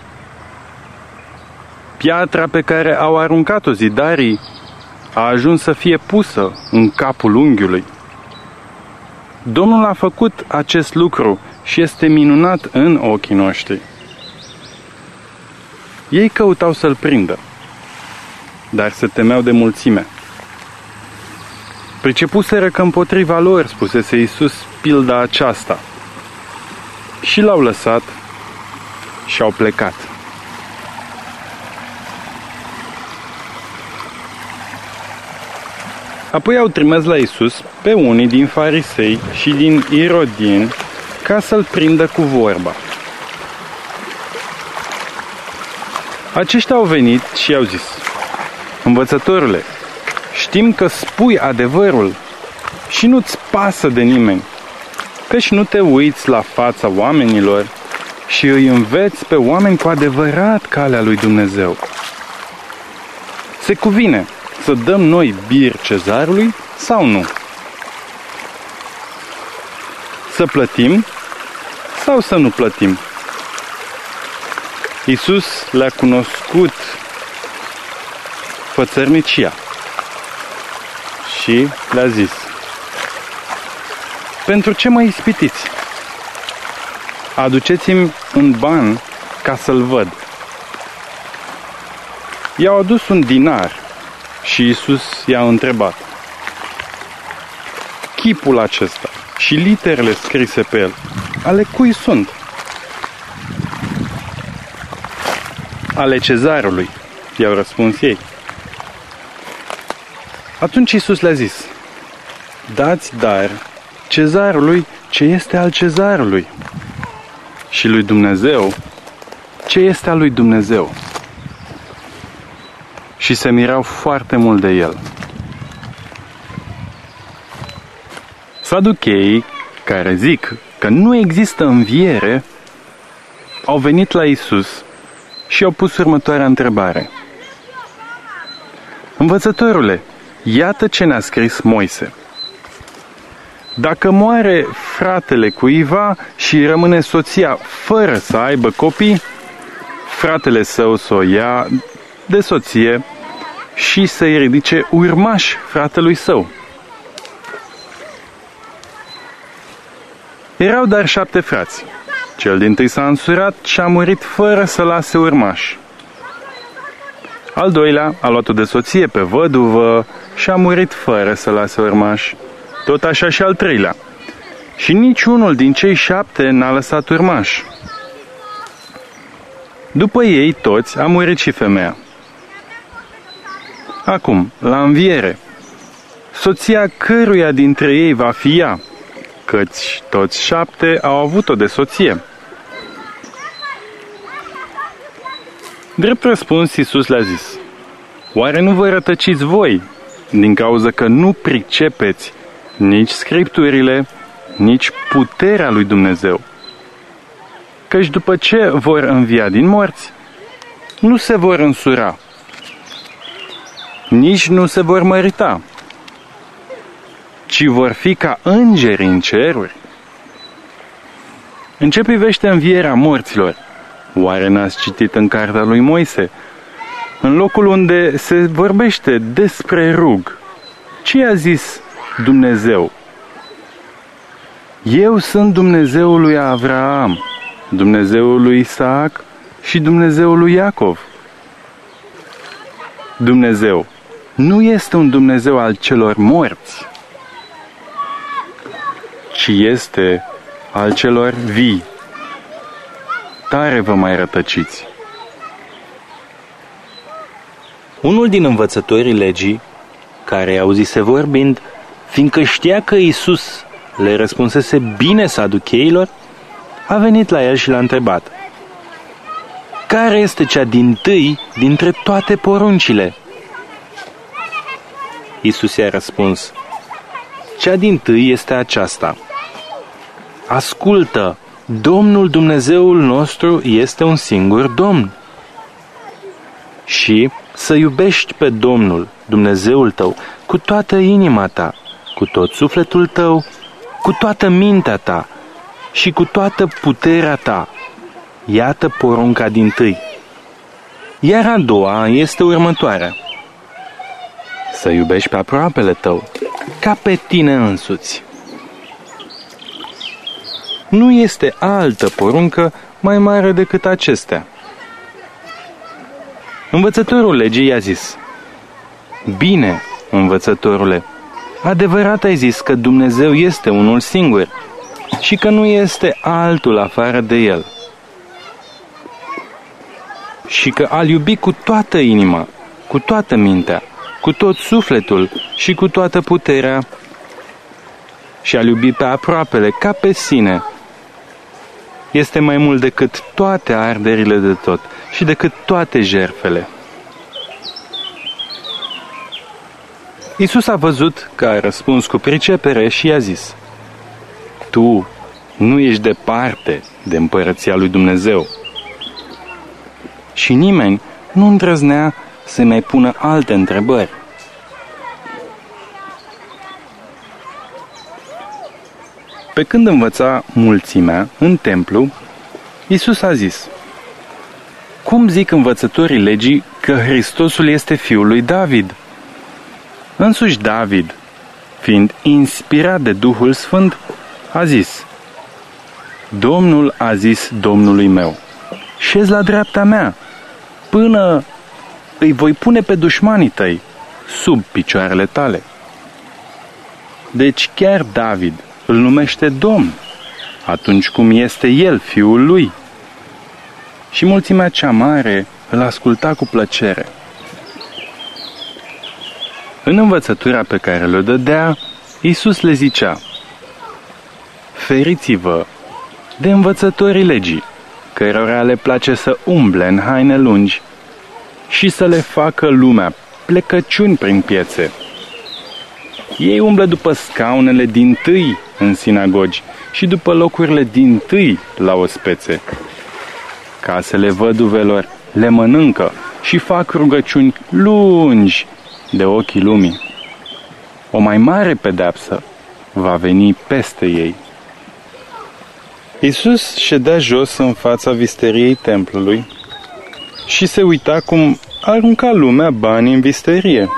Speaker 2: Piatra pe care au aruncat-o zidarii a ajuns să fie pusă în capul unghiului. Domnul a făcut acest lucru și este minunat în ochii noștri. Ei căutau să-l prindă, dar se temeau de mulțime. Pricepuseră că împotriva lor, spusese Iisus, pilda aceasta. Și l-au lăsat și au plecat. Apoi au trimis la Isus pe unii din farisei și din irodin ca să-l prindă cu vorba. Aceștia au venit și au zis, Învățătorule, știm că spui adevărul și nu-ți pasă de nimeni, căci nu te uiți la fața oamenilor și îi înveți pe oameni cu adevărat calea lui Dumnezeu. Se cuvine să dăm noi bir cezarului sau nu? Să plătim sau să nu plătim? Iisus le-a cunoscut fățărnicia și le-a zis Pentru ce mă ispitiți? Aduceți-mi un ban ca să-l văd. I-au adus un dinar și Isus i-a întrebat, chipul acesta și literele scrise pe el, ale cui sunt? Ale cezarului, i-au răspuns ei. Atunci Isus le-a zis, dați dar cezarului ce este al cezarului și lui Dumnezeu ce este al lui Dumnezeu și se mirau foarte mult de el. Saducheii, care zic că nu există înviere, au venit la Isus și au pus următoarea întrebare. Învățătorule, iată ce ne-a scris Moise. Dacă moare fratele cuiva și rămâne soția fără să aibă copii, fratele său să o ia de soție și să-i ridice urmași fratelui său.
Speaker 1: Erau dar șapte frați. Cel din tâi s-a însurat și a murit fără să lase urmași. Al doilea a luat-o de soție pe văduvă și a murit fără să lase urmași. Tot așa și al treilea. Și niciunul din cei șapte n-a lăsat urmași. După ei toți a murit și femeia. Acum, la înviere, soția căruia dintre ei va fi ea, căci toți șapte au avut-o de soție. Drept răspuns, Iisus le-a zis, Oare nu vă rătăciți voi, din cauza că nu pricepeți nici scripturile, nici puterea lui Dumnezeu? Căci după ce vor învia din morți, nu se vor însura, nici nu se vor mărita, ci vor fi ca îngeri în ceruri. În ce privește învierea morților, oare n-ați citit în cartea lui Moise, în locul unde se vorbește despre rug, ce a zis Dumnezeu? Eu sunt Dumnezeul lui Avraam, Dumnezeul lui Isaac și Dumnezeul lui Iacov. Dumnezeu nu este un Dumnezeu al celor morți, ci este al celor vii. Tare vă mai rătăciți.
Speaker 3: Unul din învățătorii legii, care auzise vorbind, fiindcă știa că Isus le răspunsese bine saducheilor, a venit la el și l-a întrebat. Care este cea din tâi dintre toate poruncile? Isus i-a răspuns, Cea din tâi este aceasta. Ascultă, Domnul Dumnezeul nostru este un singur Domn. Și să iubești pe Domnul, Dumnezeul tău, cu toată inima ta, cu tot sufletul tău, cu toată mintea ta și cu toată puterea ta. Iată porunca din tâi. Iar a doua este următoarea. Să iubești pe aproapele tău, ca pe tine însuți. Nu este altă poruncă mai mare decât acestea. Învățătorul legii i-a zis, Bine, învățătorule, adevărat ai zis că Dumnezeu este unul singur și că nu este altul afară de El. Și că al iubi cu toată inima, cu toată mintea, cu tot sufletul și cu toată puterea și al iubi pe aproapele ca pe sine este mai mult decât toate arderile de tot și decât toate jerfele. Isus a văzut că a răspuns cu pricepere și i-a zis, Tu nu ești departe de împărăția lui Dumnezeu. Și nimeni nu îndrăznea să mai pună alte întrebări. Pe când învăța mulțimea în templu, Isus a zis, Cum zic învățătorii legii că Hristosul este fiul lui David? Însuși David, fiind inspirat de Duhul Sfânt, a zis, Domnul a zis Domnului meu, șez la dreapta mea, până îi voi pune pe dușmanii tăi sub picioarele tale. Deci chiar David îl numește Domn, atunci cum este el, fiul lui. Și mulțimea cea mare îl asculta cu plăcere. În învățătura pe care le dădea, Iisus le zicea, Feriți-vă de învățătorii legii, cărora le place să umble în haine lungi și să le facă lumea plecăciuni prin piețe. Ei umblă după scaunele din tâi în sinagogi și după locurile din tâi la ospețe. Casele văduvelor le mănâncă și fac rugăciuni lungi de ochii lumii. O mai mare pedeapsă va veni peste ei. Isus ședea jos în fața visteriei templului și se uita cum arunca lumea bani în visterie.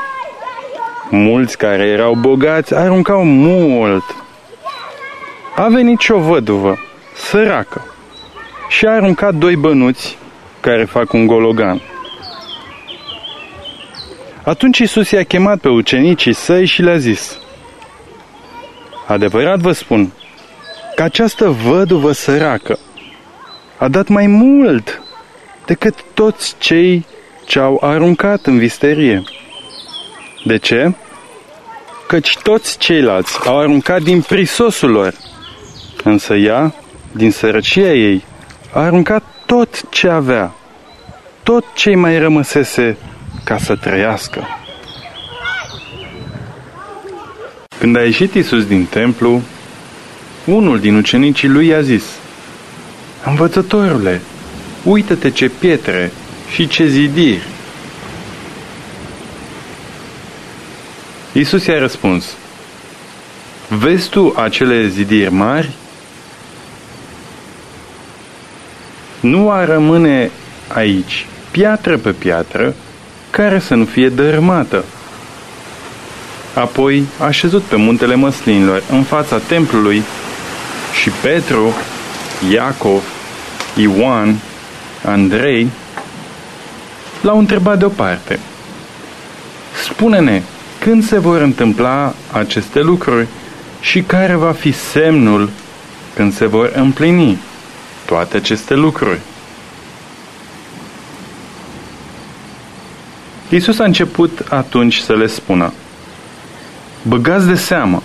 Speaker 3: Mulți care erau bogați aruncau mult
Speaker 1: A venit și o văduvă, săracă, și a aruncat doi bănuți care fac un gologan. Atunci Isus i-a chemat pe ucenicii săi și le-a zis, Adevărat vă spun că această văduvă săracă a dat mai mult decât toți cei ce au aruncat în visterie. De ce? Căci toți ceilalți au aruncat din prisosul lor, însă ea, din sărăcia ei, a aruncat tot ce avea, tot ce mai rămăsese ca să trăiască. Când a ieșit Isus din templu, unul din ucenicii lui i-a zis, Învățătorule, uită-te ce pietre și ce zidiri. Isus i-a răspuns, Vezi tu acele zidiri mari? Nu a rămâne aici piatră pe piatră care să nu fie dărâmată. Apoi a șezut pe muntele măslinilor în fața templului și Petru, Iacov, Ioan, Andrei l-au întrebat deoparte. Spune-ne, când se vor întâmpla aceste lucruri și care va fi semnul când se vor împlini toate aceste lucruri? Iisus a început atunci să le spună, Băgați de seamă,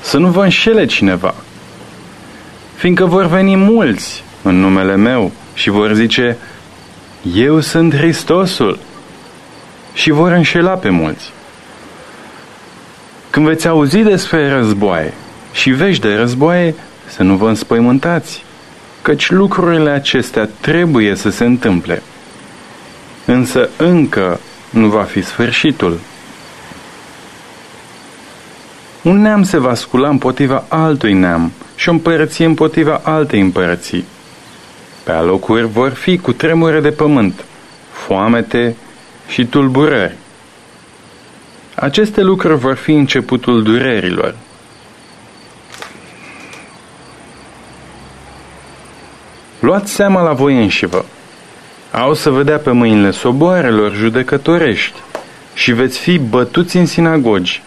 Speaker 1: să nu vă înșele cineva, fiindcă vor veni mulți în numele meu și vor zice, Eu sunt Hristosul și vor înșela pe mulți. Când veți auzi despre războaie și vești de războaie, să nu vă înspăimântați, căci lucrurile acestea trebuie să se întâmple. Însă încă nu va fi sfârșitul. Un neam se va scula împotriva altui neam și o împărăție împotriva altei împărății. Pe alocuri vor fi cu tremure de pământ, foamete și tulburări. Aceste lucruri vor fi începutul durerilor. Luați seama la voi înșivă au să vă dea pe mâinile soboarelor judecătorești și veți fi bătuți în sinagogi.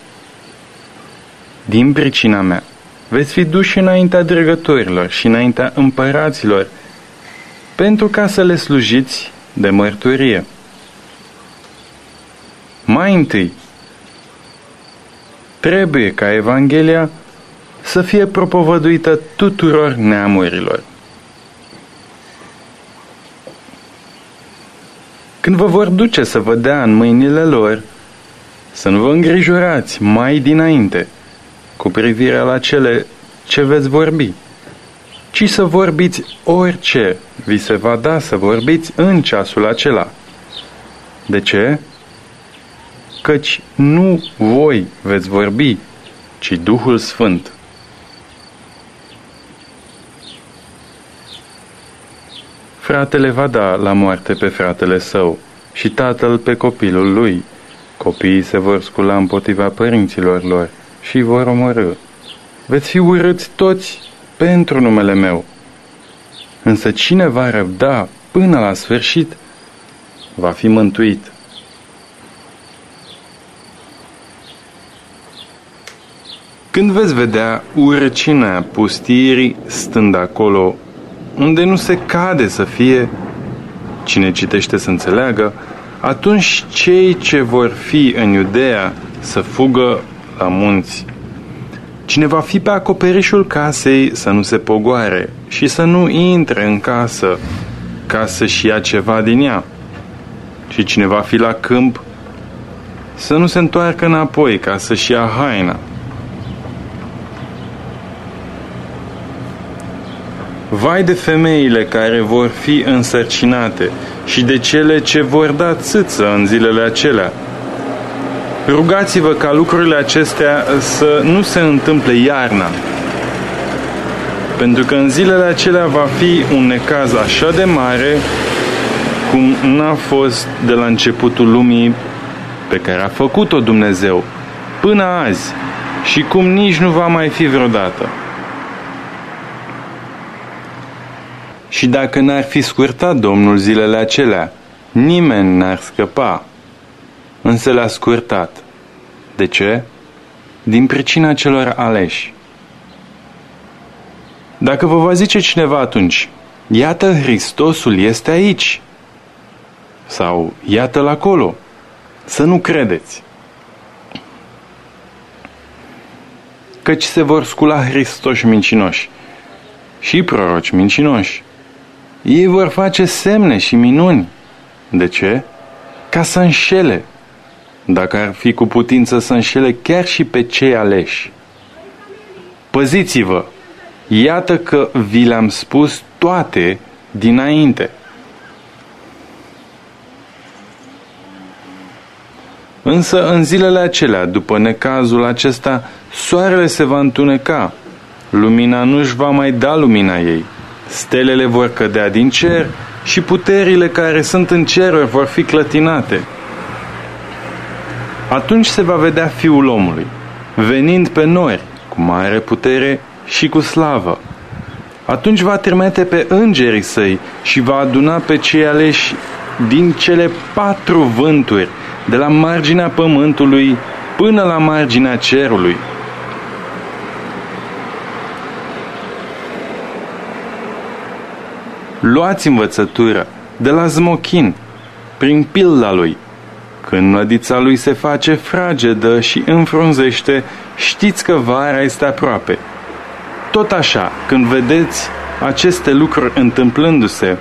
Speaker 1: Din pricina mea, veți fi duși înaintea dregătorilor și înaintea împăraților, pentru ca să le slujiți de mărturie. Mai întâi, trebuie ca Evanghelia să fie propovăduită tuturor neamurilor. Când vă vor duce să vă dea în mâinile lor, să nu vă îngrijorați mai dinainte cu privire la cele ce veți vorbi, ci să vorbiți orice vi se va da să vorbiți în ceasul acela. De ce? Căci nu voi veți vorbi, ci Duhul Sfânt. Fratele va da la moarte pe fratele său și tatăl pe copilul lui. Copiii se vor scula împotriva părinților lor și vor omorâ. Veți fi urâți toți pentru numele meu. Însă cine va răbda până la sfârșit, va fi mântuit. Când veți vedea urăcina pustirii stând acolo unde nu se cade să fie, cine citește să înțeleagă, atunci cei ce vor fi în Iudea să fugă la munți. Cine va fi pe acoperișul casei să nu se pogoare și să nu intre în casă ca să-și ia ceva din ea. Și cine va fi la câmp să nu se întoarcă înapoi ca să-și ia haina. Vai de femeile care vor fi însărcinate și de cele ce vor da țâță în zilele acelea. Rugați-vă ca lucrurile acestea să nu se întâmple iarna, pentru că în zilele acelea va fi un necaz așa de mare cum n-a fost de la începutul lumii pe care a făcut-o Dumnezeu până azi și cum nici nu va mai fi vreodată.
Speaker 3: Și dacă n-ar fi scurtat Domnul zilele acelea, nimeni n-ar scăpa. Însă le-a scurtat. De ce? Din pricina celor aleși. Dacă vă va zice cineva atunci, iată Hristosul este aici, sau iată-l acolo, să nu credeți. Căci se vor scula Hristoși mincinoși și proroci mincinoși. Ei vor face semne și minuni. De ce? Ca să înșele. Dacă ar fi cu putință să înșele chiar și pe cei aleși. Păziți-vă! Iată că vi le-am spus toate dinainte. Însă în zilele acelea, după necazul acesta, soarele se va întuneca, lumina nu-și va mai da lumina ei, stelele vor cădea din cer și puterile care sunt în ceruri vor fi clătinate. Atunci se va vedea Fiul omului, venind pe nori, cu mare putere și cu slavă. Atunci va trimite pe îngerii săi și va aduna pe cei aleși din cele patru vânturi, de la marginea pământului până la marginea cerului. Luați învățătură de la zmochin, prin pilda lui. Când mlădița lui se face fragedă și înfrunzește, știți că vara este aproape. Tot așa, când vedeți aceste lucruri întâmplându-se,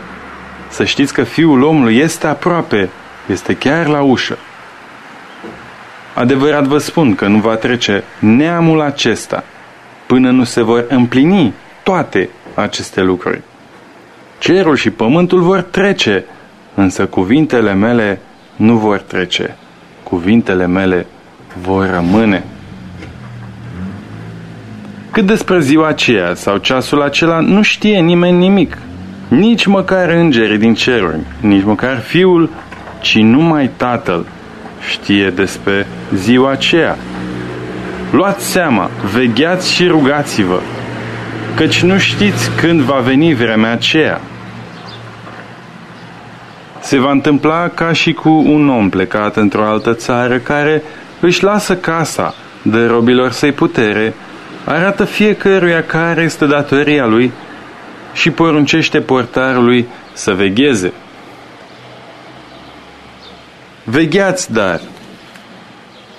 Speaker 3: să știți că Fiul omului este aproape, este chiar la ușă. Adevărat vă spun că nu va trece neamul acesta până nu se vor împlini toate aceste lucruri. Cerul și pământul vor trece, însă cuvintele mele nu vor trece. Cuvintele mele vor rămâne. Cât despre ziua aceea sau ceasul acela nu știe nimeni nimic. Nici măcar îngerii din ceruri, nici măcar fiul, ci numai tatăl știe despre ziua aceea. Luați seama, vegheați și rugați-vă, căci nu știți când va veni vremea aceea. Se va întâmpla ca și cu un om plecat într-o altă țară care își lasă casa de robilor săi putere, arată fiecăruia care este datoria lui și poruncește portarului să vegheze. Vegheați, dar,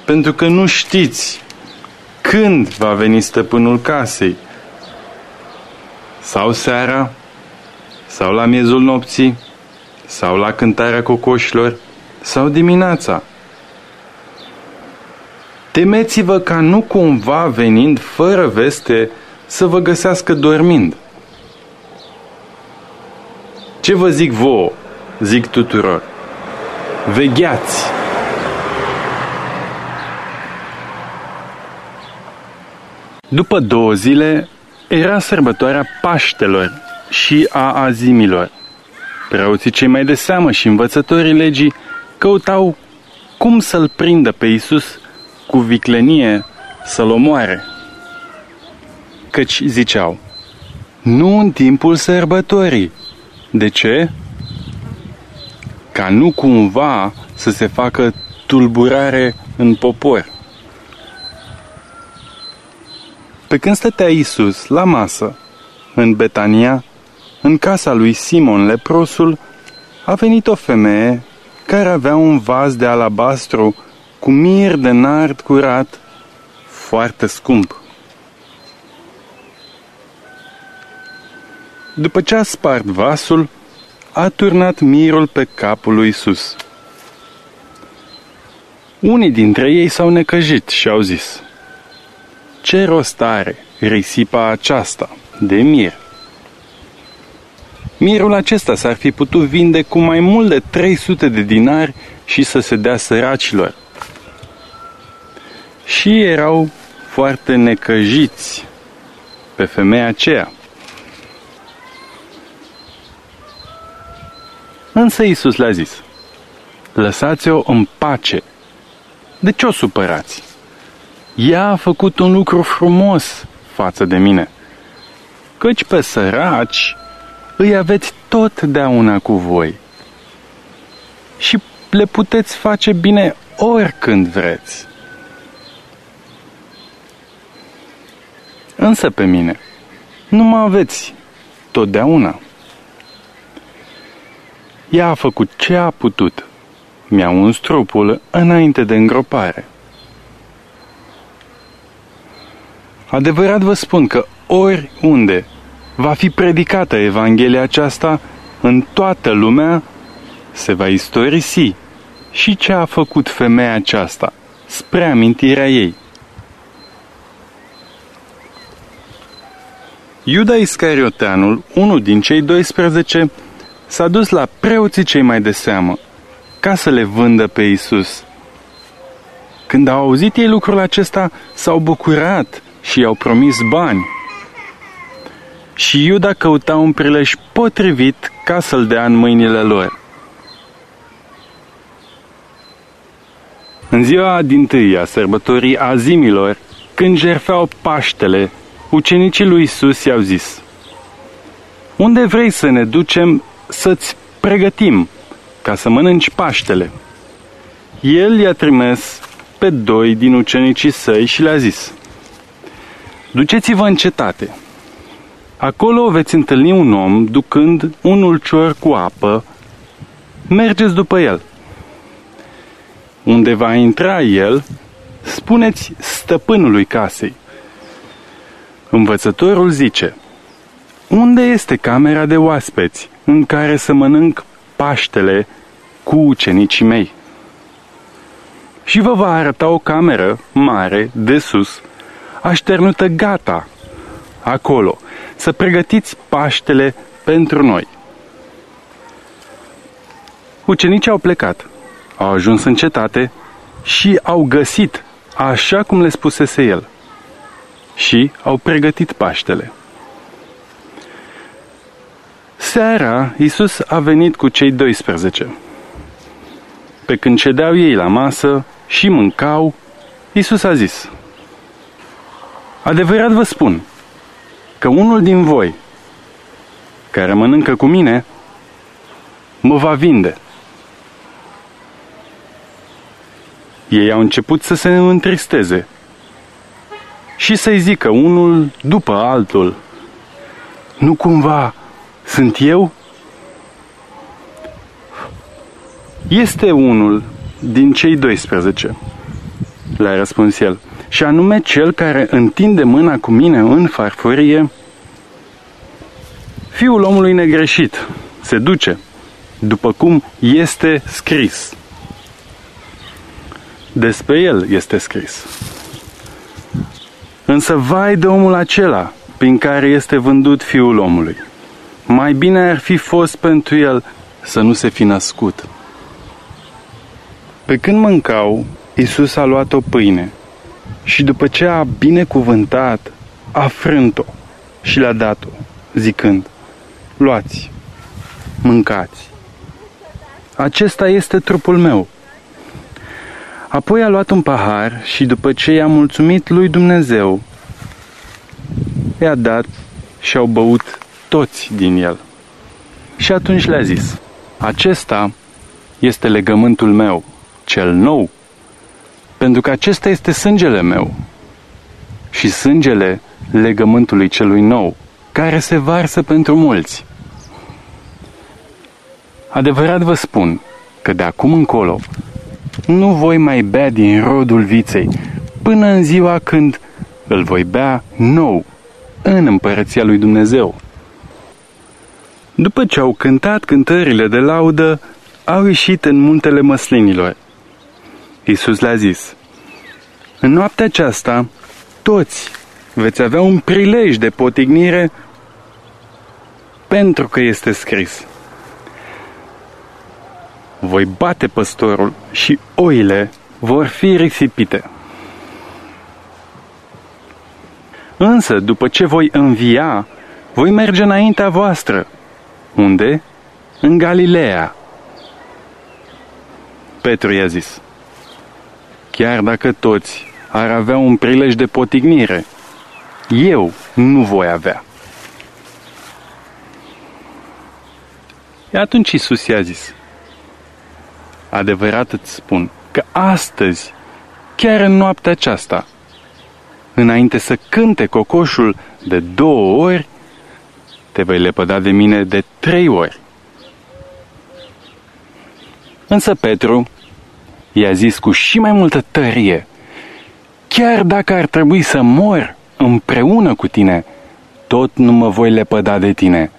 Speaker 3: pentru că nu știți când va veni stăpânul casei, sau seara, sau la miezul nopții, sau la cântarea cocoșilor, sau dimineața. Temeți-vă ca nu cumva venind fără veste să vă găsească dormind. Ce vă zic vouă, zic tuturor, vegheați! După două zile, era sărbătoarea Paștelor și a Azimilor. Preoții cei mai de seamă și învățătorii legii căutau cum să-l prindă pe Isus cu viclenie să-l omoare. Căci ziceau, nu în timpul sărbătorii. De ce? Ca nu cumva să se facă tulburare în popor. Pe când stătea Isus la masă, în Betania, în casa lui Simon leprosul, a venit o femeie care avea un vas de alabastru cu mir de nard curat, foarte scump. După ce a spart vasul, a turnat mirul pe capul lui Isus. Unii dintre ei s-au necăjit și au zis, Ce rost are risipa aceasta de mir? Mirul acesta s-ar fi putut vinde cu mai mult de 300 de dinari și să se dea săracilor. Și erau foarte necăjiți pe femeia aceea. Însă Isus le-a zis, lăsați-o în pace. De ce o supărați? Ea a făcut un lucru frumos față de mine, căci pe săraci
Speaker 2: îi aveți totdeauna cu voi și le puteți face bine oricând vreți. Însă pe mine nu mă aveți totdeauna. Ea a făcut ce a putut. Mi-a uns trupul înainte de îngropare. Adevărat vă spun că oriunde va fi predicată Evanghelia aceasta, în toată lumea se va istorisi și ce a făcut femeia aceasta spre amintirea ei. Iuda Iscarioteanul, unul din cei 12, s-a dus la preoții cei mai de seamă, ca să le vândă pe Isus. Când au auzit ei lucrul acesta, s-au bucurat și i-au promis bani. Și Iuda căuta un prilej potrivit ca să-l dea în mâinile lor. În ziua din tâi a sărbătorii azimilor, când jerfeau Paștele, ucenicii lui Isus i-au zis, Unde vrei să ne ducem să-ți pregătim ca să mănânci Paștele? El i-a trimis pe doi din ucenicii săi și le-a zis, Duceți-vă în cetate. Acolo veți întâlni un om ducând un ulcior cu apă. Mergeți după el. Unde va intra el, spuneți stăpânului casei. Învățătorul zice, Unde este camera de oaspeți în care să mănânc Paștele cu ucenicii mei? Și vă va arăta o cameră mare, de sus, așternută gata, acolo, să pregătiți Paștele pentru noi. Ucenicii au plecat, au ajuns în cetate și au găsit așa cum le spusese el și au pregătit Paștele. Seara, Iisus a venit cu cei 12. Pe când cedeau ei la masă și mâncau, Iisus a zis, Adevărat vă spun că unul din voi care mănâncă cu mine mă va vinde. Ei au început să se întristeze și să-i zică unul după altul, nu cumva sunt eu? Este unul din cei 12, le-a răspuns el și anume cel care întinde mâna cu mine în farfurie, fiul omului negreșit se duce, după cum este scris. Despre el este scris. Însă vai de omul acela prin care este vândut fiul omului. Mai bine ar fi fost pentru el să nu se fi născut. Pe când mâncau, Isus a luat o pâine și după ce a binecuvântat, a frânt-o și le-a dat-o, zicând, luați, mâncați. Acesta este trupul meu. Apoi a luat un pahar și după ce i-a mulțumit lui Dumnezeu, i-a dat și au băut toți din el. Și atunci le-a zis, acesta este legământul meu, cel nou, pentru că acesta este sângele meu și sângele legământului celui nou, care se varsă pentru mulți. Adevărat vă spun că de acum încolo nu voi mai bea din rodul viței până în ziua când îl voi bea nou în împărăția lui Dumnezeu. După ce au cântat cântările de laudă, au ieșit în muntele măslinilor Iisus le-a zis, În noaptea aceasta, toți veți avea un prilej de potignire pentru că este scris. Voi bate păstorul și oile vor fi risipite. Însă, după ce voi învia, voi merge înaintea voastră. Unde? În Galileea. Petru i-a zis, chiar dacă toți ar avea un prilej de potignire, eu nu voi avea. Atunci Isus i-a zis, Adevărat îți spun că astăzi, chiar în noaptea aceasta, înainte să cânte cocoșul de două ori, te vei lepăda de mine de trei ori. Însă Petru i-a zis cu și mai multă tărie, chiar dacă ar trebui să mor împreună cu tine, tot nu mă voi lepăda de tine.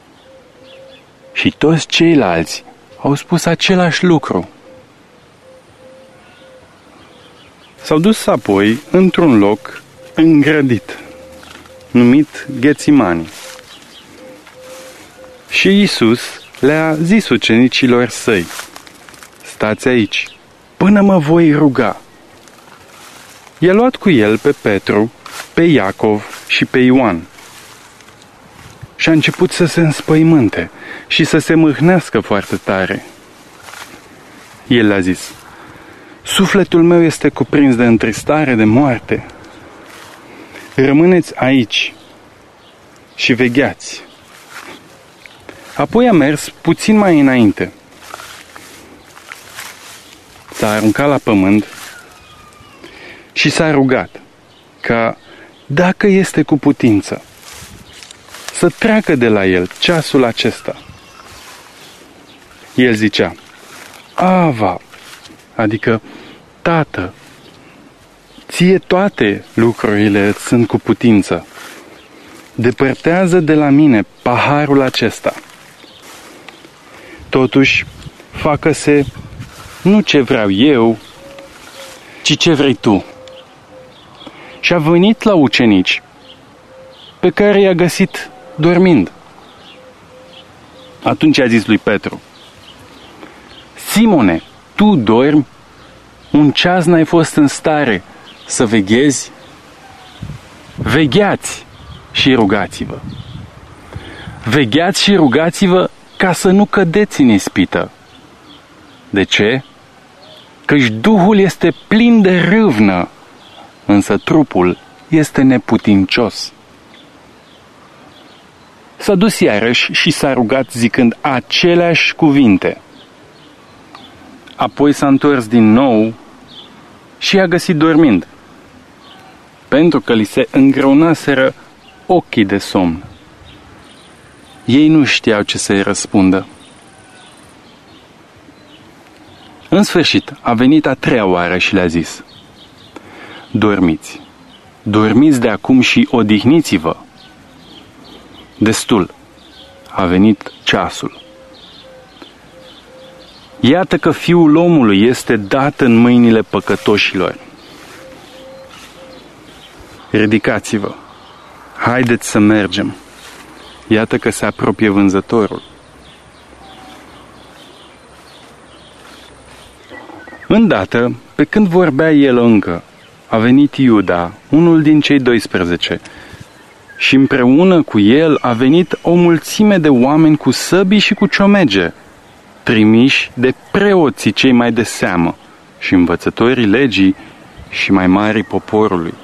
Speaker 2: Și toți ceilalți au spus același lucru. S-au dus apoi într-un loc îngrădit, numit Ghețimani. Și Isus le-a zis ucenicilor săi, stați aici, până mă voi ruga. I-a luat cu el pe Petru, pe Iacov și pe Ioan. Și a început să se înspăimânte și să se mâhnească foarte tare. El le-a zis, Sufletul meu este cuprins de întristare, de moarte. Rămâneți aici și vegheați. Apoi a mers puțin mai înainte. S-a aruncat la pământ și s-a rugat ca, dacă este cu putință, să treacă de la el ceasul acesta. El zicea, Ava, adică, Tată, ție toate lucrurile sunt cu putință. Depărtează de la mine paharul acesta. Totuși, facă-se nu ce vreau eu, ci ce vrei tu. Și a venit la ucenici, pe care i-a găsit dormind. Atunci a zis lui Petru, Simone, tu dormi? Un ceas n-ai fost în stare să veghezi? Vegheați și rugați-vă. Vegheați și rugați-vă ca să nu cădeți în ispită. De ce? Căci Duhul este plin de râvnă, însă trupul este neputincios. S-a dus iarăși și s-a rugat zicând aceleași cuvinte. Apoi s-a întors din nou și a găsit dormind, pentru că li se îngreunaseră ochii de somn. Ei nu știau ce să-i răspundă. În sfârșit, a venit a treia oară și le-a zis, Dormiți, dormiți de acum și odihniți-vă. Destul, a venit ceasul. Iată că fiul omului este dat în mâinile păcătoșilor. Ridicați-vă, haideți să mergem. Iată că se apropie vânzătorul. Îndată, pe când vorbea el încă, a venit Iuda, unul din cei 12, și împreună cu el a venit o mulțime de oameni cu săbii și cu ciomege, trimiși de preoții cei mai de seamă și învățătorii legii și mai mari poporului.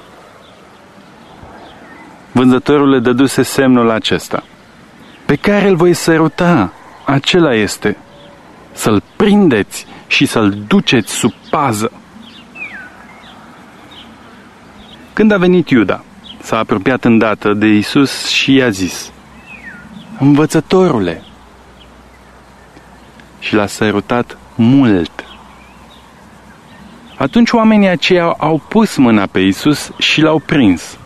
Speaker 2: Vânzătorul le dăduse semnul acesta. Pe care îl voi săruta, acela este. Să-l prindeți și să-l duceți sub pază. Când a venit Iuda, s-a apropiat îndată de Isus și i-a zis, Învățătorule, și l-a sărutat mult. Atunci oamenii aceia au pus mâna pe Isus și l-au prins.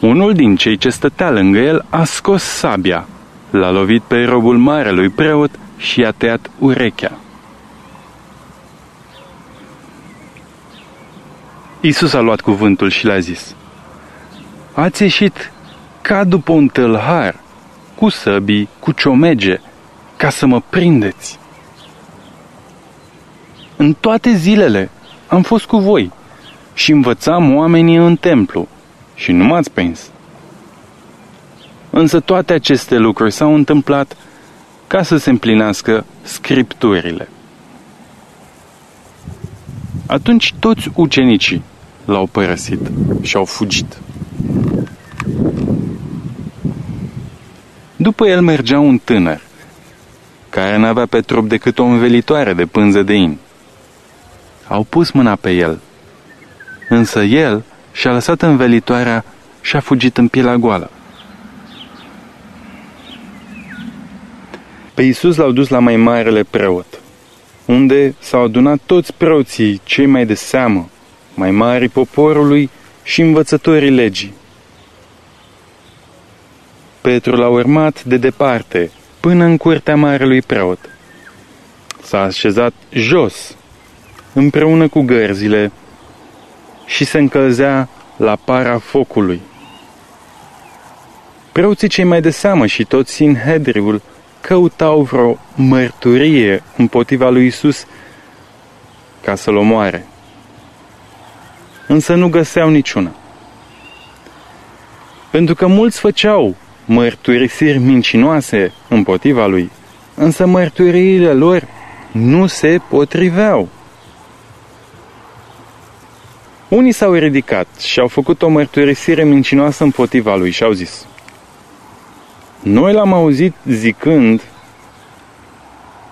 Speaker 2: Unul din cei ce stătea lângă el a scos sabia, l-a lovit pe robul marelui preot și i-a tăiat urechea. Isus a luat cuvântul și le-a zis, Ați ieșit ca după un tâlhar, cu săbii, cu ciomege, ca să mă prindeți. În toate zilele am fost cu voi și învățam oamenii în templu și nu m-ați prins. Însă toate aceste lucruri s-au întâmplat ca să se împlinească scripturile. Atunci toți ucenicii l-au părăsit și au fugit. După el mergea un tânăr care n-avea pe trup decât o învelitoare de pânză de in. Au pus mâna pe el, însă el și-a lăsat învelitoarea și a fugit în pielea goală.
Speaker 1: Pe Iisus l-au dus la mai marele preot, unde s-au adunat toți preoții cei mai de seamă, mai mari poporului și învățătorii legii. Petru l-a urmat de departe, până în curtea marelui preot. S-a așezat jos, împreună cu gărzile, și se încălzea la para focului. Preoții cei mai de seamă și toți Sinhedriul căutau vreo mărturie împotriva lui Isus ca să-l omoare. Însă nu găseau niciuna. Pentru că mulți făceau mărturisiri mincinoase împotriva lui, însă mărturiile lor nu se potriveau. Unii s-au ridicat și au făcut o mărturisire mincinoasă împotriva lui și au zis Noi l-am auzit zicând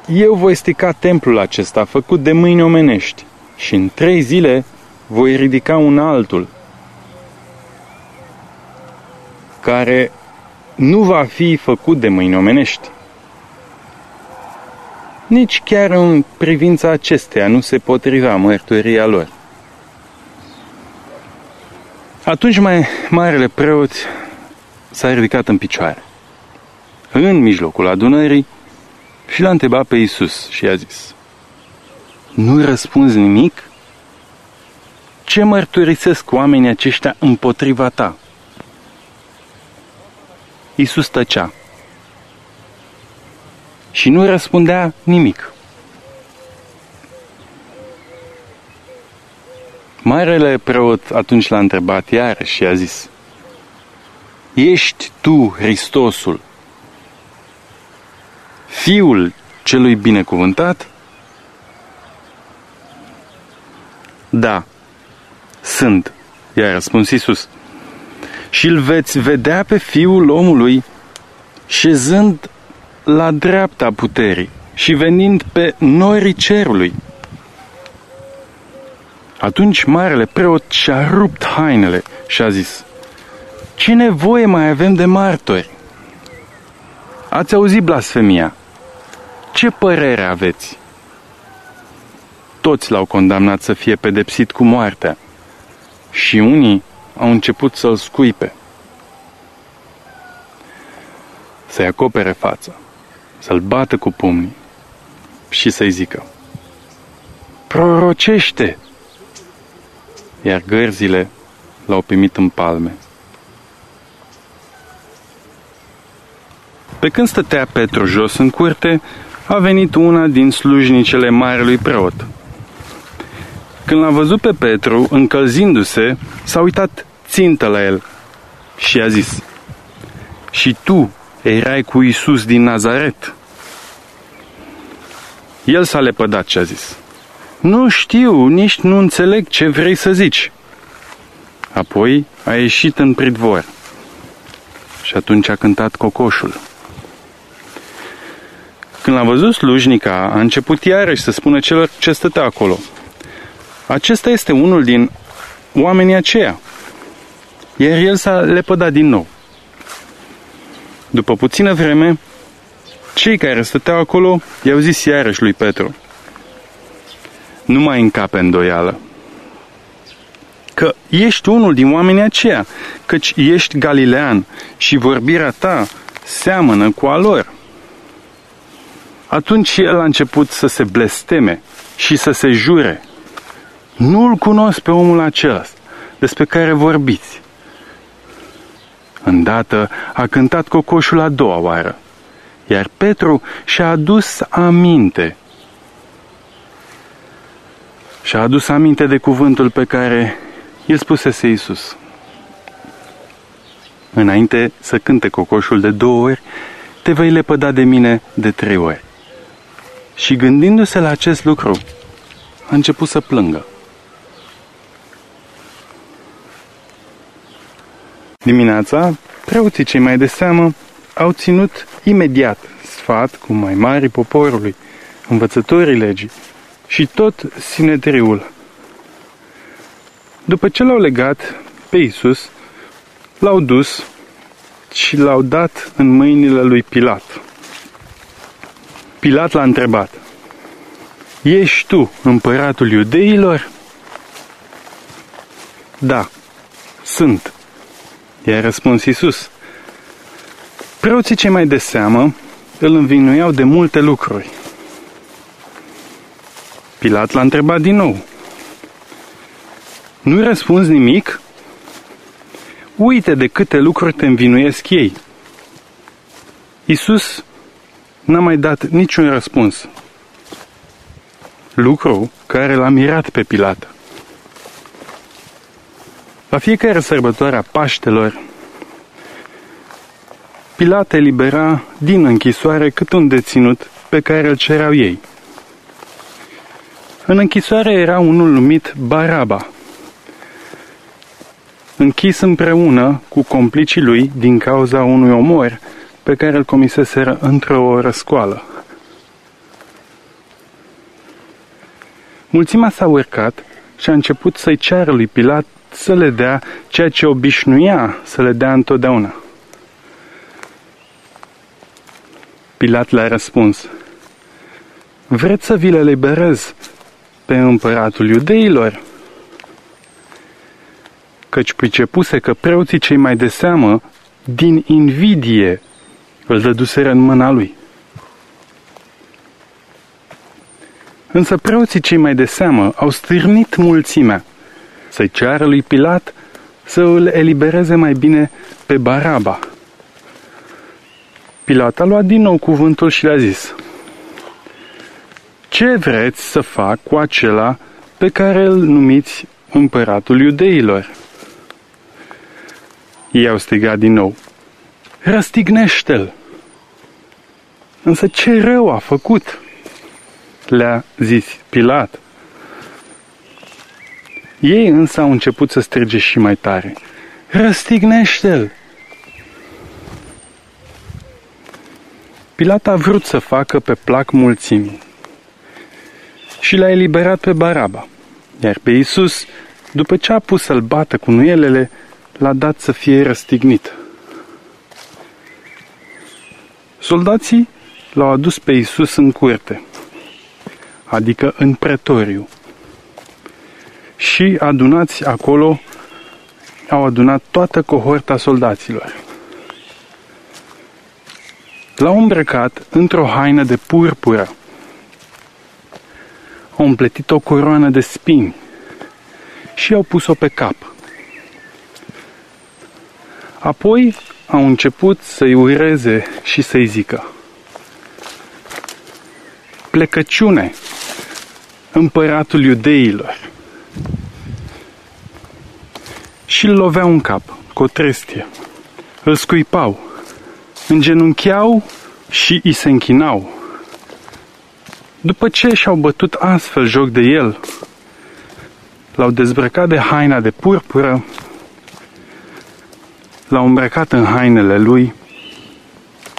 Speaker 1: Eu voi stica templul acesta făcut de mâini omenești și în trei zile voi ridica un altul care nu va fi făcut de mâini omenești. Nici chiar în privința acesteia nu se potrivea mărturia lor. Atunci mai marele preot s-a ridicat în picioare, în mijlocul adunării, și l-a întrebat pe Isus și i-a zis, Nu răspunzi nimic? Ce mărturisesc oamenii aceștia împotriva ta? Isus tăcea și nu răspundea nimic. Marele preot atunci l-a întrebat iar și a zis, Ești tu Hristosul, Fiul celui binecuvântat? Da, sunt, i-a răspuns Iisus. Și îl veți vedea pe Fiul omului șezând la dreapta puterii și venind pe norii cerului. Atunci marele preot și-a rupt hainele și a zis, Ce nevoie mai avem de martori? Ați auzit blasfemia. Ce părere aveți? Toți l-au condamnat să fie pedepsit cu moartea și unii au început să-l scuipe. Să-i acopere fața, să-l bată cu pumnii și să-i zică Prorocește! iar gărzile l-au primit în palme. Pe când stătea Petru jos în curte, a venit una din slujnicele marelui preot. Când l-a văzut pe Petru, încălzindu-se, s-a uitat țintă la el și a zis, Și tu erai cu Isus din Nazaret? El s-a lepădat și a zis, nu știu, nici nu înțeleg ce vrei să zici. Apoi a ieșit în pridvor și atunci a cântat cocoșul. Când l-a văzut slujnica, a început iarăși să spună celor ce stătea acolo. Acesta este unul din oamenii aceia. Iar el s-a lepădat din nou. După puțină vreme, cei care stăteau acolo i-au zis iarăși lui Petru – nu mai încape îndoială. Că ești unul din oamenii aceia, căci ești galilean și vorbirea ta seamănă cu a lor. Atunci el a început să se blesteme și să se jure. Nu-l cunosc pe omul acela despre care vorbiți. Îndată a cântat cocoșul a doua oară, iar Petru și-a adus aminte și a adus aminte de cuvântul pe care îl spusese Iisus. Înainte să cânte cocoșul de două ori, te vei lepăda de mine de trei ori. Și gândindu-se la acest lucru, a început să plângă. Dimineața, preoții cei mai de seamă au ținut imediat sfat cu mai mari poporului, învățătorii legii și tot sinetriul. După ce l-au legat pe Isus, l-au dus și l-au dat în mâinile lui Pilat. Pilat l-a întrebat, Ești tu împăratul iudeilor? Da, sunt. I-a răspuns Isus. Preoții cei mai de seamă îl învinuiau de multe lucruri. Pilat l-a întrebat din nou. Nu-i răspunzi nimic? Uite de câte lucruri te învinuiesc ei. Isus n-a mai dat niciun răspuns. Lucru care l-a mirat pe Pilat. La fiecare sărbătoare a Paștelor, Pilat elibera din închisoare cât un deținut pe care îl cereau ei. În închisoare era unul numit Baraba, închis împreună cu complicii lui din cauza unui omor pe care îl comiseseră într-o răscoală. Mulțimea s-a urcat și a început să-i ceară lui Pilat să le dea ceea ce obișnuia să le dea întotdeauna. Pilat le-a răspuns, Vreți să vi le liberez pe împăratul iudeilor? Căci pricepuse că preoții cei mai de seamă, din invidie, îl dăduseră în mâna lui. Însă preoții cei mai de seamă au stârnit mulțimea să-i ceară lui Pilat să îl elibereze mai bine pe Baraba. Pilat a luat din nou cuvântul și le-a zis, Ce vreți să fac cu acela pe care îl numiți împăratul iudeilor? Ei au strigat din nou, Răstignește-l! Însă ce rău a făcut? Le-a zis Pilat. Ei însă au început să strige și mai tare. Răstignește-l! Pilat a vrut să facă pe plac mulțimii și l-a eliberat pe Baraba, iar pe Isus, după ce a pus să-l bată cu nuielele, l-a dat să fie răstignit. Soldații l-au adus pe Isus în curte, adică în pretoriu, și adunați acolo au adunat toată cohorta soldaților. L-au îmbrăcat într-o haină de purpură. Au împletit o coroană de spini și au pus-o pe cap. Apoi au început să-i ureze și să-i zică Plecăciune, împăratul iudeilor și îl loveau în cap cu o trestie. Îl scuipau, îngenuncheau și îi se închinau. După ce și-au bătut astfel joc de el, l-au dezbrăcat de haina de purpură, l-au îmbrăcat în hainele lui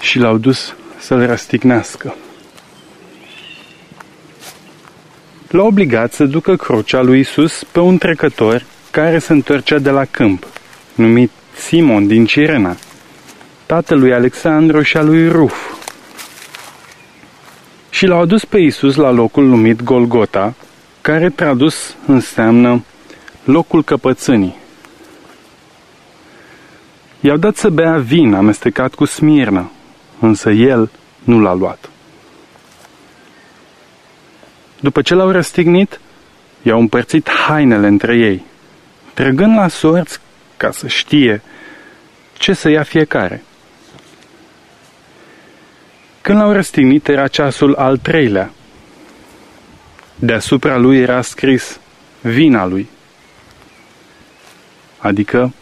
Speaker 1: și l-au dus să-l răstignească. L-au obligat să ducă crucea lui Isus pe un trecător care se întorcea de la câmp, numit Simon din Cirena, tatălui Alexandru și a lui Ruf. Și l-au adus pe Isus la locul numit Golgota, care tradus înseamnă locul căpățânii. I-au dat să bea vin amestecat cu smirnă, însă el nu l-a luat. După ce l-au răstignit, i-au împărțit hainele între ei – trăgând la sorți ca să știe ce să ia fiecare. Când l-au răstignit era ceasul al treilea. Deasupra lui era scris vina lui, adică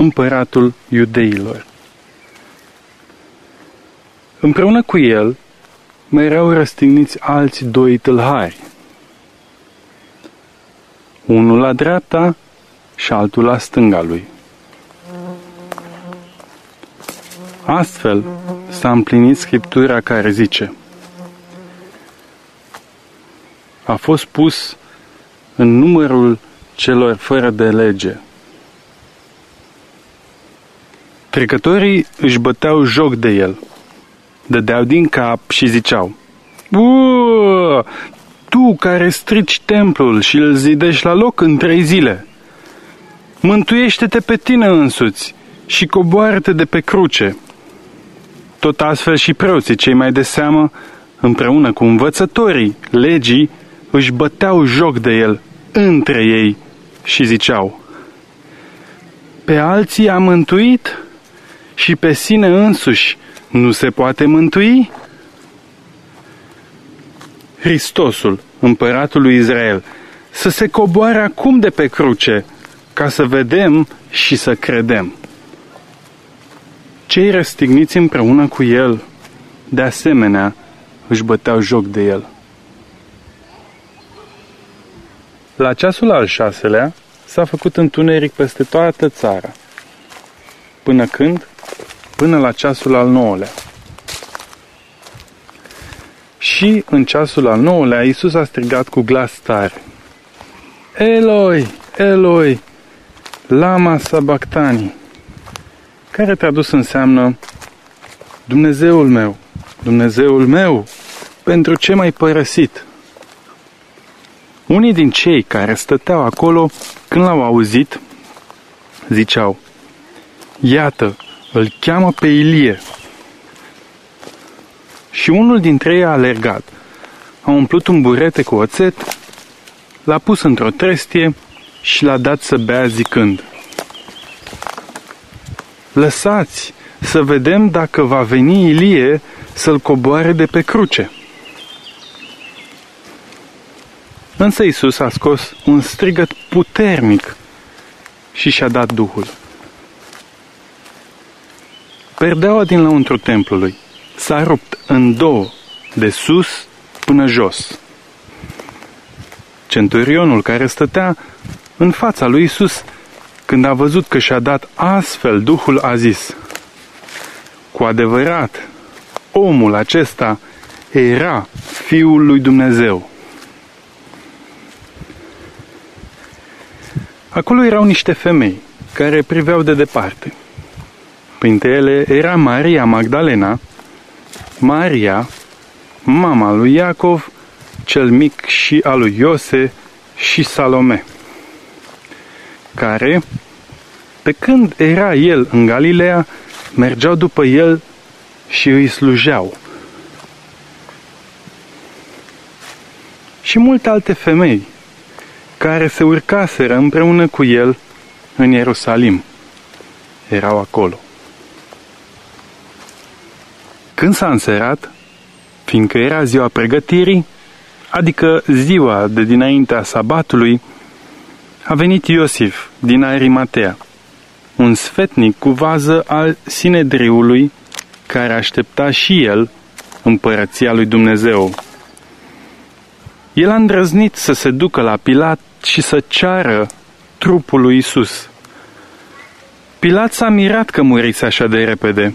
Speaker 1: împăratul iudeilor. Împreună cu el mai erau răstigniți alți doi tâlhari, unul la dreapta și altul la stânga lui. Astfel,
Speaker 2: s-a împlinit Scriptura care zice A fost pus în numărul celor fără de lege. Trecătorii își băteau joc de el, dădeau din cap și ziceau Uuu, tu care strici templul și îl zidești la loc în trei zile, mântuiește-te pe tine însuți și coboară-te de pe cruce. Tot astfel și preoții cei mai de seamă, împreună cu învățătorii legii, își băteau joc de el între ei și ziceau, Pe alții a mântuit și pe sine însuși nu se poate mântui? Hristosul, împăratul lui Israel, să se coboare acum de pe cruce, ca să vedem și să credem. Cei răstigniți împreună cu el, de asemenea, își băteau joc de el. La ceasul al șaselea s-a făcut întuneric peste toată țara. Până când? Până la ceasul al nouălea. Și în ceasul al nouălea Iisus a strigat cu glas tare. Eloi, Eloi, lama sabactani, care tradus înseamnă Dumnezeul meu, Dumnezeul meu, pentru ce m-ai părăsit? Unii din cei care stăteau acolo, când l-au auzit, ziceau, Iată, îl cheamă pe Ilie. Și unul dintre ei a alergat, a umplut un burete cu oțet, l-a pus într-o trestie și l-a dat să bea zicând, Lăsați să vedem dacă va veni Ilie să-l coboare de pe cruce. Însă Isus a scos un strigăt puternic și și-a dat Duhul. Perdeaua din lăuntru templului s-a rupt în două, de sus până jos. Centurionul care stătea în fața lui Isus, când a văzut că și-a dat astfel Duhul, a zis, Cu adevărat, omul acesta era Fiul lui Dumnezeu. Acolo erau niște femei care priveau de departe. Printre ele era Maria Magdalena, Maria, mama lui Iacov, cel mic și al lui Iose și Salome, care, pe când era el în Galileea, mergeau după el și îi slujeau. Și multe alte femei care se urcaseră împreună cu el în Ierusalim. Erau acolo. Când s-a înserat, fiindcă era ziua pregătirii, adică ziua de dinaintea sabatului, a venit Iosif din Arimatea, un sfetnic cu vază al Sinedriului, care aștepta și el împărăția lui Dumnezeu. El a îndrăznit să se ducă la Pilat și să ceară trupul lui Isus. Pilat s-a mirat că murise așa de repede.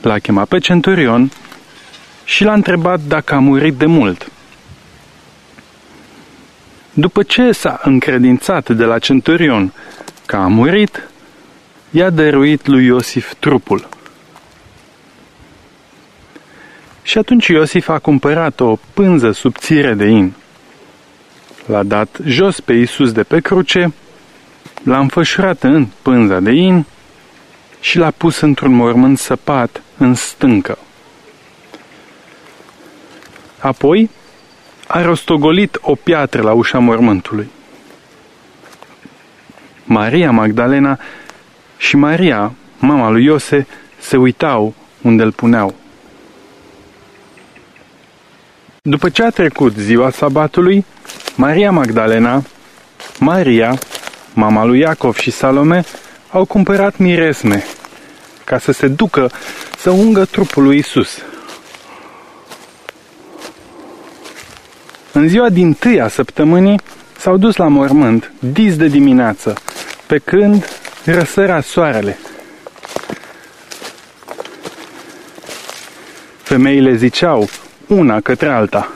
Speaker 2: L-a chemat pe centurion și l-a întrebat dacă a murit de mult. După ce s-a încredințat de la centurion că a murit, i-a dăruit lui Iosif trupul. Și atunci Iosif a cumpărat o pânză subțire de in. L-a dat jos pe Isus de pe cruce, l-a înfășurat în pânza de in și l-a pus într-un mormânt săpat în stâncă. Apoi a rostogolit o piatră la ușa mormântului. Maria Magdalena și Maria, mama lui Iose, se uitau unde îl puneau. După ce a trecut ziua sabatului, Maria Magdalena, Maria, mama lui Iacov și Salome au cumpărat miresme ca să se ducă să ungă trupul lui Isus. În ziua din tâia săptămânii s-au dus la mormânt, dis de dimineață, pe când răsărea soarele. Femeile ziceau, una către alta,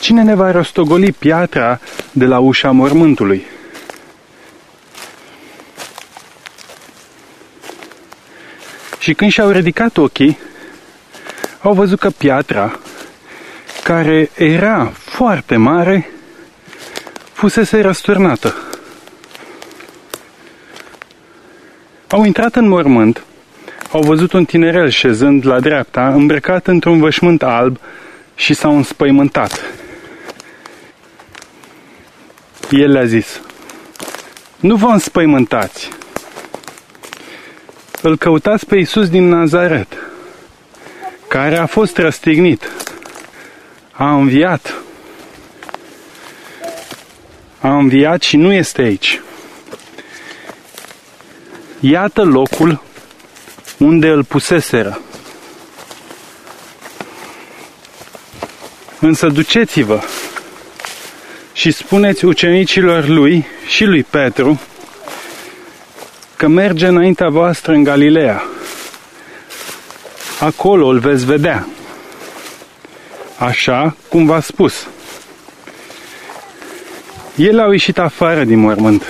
Speaker 2: Cine ne va rostogoli piatra de la ușa mormântului? Și când și-au ridicat ochii, au văzut că piatra, care era foarte mare, fusese răsturnată. Au intrat în mormânt, au văzut un tinerel șezând la dreapta, îmbrăcat într-un vășmânt alb și s-au înspăimântat. El le-a zis, nu vă înspăimântați. Îl căutați pe Iisus din Nazaret, care a fost răstignit, a înviat, a înviat și nu este aici. Iată locul unde îl puseseră. Însă duceți-vă și spuneți ucenicilor lui și lui Petru că merge înaintea voastră în Galileea. Acolo îl veți vedea. Așa cum v-a spus. El au ieșit afară din mormânt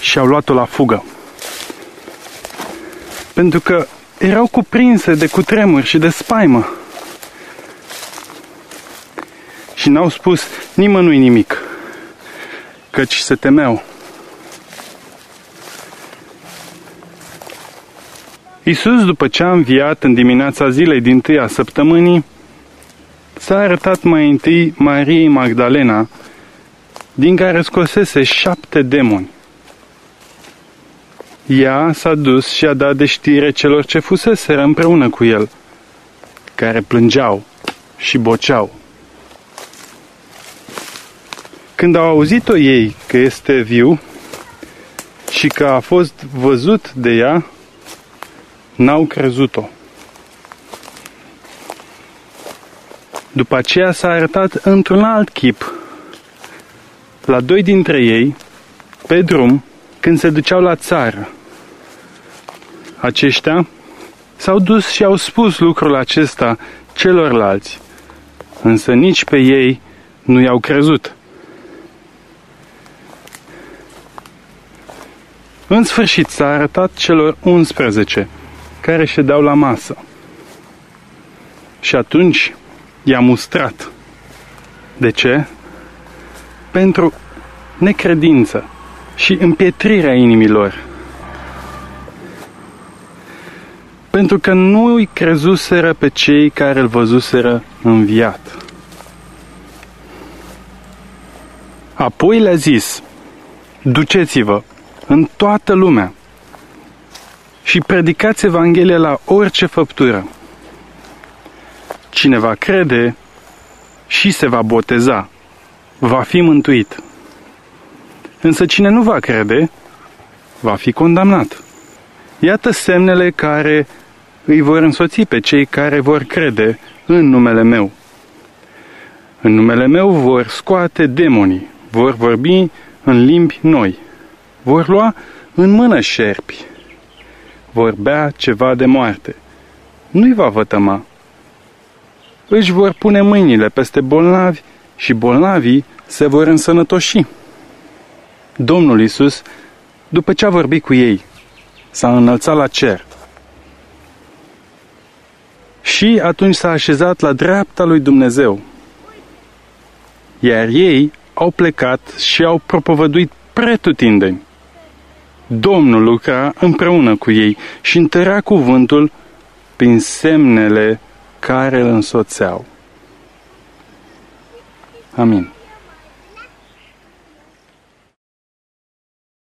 Speaker 2: și au luat-o la fugă. Pentru că erau cuprinse de cutremuri și de spaimă și n-au spus nimănui nimic, căci se temeau. Iisus, după ce a înviat în dimineața zilei din tâia săptămânii, s-a arătat mai întâi Mariei Magdalena, din care scosese șapte demoni. Ea s-a dus și a dat de știre celor ce fuseseră împreună cu el, care plângeau și boceau. Când au auzit-o ei că este viu și că a fost văzut de ea, n-au crezut-o. După aceea s-a arătat într-un alt chip la doi dintre ei, pe drum, când se duceau la țară. Aceștia s-au dus și au spus lucrul acesta celorlalți, însă nici pe ei nu i-au crezut. În sfârșit s-a arătat celor 11 care ședeau la masă. Și atunci i-a mustrat. De ce? Pentru necredință și împietrirea inimilor. Pentru că nu îi crezuseră pe cei care îl văzuseră înviat. Apoi le-a zis, duceți-vă în toată lumea și predicați Evanghelia la orice făptură. Cine va crede și se va boteza, va fi mântuit. Însă cine nu va crede, va fi condamnat. Iată semnele care îi vor însoți pe cei care vor crede în numele meu. În numele meu vor scoate demonii, vor vorbi în limbi noi vor lua în mână șerpi, vor bea ceva de moarte. Nu-i va vătăma. Își vor pune mâinile peste bolnavi și bolnavii se vor însănătoși. Domnul Isus, după ce a vorbit cu ei, s-a înălțat la cer. Și atunci s-a așezat la dreapta lui Dumnezeu. Iar ei au plecat și au propovăduit pretutindeni. Domnul lucra împreună cu ei și întărea cuvântul prin semnele care îl însoțeau. Amin.